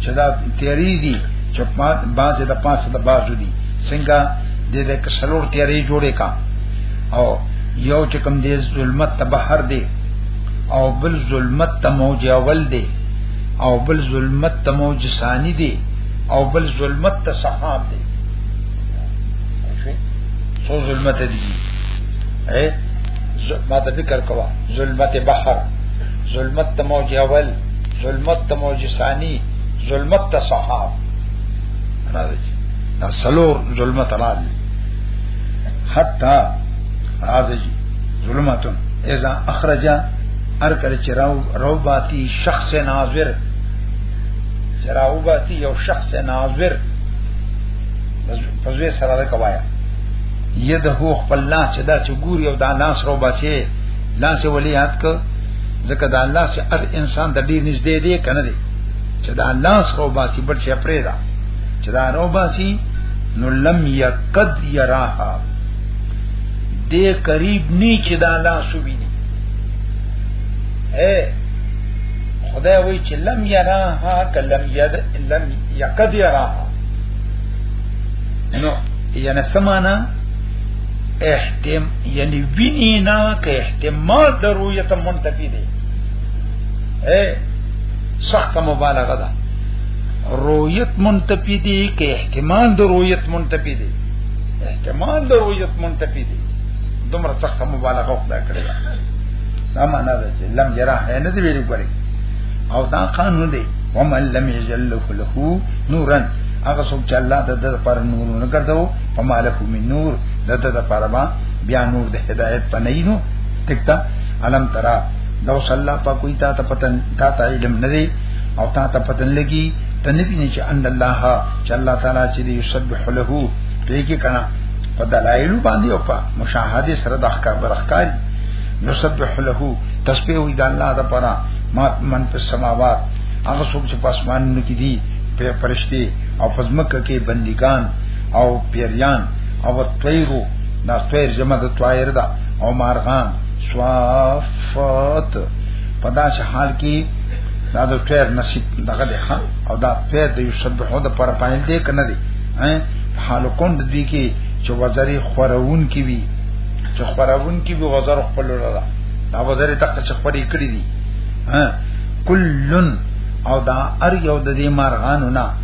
چې دا تیری دي چې پات باز د پاسه د باز دي څنګه د دې کسلور تیری جوړې کا او یو چې کوم دې ظلمت ته بهر دی او بل ظلمت ته موج اول دی او بل ظلمت ته موج ثانی دی او بل ظلمت ته سحاب دی سو ظلمت دی اے ما ته فکر کوا ظلمت بحر ظلمت ته موج اول ظلمت ته موجسانی ظلمت ته صحاب راځي دا سلور ظلمت راځي حتا راځي ظلمت اذا اخرج هر کله چې راو راو باتی شخص ناظر چې راو باتی یو شخص ناظر پزوی سره دا کوایا یده خپل لاس چې دا چې ګوري او دا لاس رو بچي لاس ولیات ک ځکه دا الله چې هر انسان د ډیر نږدې دی کنه دی چې دا الله څخه باسي بل شي پرې دا چې دا رو باسي نو لم یقد یراها دې قریب نی چې دا الله سوبینه اے خدای وای چې لم یراها کلم ید لم یقد یراها نو یعنی سمانا احتم یعنی ویني نه کې احتمال د رؤیت منتفی دی اے سخت مبالغه ده رؤیت منتفی دی کې احتمال د رؤیت منتفی دی احتمال د رؤیت منتفی دی دومره سخت مبالغه وکړه کړی دا معنا ده چې لم جرا ہے نه دی ویل کوي او دا قانون دی ومن لم یجل له نورن هغه څوک چې الله د د پر نور نه ګرځاو فما له من نور دته د پرما بیا نور د هدایت پنینو تکتا علم ترا لو صلی الله پاک کوئی تا ته پتن تا ته علم نه دی او تا ته پتن لګي تنبی نه چې ان الله چې الله تعالی چې یسبح له پیګه کنا په دلایل باندې او په مشاهده سره د احکام برخکاری یسبح له تسبیح وی د الله د پرا ما من په سماوات هغه څوک چې په اسمانونو کې دي په پرشتي او پزمکه کې بندگان او پیریان او طیرو دا طیر جمع د طائر دا او مارغان صافات په داسې حال کې دا د طیر نصیب دغه دی ښا او دا طیر د یسبحو د پر پایل دی کنه دی په حال کون د دې کې چې وزري خورون کې وي چې خورون کې وي وزر خپل لره دا وزري تک چې خوري کړی دي ها کلن او دا ار یو د دې مارغانو نه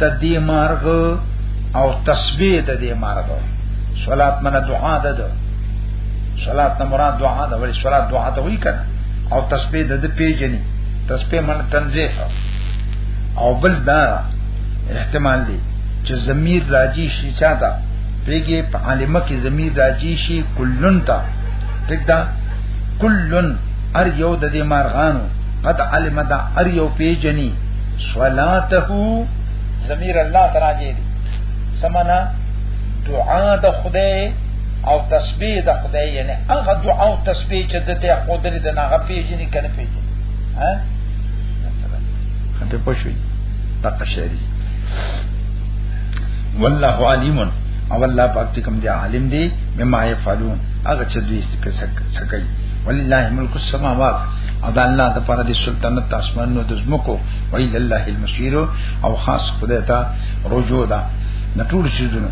د دې مارغ او تسبیح د دې مارغ صلات من دعا ده ده صلات نه مراد دعا ده ولی صلات دعا ته وی کنه او تسبیح د دې پیجنې تسبیح من تنزیه او بل دا احتمال دی چې ضمیر راځي شي چاته پیګه په عالمه کې ضمیر راځي شي کلن تا ټیک دا کلن ار یو د دې مارغانو قد علم دا ار یو پیجنی صلاته ضمیر الله تراجه دی سمنا دعا د خدای او تسبیح د خدای یعنی هغه دعا او تسبیح چې د ته خدای د ناغه پیژنې کنه پیژنې ها ته پښوی تقشری والله علیم او الله پاک چې کوم دی عالم دی مما یفعلون هغه چې دوی څه کوي ولله ملک السماوات او دا الله د پاره د سلطنت د اسمانونو د زمکو وی لله المسیر او خاص خدای ته رجوع ده نه ټول شیزونه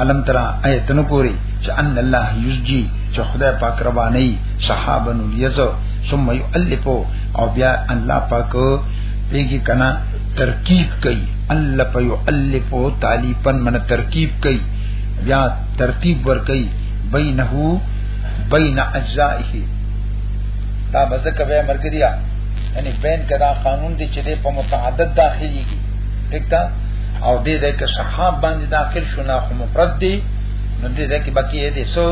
علم ترا ایتن کوری چې ان الله یسجی چې خدای پاک ربانی صحابه نو یزو ثم یؤلفو او بیا الله پاک پیږي کنا ترکیب کوي الله په یؤلفو تالیفن من ترکیب کوي بیا ترتیب ور کوي بینه بین اجزائه دا بزکه به مرګریا یعنی بین کدا قانون دی چې د په متعدد داخلي کی ٹھیک تا او دې دې کې صحاب باندې داخل شو نه خو مفرد دی نو دې دې کې باقی دې سو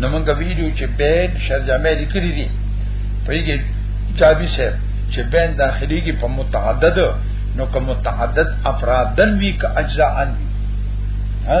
نو موږ ویډیو چې بین شرجمه لیکلي دي په یوه چابي سره چې بین داخلي کې په متعدد نو که متعدد افرادن وی که اجزاء ان وی ها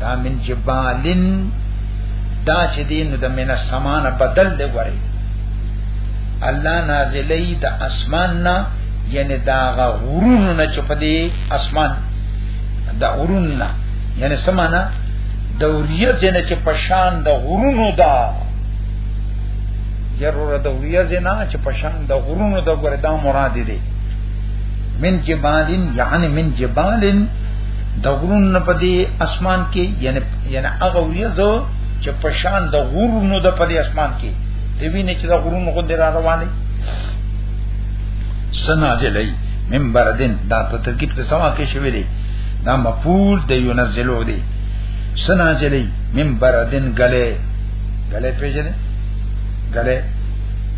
دا من جبالن دا چې دین د من السمانه بدل دی وری الله نازلی د اسمان نه یعنی دا غرون نه چې په دې اسمان دا غرون نه یعنی سمانه دوریه جن چې پشان د غرونو دا ضرور د ویه جن چې پشان د غرونو د ګره دا مراد دي من جبالین یعنی من جبالین د غرونو نه په دې اسمان کې یعنی یعنی هغه وریځو چې په شان د غرونو د په دې اسمان کې دی ویني چې د غرونو غوندې را روانې سنازلې من بردن دا په ترکیب کې سما کې شوی دی دا مفعول د ينزلو دی سنازلې من بردن غلې غلې پیژنې غلې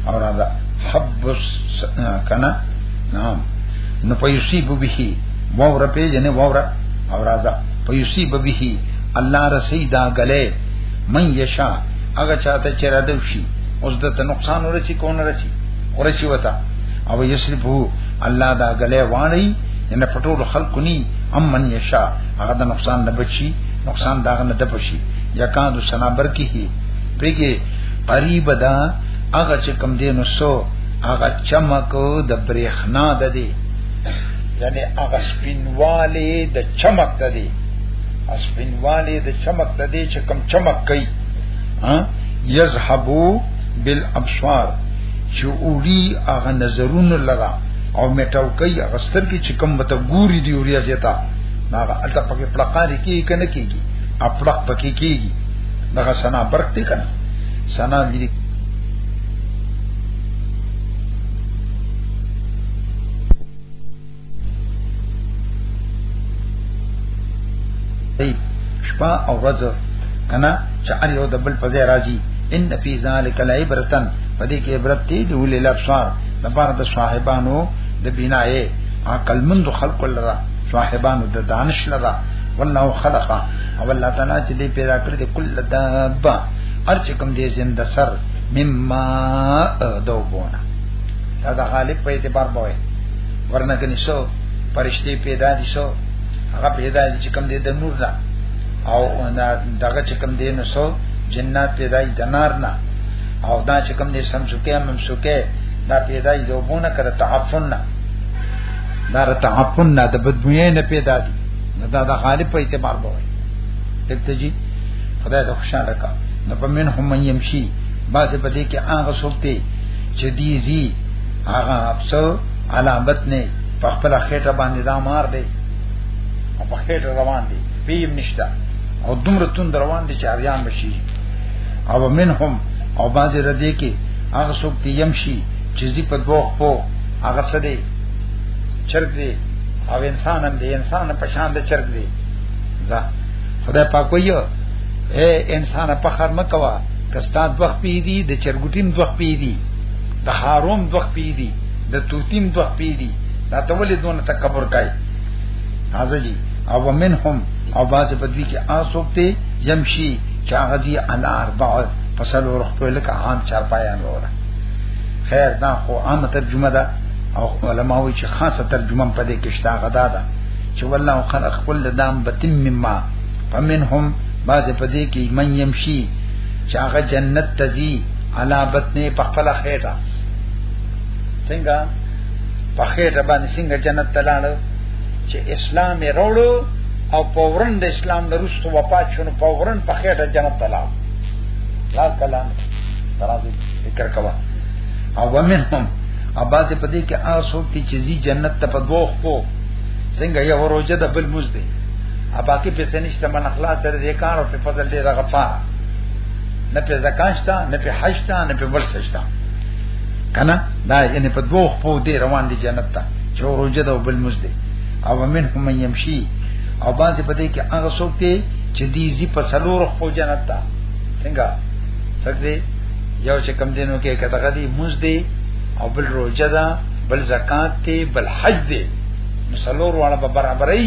اور دا حبس کنا نام نو پیسي بو به وور په جنې وور او راځه په یوسی به الله رسي دا غلې من یشا هغه چاته چې را دو شي اوس د نقصان ورچی کون رچی ورچی وتا او یسرفو الله دا غلې وانی ان پټول خلق ني ام من یشا هغه د نقصان نه بچي نقصان دا نه دپشي یکان سنا برکی هي پیګه قریب دا هغه چې کم دینو سو هغه چمکو د برېخنا د دی یعنی هغه سپینواله د چمک ته دی اسپینواله د چمک ته دی چې کم چمک کوي ها یذهبو بالابصار چې اوړي هغه نظرونه لرا او میټاو کوي هغه ستر کې چې کم بته ګوري دی اوریا زیتا هغه الته پکې پړقاري کې کنه کېږي اپړق پکې کېږي دغه سنا برک دی کنه سنا ملي دی شپه او ورځ کنا چې ار یو د بل په ځای راځي ان فی ذلک لعبرتن پدې کې عبرت دی د ولې لابصار د بار د صاحبانو د بنایې عقل مند خلق لرا صاحبانو د دانش لرا والله خلقا او الله تعالی چې دې پیدا کړې د کل دابا ارچ کوم دې زنده سر مما دوبونه دا د غالب په اعتبار بوي ورنه کني سو پرشتي پیدا دي سو هغه پیدا دي چې کم دي د نور نه او دغه چې کم دي نو سو جنات پیدا دي د نار نه او دا چې کم دي سمسوکه ممسوکه دا پیدا دي دوبونه کړه تعفن نه دا تعفن نه د بدبوې نه پیدا دي دا د غالب په اعتبار بوي دلته جی خدای د خوشاله کا نو په من هم يمشي باسه په دې کې هغه څوک دی چې دی زی هغه افسو علامت نه په خپل خېټه باندې دا مار دی او په خېټه روان دی پیم نشتا او دومره تون روان دي چې اریان بشي او منهم او باز ردی کې هغه څوک دی يمشي چې دی په دوه خو هغه څه دی چرګ دی او انسان هم دی انسان په شان د چرګ دی ځا خدای پاک وایو اے انسان په خر مکوا کستان دوخ پی دی د چرګوټیم دوخ پی دی د هاروم دوخ پی دی د توتیم دوخ پی دی دا ته ولې دونه تکبر کوي حاضر جی او منهم او باز په دوی کې آسوکته یمشي چا غزي انا اربع فصل ور خپل لکه عام چار پایان وره خیر دا خو عامه ترجمه ده او علماء وی چې خاصه ترجمه په دې کې شته غدا ده چې والله خلق کل دام بتم مما فمنهم بعض پدې کې من يمشي چاغه جنت تزي علا بطنه په خپل خېټه څنګه په خېټه باندې څنګه جنت تلاړو چې اسلام یې وروړو او پورن د اسلام د رښتو وفات شونه پورن په خېټه جنت تلاړو لا کلام ترازو ذکر کوا او ومنهم اباځه پدې کې آسو کې چې جنت ته په دوه خو څنګه یو روزه د بل مزده باقی پیسې نشته من اخلاص تر دې کار او په فضل دې غفا نه په زکاشتا نه په حجتا نه په ورسشتا کنه دا یعنی په دوه خو دې روان دي جنت ته چې روزه ده او بل مزده او منهم من يمشي او باندې پدې کې هغه څوک دی چې دې زی په سلور خو جنت ته څنګه څنګه یو چې کم دینو کې کته غدي مزده او بل روزه ده بل زکات دی بل حج دی نو سلور واړه برابرۍ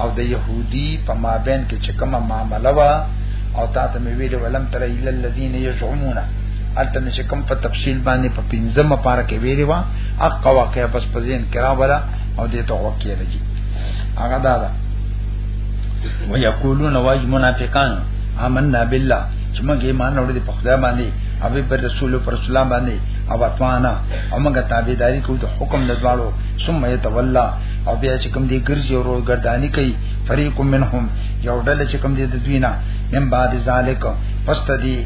او د يهودي په مابین کې چې کومه معامله وا او تا ته مې ویل ولم تر الا الذين يزعمون البته مې چې کوم په تفصیل باندې په پنځمه پاره کې ویلې وا حق واقع بس په ځین کرا ولا او دې ته وکیل راځي هغه دا ده ويقولون واج منافقان آمنا بالله چې موږ ایمان اورې په خدای باندې او پر رسول پر رسول باندې او اتوانا او موږ تابعداري کوو د حکم د دوالو ثم يتولى او بیا چې کوم دی ګرځي او ګردانی کوي فریق منهم یو ډله چې کوم دی د دوی نه من بعد ذالک پس ته دی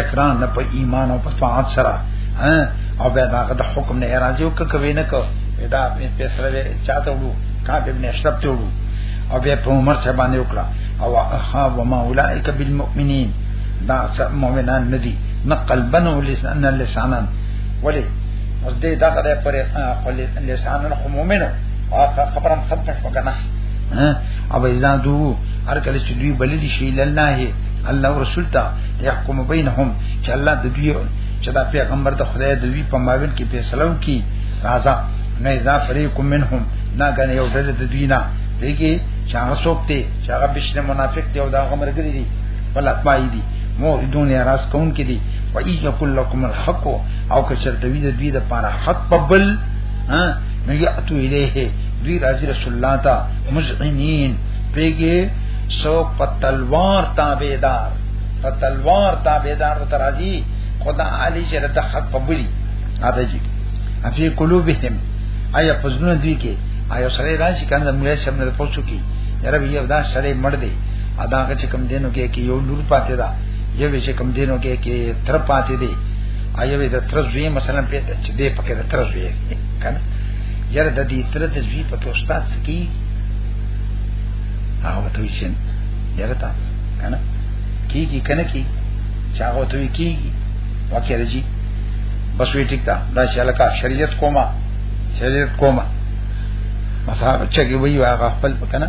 اقران نه په ایمان او په طاعت سره او بیا دا د حکم نه راځي او کوي نه کو دا په فیصله چاته وو کاټ ابن اشرف ته وو او بیا په عمر څخه باندې وکړه او اخا وما اولئک بالمؤمنین دا مؤمنان ندي نه قلبن ولسان لسانن ولی اوس دې دا غره پر خپل لسان القومینو واقع خبرم ختم شو کنه او اذا دو هر کله چې دوی بللی شي لله الله رسول ته يحكم بينهم چې الله د دوی چې دا پیغمبر د خدای د دوی په مابین کې فیصله وکي راځه نه اذا فريق منهم نا کنه یو ډله د دوی نه دیږي چې هغه څوک دی چې هغه بشنه منافق دی او دا هغه مرګري دي بل اتمای دي موحدون یا راس کون کې دي و ای یقول لكم الحق او که چرته وی د دوی د پاره حق په بل ها نو یاتو الیه دوی راځي رسول الله ته مزعنین پیګه سو پتلوار تابعدار پتلوار تابعدار ته راځي خدا علی چې د حق په بلی اته جی افی قلوبهم آیا پزنه دوی کې آیا سره راشي کنه موږ سم نه پوسو کی یاره بیا دا سره مړ دی ادا هغه چې کم دینو کې کې یو لور پاتې ده یو چې کم دینو کې کې تر پاتې دی ایوې د تر زوی مثلا په چې دې پکې د تر زوی کنه یره د دې تر د زوی په توستا سکی هغه ته ویل شي یره تا کنه کیږي کنه کی چې هغه ته کیږي واکه رجی بس وی ټیک تا دا چې الکا شریعت کوما شریعت کوما مصاحب چې وی هغه خپل کنه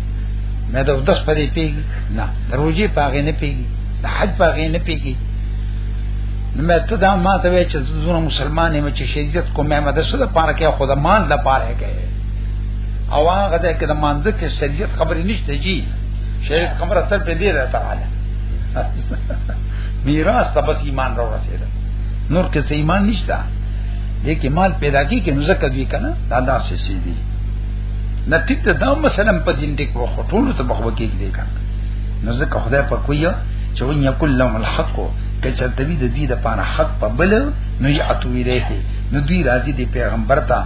مې دا د خپلې پیږي نه دروځي پاغې نه پیږي د حج پاغې نه پیږي نو مې ته دا ما ته وې چې زونه مسلمان یم چې شریعت کوم مې مده سره پاره کې خود مان لا پاره کې او هغه د کې د مانځ کې شریعت خبرې نشته جی شریعت خبره تر په دې راته رااله میراث ته بس ایمان را رسیدل نور کې څه ایمان نشته دې کې مال پیدا کی کې نو زکه دوی کنه دا داسې سي دي نه ټیک ده دا مثلا په دین ټیک و خټول ته بخو کې دی کا نو ځکه خدای په کویا چې ون یکل لهم الحق ته چرته وی د دې د پانه حق په بل نو یاتو الیه نو دی راځي دی پیغمبر ته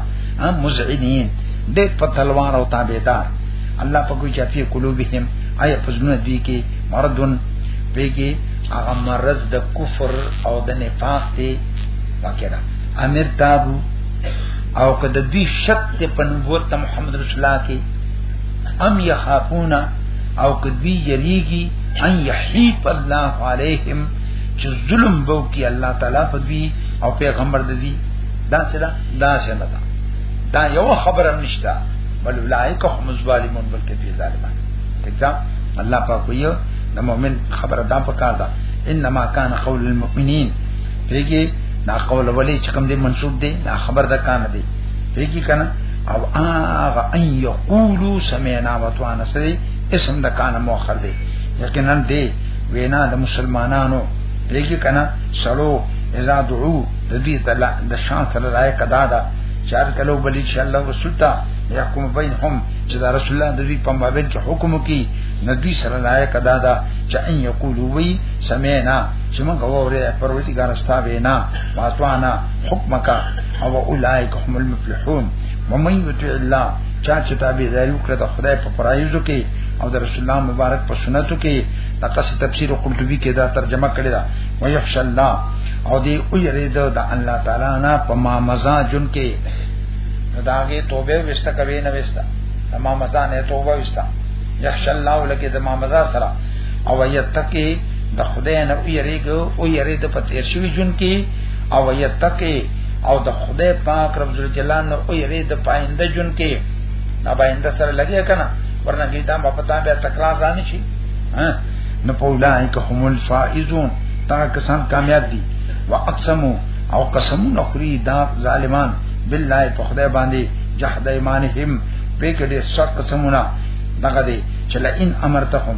مزعنین د په تلوار او تابعدار الله په کوی چې په قلوبهم آیا پزونه دی کې مردون پیږي هغه مرز د کفر او د نفاق دی واکه دا امر تابو او که د دوی شک ته په نبوت محمد رسول الله کې ام یخافون او که دوی یریږي ان یحیف الله علیهم چې ظلم بو کې الله تعالی په دوی او پیغمبر د دوی دا څه دا دا څه نه دا دا یو خبره نشته بل اولایک هم ظالمون بلکې دوی ظالمان ځکه الله پاک ویو د مؤمن خبره دا پکار ده انما کان قول المؤمنین پیږي دا قول ولی چې کوم دې منسوب دی دا خبر ده کان دی پیږي کنه او هغه ان یقولو سمعنا وطعنا سری اسم د کان مؤخر دی یقینا دې وینا د مسلمانانو پیږي کنه سلو اذا دعو د دې تعالی د شان سره راي کدا دا چار کلو بلی چې الله رسول ته يحكم بينهم چې دا رسول الله د دې په مابین کې حکم کوي ندوی سره راي کدا دا چې ان یقولو وی سمعنا چې موږ وره پروردګار ستابه نه واتوانا حکمک او اولائک هم المفلحون ومن یطع الله چا چې تابع داري وکړه د خدای په فرایضو کې او د رسول الله مبارک په سنتو کې تقص تفسیر قرطبی کې دا ترجمه کړی دا ويخش الله او دی او یرید د الله تعالی نه په ما مزاجن کې داګه توبه وستا کوي نه وستا ما مزا نه توبه وستا یخش الله لکه د ما مزا سره او یتقی د خدای نه ویریږي او یری د پتیر شوی جون کې او یتقي او د خدای پاک رب ذل جلال نه او یری د پاینده جون کې دا پاینده سره لګیا کنه ورنه دې دا په پتا بیا تکرار رانی شي ها نو په ولای که هم الفائزون دا کسان کامیاب دي واقسمو او قسم نخری دا ظالمان بالله په خدای باندې جهد ایمانهم په کې دې سخت قسمونه دغه دې چې لئن امرتهم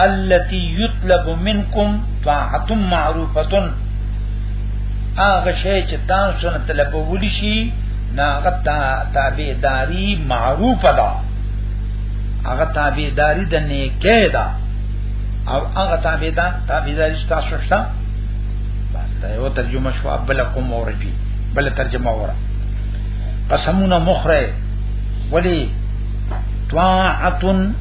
التي يطلب منكم طاعه معروفه هغه شی چې تاسو نه طلب ولي شي ناغه تابعداري معروفه ده هغه تابعداري د نیکه ده او هغه تابعدار تابعداري تاسو شته بس دا یو ترجمه شو بل کوم اوربي بل ترجمه وره قسمونه مخره ولی طاعتن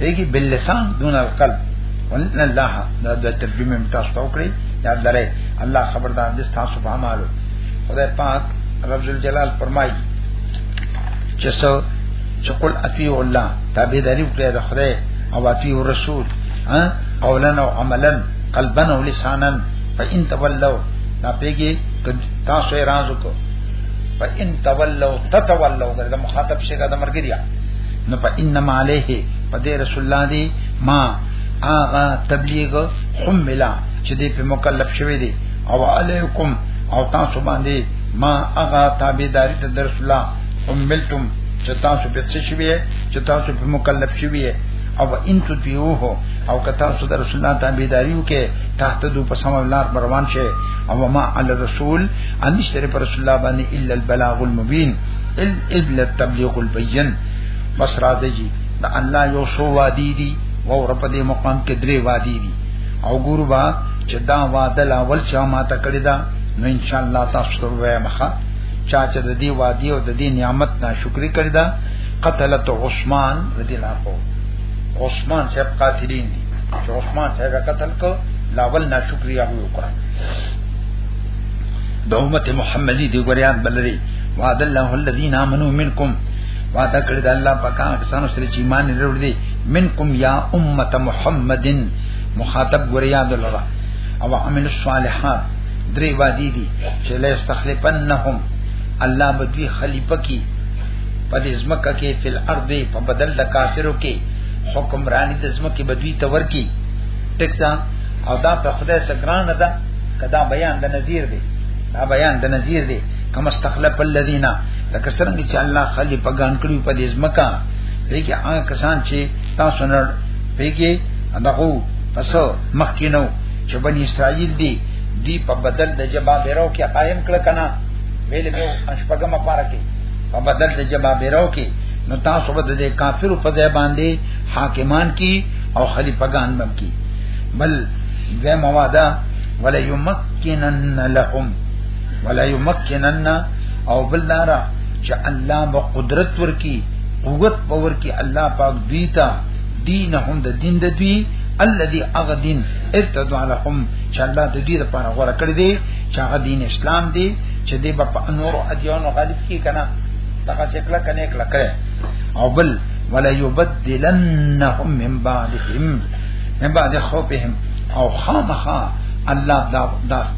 دیږي بل لسان دون القلب ولن الله دا د ترجمه تاسو ته وکړي یاد لرئ الله خبردار دې تاسو په اعمالو خدای پاک رب الجلال فرمایي چې څو چې قل اطیع الله تابعداري وکړي د خدای او اطیع الرسول قولا او عملا قلبا او لسانا فإن تولوا نا پیږي تاسو یې راز وکړو فإن تولوا تتولوا دا مخاطب شي دا مرګریا نو په انما عليه په دې رسول الله دی ما آغا تبلیغ حملا چې دې په مکلف شوی دی او علیکم او تاسو باندې ما آغا تابعداري ته در رسول الله حملتم چې تاسو په څه شوی چې تاسو په مکلف شوی او ان تطیعوه او که تاسو در رسول الله تابعداري وکې تحت دو په سم لار روان شي او ما علی رسول انشتره پر رسول الله باندې الا البلاغ المبین ال ابل تبلیغ البین بس را دی جی دا الله یو سو وادی دی او رب دې مقام کې درې وادی دی او ګورو با چې دا وعده لا ول چا ما ته کړی دا نو ان شاء الله تاسو ته وایم ښا چا چې د دې وادی او د دې نعمت ناشکری کړی دا قتلت عثمان رضی الله عنه عثمان صاحب قاتلین دي چې عثمان صاحب قتل کو لاول ناشکری هغه وکړه د امت محمدي دی ګریان بلری وعد الله الذين امنوا منكم وعده کړی د الله په کان کسانو سره چې ایمان لرل دي منکم یا امه محمدن مخاطب ګوریا دلرا او عمل الصالحات درې وادي دي چې لا استخلفنهم الله بدوی خلیفہ کی په دې ځمکه کې فل ارض په بدل د کافرو کې حکمرانی د ځمکې بدوی تور کی ټکتا او دا په خدای سره ګران ده کدا بیان د نذیر دی دا بیان د نذیر دی کما استخلف الذين لکه څنګه چې الله خلی په ګان کړی په دې ځمکه پیګه هغه کسان چې تاسو نه پیګه دغه پس مخکینو چې بنی اسرائیل دی دی په بدل د جبابرو کې قائم کړ کنا ویل به اشپګه پاره کې په بدل د جبابرو کې نو تاسو به د کافرو په ځای باندې حاکمان کی او خلیفګان بم کی بل دوه مواده ولا یمکنن لهم ولا یمکنن او بل دارا چې الله به قدرت ورکی قوت باور کی الله پاک دوی ته دینهم د دین د دوی الذي اغدين ارتدوا لهم چې الله د دې لپاره غوړه کړی دی چې هغه دین اسلام دی چې دی په انور ادیانو غالب کی کنه تاکه شکل کنه کله کړي او بل ولا يبدلنهم من بعدهم من بعد خوفهم او خامخا الله دا, دا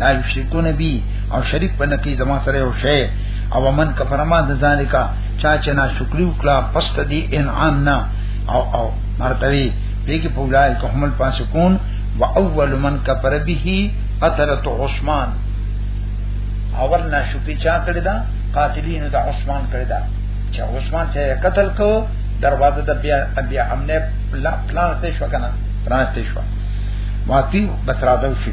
لا یشرکون بی او شریک په نکی زما سره یو شی او من کفر ما د ذالکا چا چې نا شکری وکړه پس ته دی انعام نه او او مرتبه دیګه په ولای کومل پاسکون و اول من کفر به قتلت عثمان اور نا شکری چا کړی دا قاتلین د عثمان کړی دا چې عثمان چې قتل کو دروازه د بیا بیا امنه پلان ته شو کنه پلان ته شو واتی بس راځو شي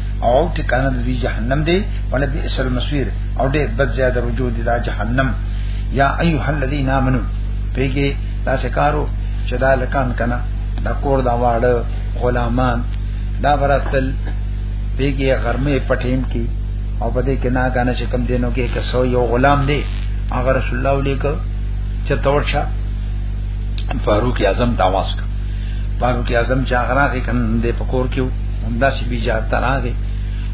او ټکانه د جهنم دی ول به اسل مسویر او دې بد زیاده رجوع دی دا جهنم یا ایها الذین آمنو پیګه دا سکارو چې دا لکان کنه دا کور دا واړه غلامان دا براتل پیګه غرمه پټیم کی او په دې کې نا غانه چې کم دینو کې کسو یو غلام دی هغه رسول الله علیک چې تورشه فاروق اعظم داواز فاروق اعظم چې هغه راغی کنه د پکور کېو همدا سی بي جهاد تراغه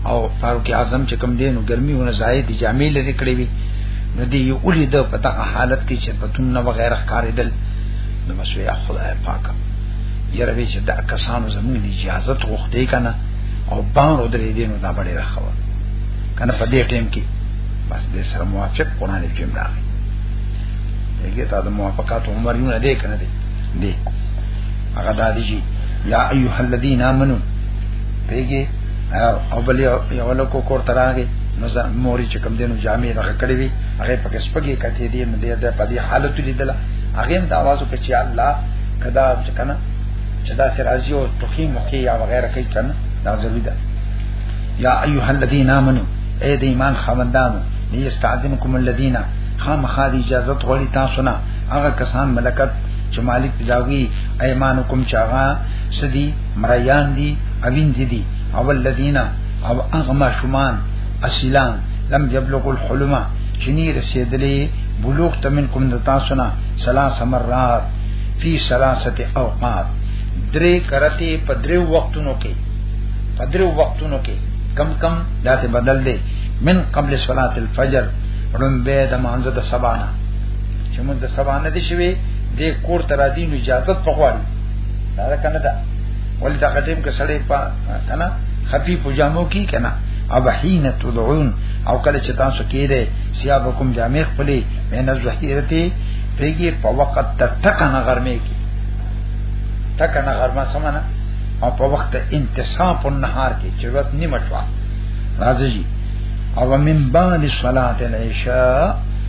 او فاروق اعظم چې کم دینو ګرمي ونه زائد جامې لري کړې وي نو دی یو اولی د پتا حالت کې چې پتون نه وغیرہ کاریدل نو مسوی خدای پاک یره وی چې دا کسانو زموږ اجازه غوښتې کنه او بان او درې دینو دا بڑے راخوا کنه په دې ټیم کې بس دې سره موافق قران کې راغی هغه ته د موافقات عمر یو نه دی کنه دی دی هغه دا دي چې یا ایها الذین آمنو پیګه او بل یو له کو کور ترانګي نو موري چې کم دینو جامې راخ کړې وي هغه پکې سپګي کتې دي نو دې په دې حالت لیدله هغه هم دا आवाज وکړي چې الله کدا چې کنه چې دا سر ازي او ټوخي مخي یا وغیرہ کوي کنه دا ضروري ده یا ایها الذین آمنو اے د ایمان خاوندانو یستعذنکم الذین خامخا دی اجازه غوړي تاسو نه هغه کسان ملکت چې مالک داوی ايمانکم چاغا سدي مريان دي اوین دي او الذين او اغما شمان اسلام لم يبلغ الحلم چني رسیدلې بلوغ تمنکم د تاسو نه ثلاث مرات فی ثلاثه اوقات درې کرته په درې وختونو کې په درې وختونو کې کم کم داته بدل دي من قبل صلاه الفجر رمبه د مانزه د سبانه چې موږ د سبا نه دي شوي د کور تر دې نو اجازه په غواړي دا کنه دا ولې دا کټیم کې سړې په کنه خفي پجامو کې کنه او حين تدعون او کله چې تاسو کې ده سیابکم جامع خپلې مې نه زهیرته پیږي په وخت تک تک نه غرمه کې تک نه غرمه سمانه او په وخت انتصاب النهار کې چې ورځ نیمه شوه راځي او من بعد صلاه العشاء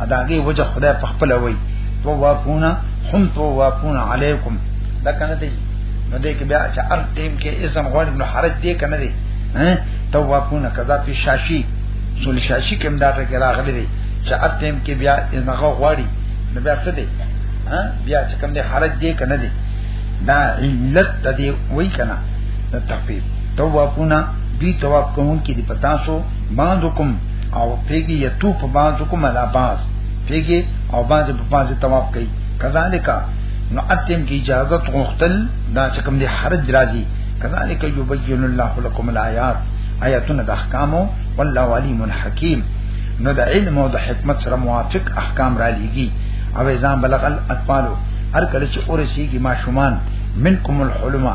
اداګه وجه خدای په خپل وای تو واکونا هم تو واکونا علیکم دا کنه دی نو دې کې بیا چې ار ټیم کې اسم غوړ نو حرج دی کنه دی ها تو واکونا کذا په شاشي سول شاشي کوم دا ته راغلی دی چې ار ټیم کې بیا نغه غوړي نو بیا څه دی ها بیا چې کوم دی حرج دی کنه دی دا علت د دې وای کنه د تخفیف تو واکونا دوی تواب کوم کې دی پتا سو باندې کوم او پیګي یتو په باندې کوم لا باز پیګي او باندې په باندې طواف کوي کذالک نو اتم کی اجازه غوښتل دا چې کوم دي حرج راځي کذالک یبین الله لكم الایات آیاتونه د احکامو والله علیم حکیم نو د علم او د حکمت سره موافق احکام را لېږي او ځان بلغ الاطفال هر کله چې اورسیږي ماشومان منکم الحلم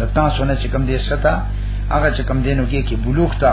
د تاسو نه چې کوم دې ستا هغه چې کوم دینو کې کې بلوغ تا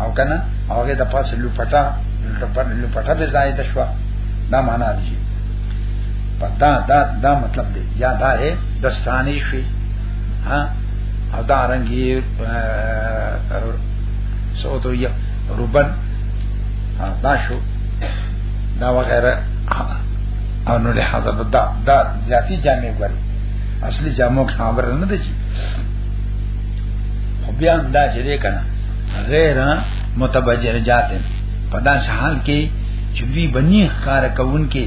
او کنه هغه د پاسه لپټا لپټا به ځای ته شو دا معنا دي پتا دا دا مطلب دی یا دا ہے دستانی شوی ها او دا رنگی سو تو یا روبن دا شو دا وغیرہ او نو له حاضر دا دا ذاتی جامع غواړي اصلي جامو خبر نه دی خو بیا دا چې کنه غیر متبجرجات په داس حال کې چې دوی بنی ښکار کوون کې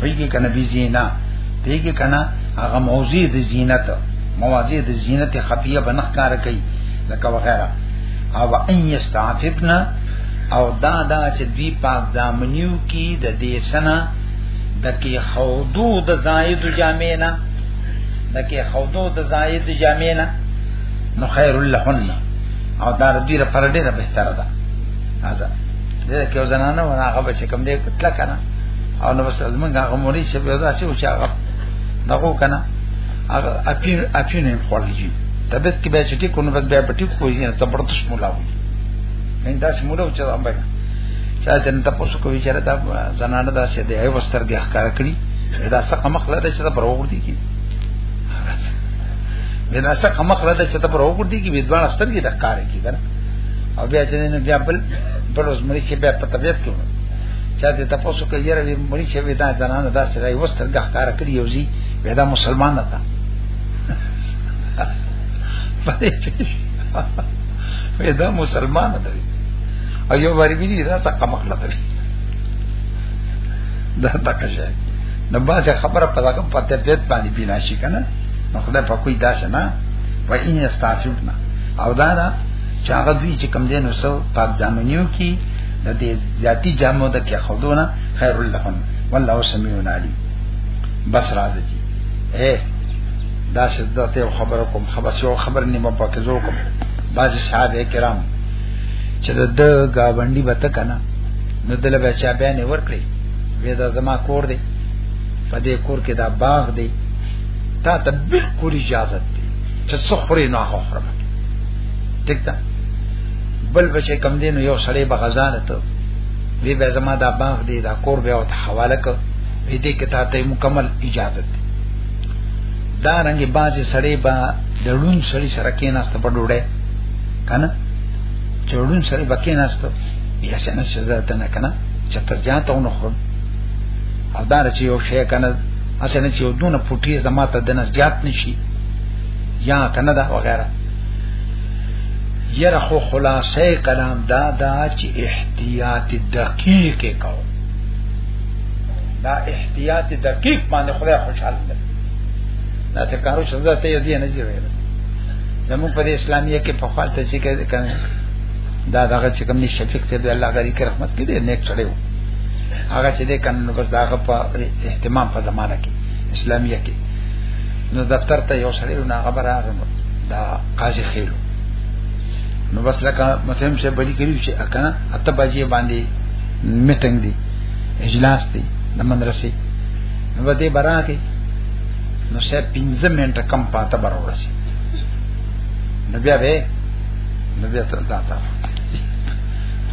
پیګه کنه بي زینا پیګه کنه هغه موضوع د زینت مواضع د زینت خفیه بنخ کار کوي لکه وغیرہ او ان یستعففنا او دا دا چې دوی پاک دامنیو کې د دې سنا د کې حدو د زائد جامعنا د کې حدو د زائد جامعنا نو خیر لهن او دا د دې لپاره ډیره بهتره ده هاذا دې کې ځنانه ونه هغه به چې کوم دې کتل کنه او نو بس زمونږ هغه موري چې په دا چې وچا هغه دغه کنه هغه اپین اپین هم خورلږي طبيعت کې به چې کې کوم وخت به پټي کوی نه زبردست مولا وي نن دا سمولو چې هم به چا چې نن تاسو کوی چې دا زنانه دا چې دی هي وستر دی ښکار کړی دا څه قمخ لته چې دا پروغور دي کی د ناسه کمه خره ته چې ته پر وګورتي کې ودوان سترګې د کار کې کنه او بیا چې نو بیا بل بل اوس مری چې بیا په طبيعت کې چا دې تاسو کې یره وی مری چې وی دا زنانه دا سره یو سترګه ښکار کړی یو زی ودا مسلمان نه تا ودا مسلمان نه دی او یو وری بلی دا تا کمک نه دی دا تکشه نو باځه خبره په دغه په ترتیب باندې بنا شي کنه نو خدای په کوئی داسې نه و ان استعفینا او دا دا چې هغه دوی چې کم دین وسو په ځامنیو کې د دې ذاتی جامو د کې خودونه خیر لهم والله سميع عليم بس راځي اے دا شدت او خبر کوم خبر شو خبر نیمه پکې زو کوم باز صاحب کرام چې د گاونډي بته کنه نو دل به چا بیان ورکړي وې دا زما کور دی په دې کور کې دا باغ دی تا ته بالکل اجازه ده چې سخري نه اخره ټیک ده بل بچې کم دین یو سړی بغزانه ته وی به زما دا باغ دی دا کور به او ته حواله ک وی دې کې تا ته مکمل اجازه ده دا رنګي بازي سړی با دړون سړی سره کې ناست په ډوډه کنه چړون سړی بکې ناست یا څنګه شزه ته نه کنه چې تر ځان ته ونه خور او دا چې یو شی کنه اسنه چې دونه پټي زما ته د نس زیات نشي یا کنه دا وغیرہ یره خو خلاصه کلام دا دا چې احتیاط دقیق کو دا احتیاط دقیق باندې خدای خوشاله ده دا څه کارو چې دا ته یې نه جوړه زموږ پر اسلامیه کې په خپل ته چې کنه دا دغه چې کوم نشفق ته الله غری کې رحمت کړي نیک چړیو هغه چې د قانون بس داغه په اهتمام په زمانہ کې اسلامیه کې نو دفتر ته یو سړی نه خبره راغله دا قاضي خېلو نو بس لکه متهم شه بری کړی چې اکنه اته بجې باندې میټنګ دی اجلاس دی د مدرسې نو به دې براته نو سه 15 منټه کم پاته برورسي نو بیا به نو بیا ته دا تا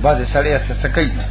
بعضې سړی څه کوي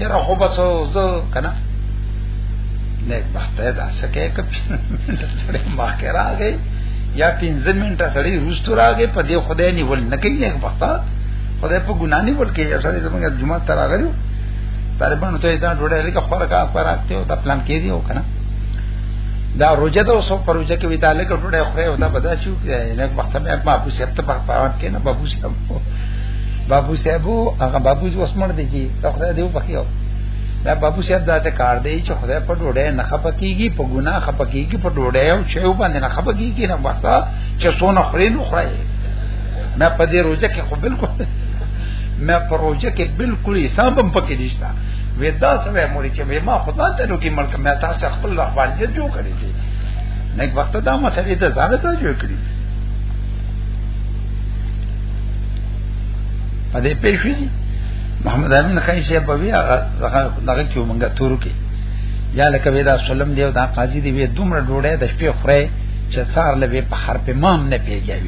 یره خو بس زه کنه نیک بخته دا سکه ک سړی مخکې راغی یا 15 منټه سړی روستو راغی په دې خدای نیول نه کوي نیک بخته خدای په ګنا نیول کې سړی زمونږ جمعه تر راغلی طالبانو ته دا ډوډۍ لکه خور کا پراته او دا پلان کې دی او کنه دا روزه ده اوسو پر روزه کې وی تعالی کټوډه خو دا بداسیو کې نه وخت مې ما پوښتنه په پاوان کې نه بابو صاحب بابو صاحبو هغه بابو چې اوس مړ دی چې خدای دې وبخیو دا بابو صاحب دا څه کار دی چې خدای په ډوډۍ نه خپکیږي په ګناه خپکیږي په ډوډۍ او چې باندې نه خپکیږي نه وخت چې سونه خوري نو خوري مې په دې روزه کې خو بالکل مې په روزه کې بالکل حساب هم پکې نشته وې دا څه مې موري چې ما خدا ته نو کې ملک مې تاسو خپل رحمان دې جوړ کړی دی نه وخت دا مسلې ته ځان ته جوړ کړی په دې پېښې محمد امین خان شي په بیا دغه کې مونږه تورو کې یا لکه ودا سلم دی دا قاضي دی وې دومره ډوړې د شپې خورې چې څار لوي په هر په مام نه پیږي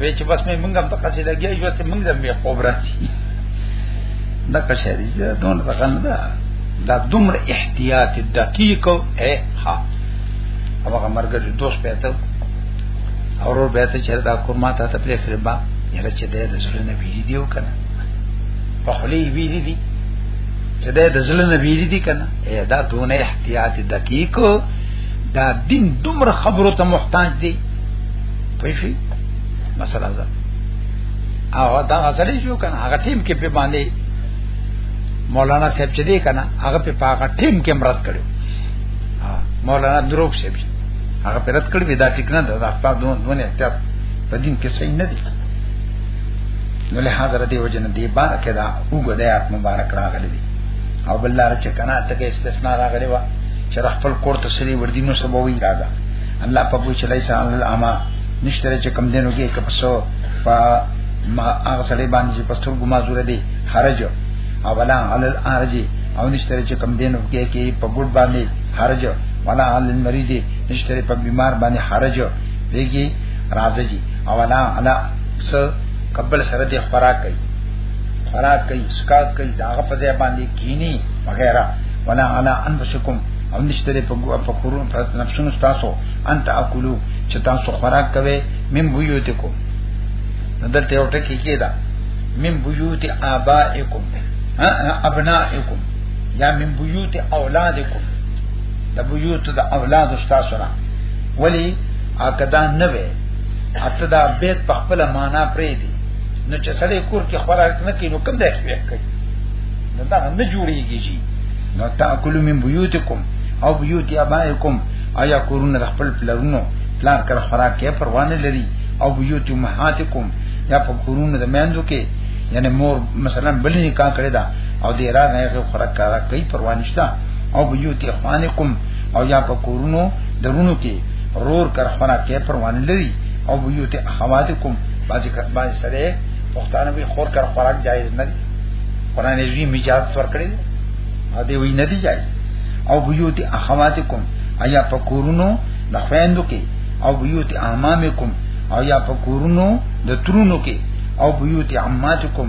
وې چې بس مې مونږ هم ته قصې لګي یو څه مونږ هم یې خوب راځي دا قصې دی دا دون دغه نه دا دا دومره احتیاط دقیق او ها هغه مرګ دوست پېته اورو به ته چر دا کور ما ته ته پرې کړې با یره چې دې د زړه نه ویری دیو کنه په خلی ویری دی چې دې د زړه نه ویری دی کنه اے دا دونه احتیاط دقیق دا دین دومره خبرو ته محتاج دی پېښې مثلا دا او دا غزلې شو کنه هغه ټیم کې په باندې مولانا صاحب چې دی کنه هغه په پاګه ټیم کې مراد کړو مولانا دروغ شي هغه پرد کړی وی دا ټیک نه ده دا ستاسو دون دون احتیاط په دین کې صحیح نه دی نو له حاضر دی وجنه دی بار کې دا وګړه آیات مبارک راغلی دی او بل لار چې کنا ته کې استثناء راغلی و چې خپل کور ته سری وردی نو سبوي راځه الله په پوښ لای سان الاما نشتره چې کم دینو کې کپسو په ما هغه سړي باندې چې پستر ګما زور دی حرج او ولا علی الارجی او نشتره چې کم دینو کې کې په ګډ باندې حرج ولا علی المریض نشتره په بیمار باندې حرج دیږي راځي او ولا علا س قبل سره دې خوراک کوي خوراک کوي سکات کوي داغه په ځای باندې کینی وغیرہ ولا علا انفسکم او نشتره په ګو په کورونو په نفسونو تاسو انت اکلو چې تاسو خوراک کوي مم بيوتکم دلته یو ټکی کېدا مم بيوت آبائکم ابنائکم یا من بیوت اولادکم د بیوت د اولاد استاد سره ولی اکدا نه وي اته دا بیت په خپل معنا پرې دی نو چې سړی کور کې خوراک نه کوي نو کوم ځای کې کوي نو دا نه جوړیږي جی نو تاکل من بیوتکم او بیوت ابائکم آیا کورونه د خپل پلرونو پلان کړ خوراک کې پروانه لري او بیوت امهاتکم یا په کورونه د میندو کې یعنی مور مثلا بلې نکاح کړی دا او دې را نه غو خره کارا کوي پروانشتا او بيوت اخوانکم او یا په کورونو درونو کې رور کر خره کې پروان لري او بيوت اخواتکم باځي باندې سره پښتانه به خور کر خوراک جایز نه دي قران یې میجاز تور کړی او دې وی نه دي جایز او بيوت اخواتکم ایا په کورونو د خويندو کې او بيوت امامکم او یا په کورونو د ترونو کې او بيوت عماتکم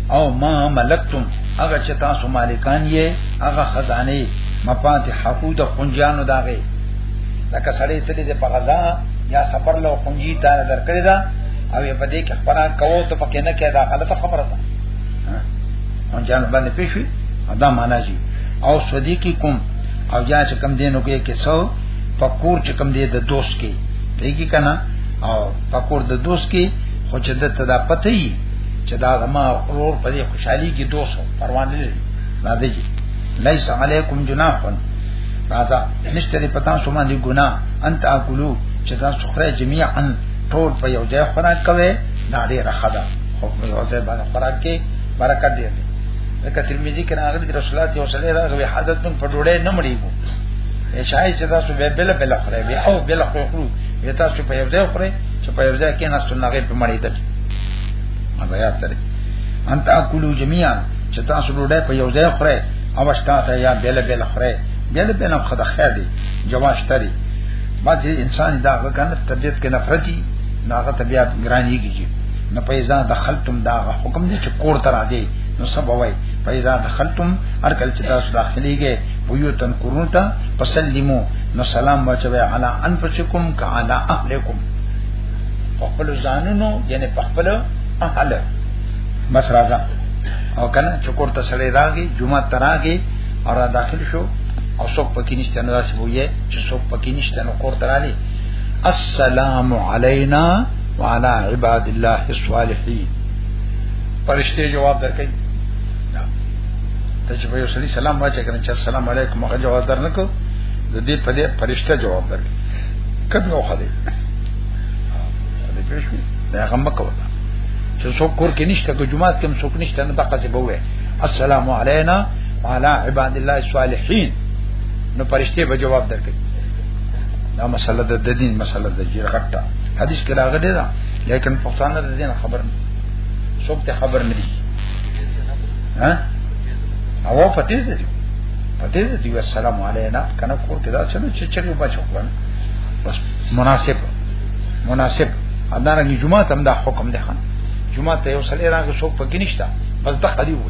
او ما ملکتم هغه چې تاسو مالکان یې هغه خزانه مفاتيح حقود قنجانو داغه لکه سړی ته دې په غزا یا سفر له قنجي ته درکړی دا او په دې کې خبره کوو ته پکې نه کېدا غلطه خبره ده قنجانو باندې پیښوي دا معنا جی او صدیقی کوم او یا چې کم دینو کې کې څو پکور چې کم دی د دوست کې دیږي کنه او پکور د دوست کې خو چې د تدا پته چې دا زما ورور په دې خوشحالي کې دوسو پروان نه لري راځي لیس علیکم جناح راځه نشته لري پتا شو باندې ګنا انت اقولو چې دا سخره جميعا ټول په یو ځای خوراک کوي دا ډیره خدا خو په یو ځای باندې خوراک کې برکت دی ځکه ترمذی کې راغلی چې رسول الله صلی الله علیه وسلم دا حضرت نن په ډوړې نه مړی وو شای چې تاسو به بل بل خره وي او بل خو خو تاسو په یو ځای خره چې په یو ځای کې ناس ته نغې په مړې دل هغه یاد ترې انت اکلو جميعا چې تاسو ډوډۍ په یو ځای خورئ او شکاته یا بیل بیل خورئ بیل بیل خو د خیر دی جواش ترې بعضی انسان دا غنه طبيعت کې نفرتي ناغه طبيعت ګرانی کیږي نو پیسا دخلتم دا حکم دي چې کور تر راځي نو سبا وای پیسا دخلتم هر کله چې تاسو داخليږئ بيوتن قرون تا فسلمو نو سلام واچوي علی انفسکم کعلی اهلکم خپل ځانونو یعنی خپل اهل بس راځه او کنه چې کور ته سړی راغی جمعه ته راغی او را داخل شو او څوک پکې نشته نو داسې وایي چې څوک پکې نشته نو کور ته راغی السلام علینا وعلى عباد الله الصالحین پرشته جواب درکړي ته چې په یو سړي سلام واچې کنه چې السلام علیکم هغه جواب درنکو د دې په دې فرشته جواب درکې کبه وخه دې دې پېښې دا هغه مکوه چې څوک کور کې نشته کو جمعه کې څوک نشته نه دغه څه بوې السلام علینا وعلى عباد الله الصالحین نو فرشته به جواب درکې دا مسله د دین مسله د جیر غټه حدیث کې راغلی دا لیکن پښتانه د دین خبر نه څوک ته خبر نه دي ها او په تیز دی په تیز دی السلام علینا کنه کور کې دا څنګه چې چریو بچو کنه بس مناسب مناسب اندار نه جمعه تم دا حکم دی خان جمعه ته یو سړی راغی څوک پکې نشته بس د خلی وو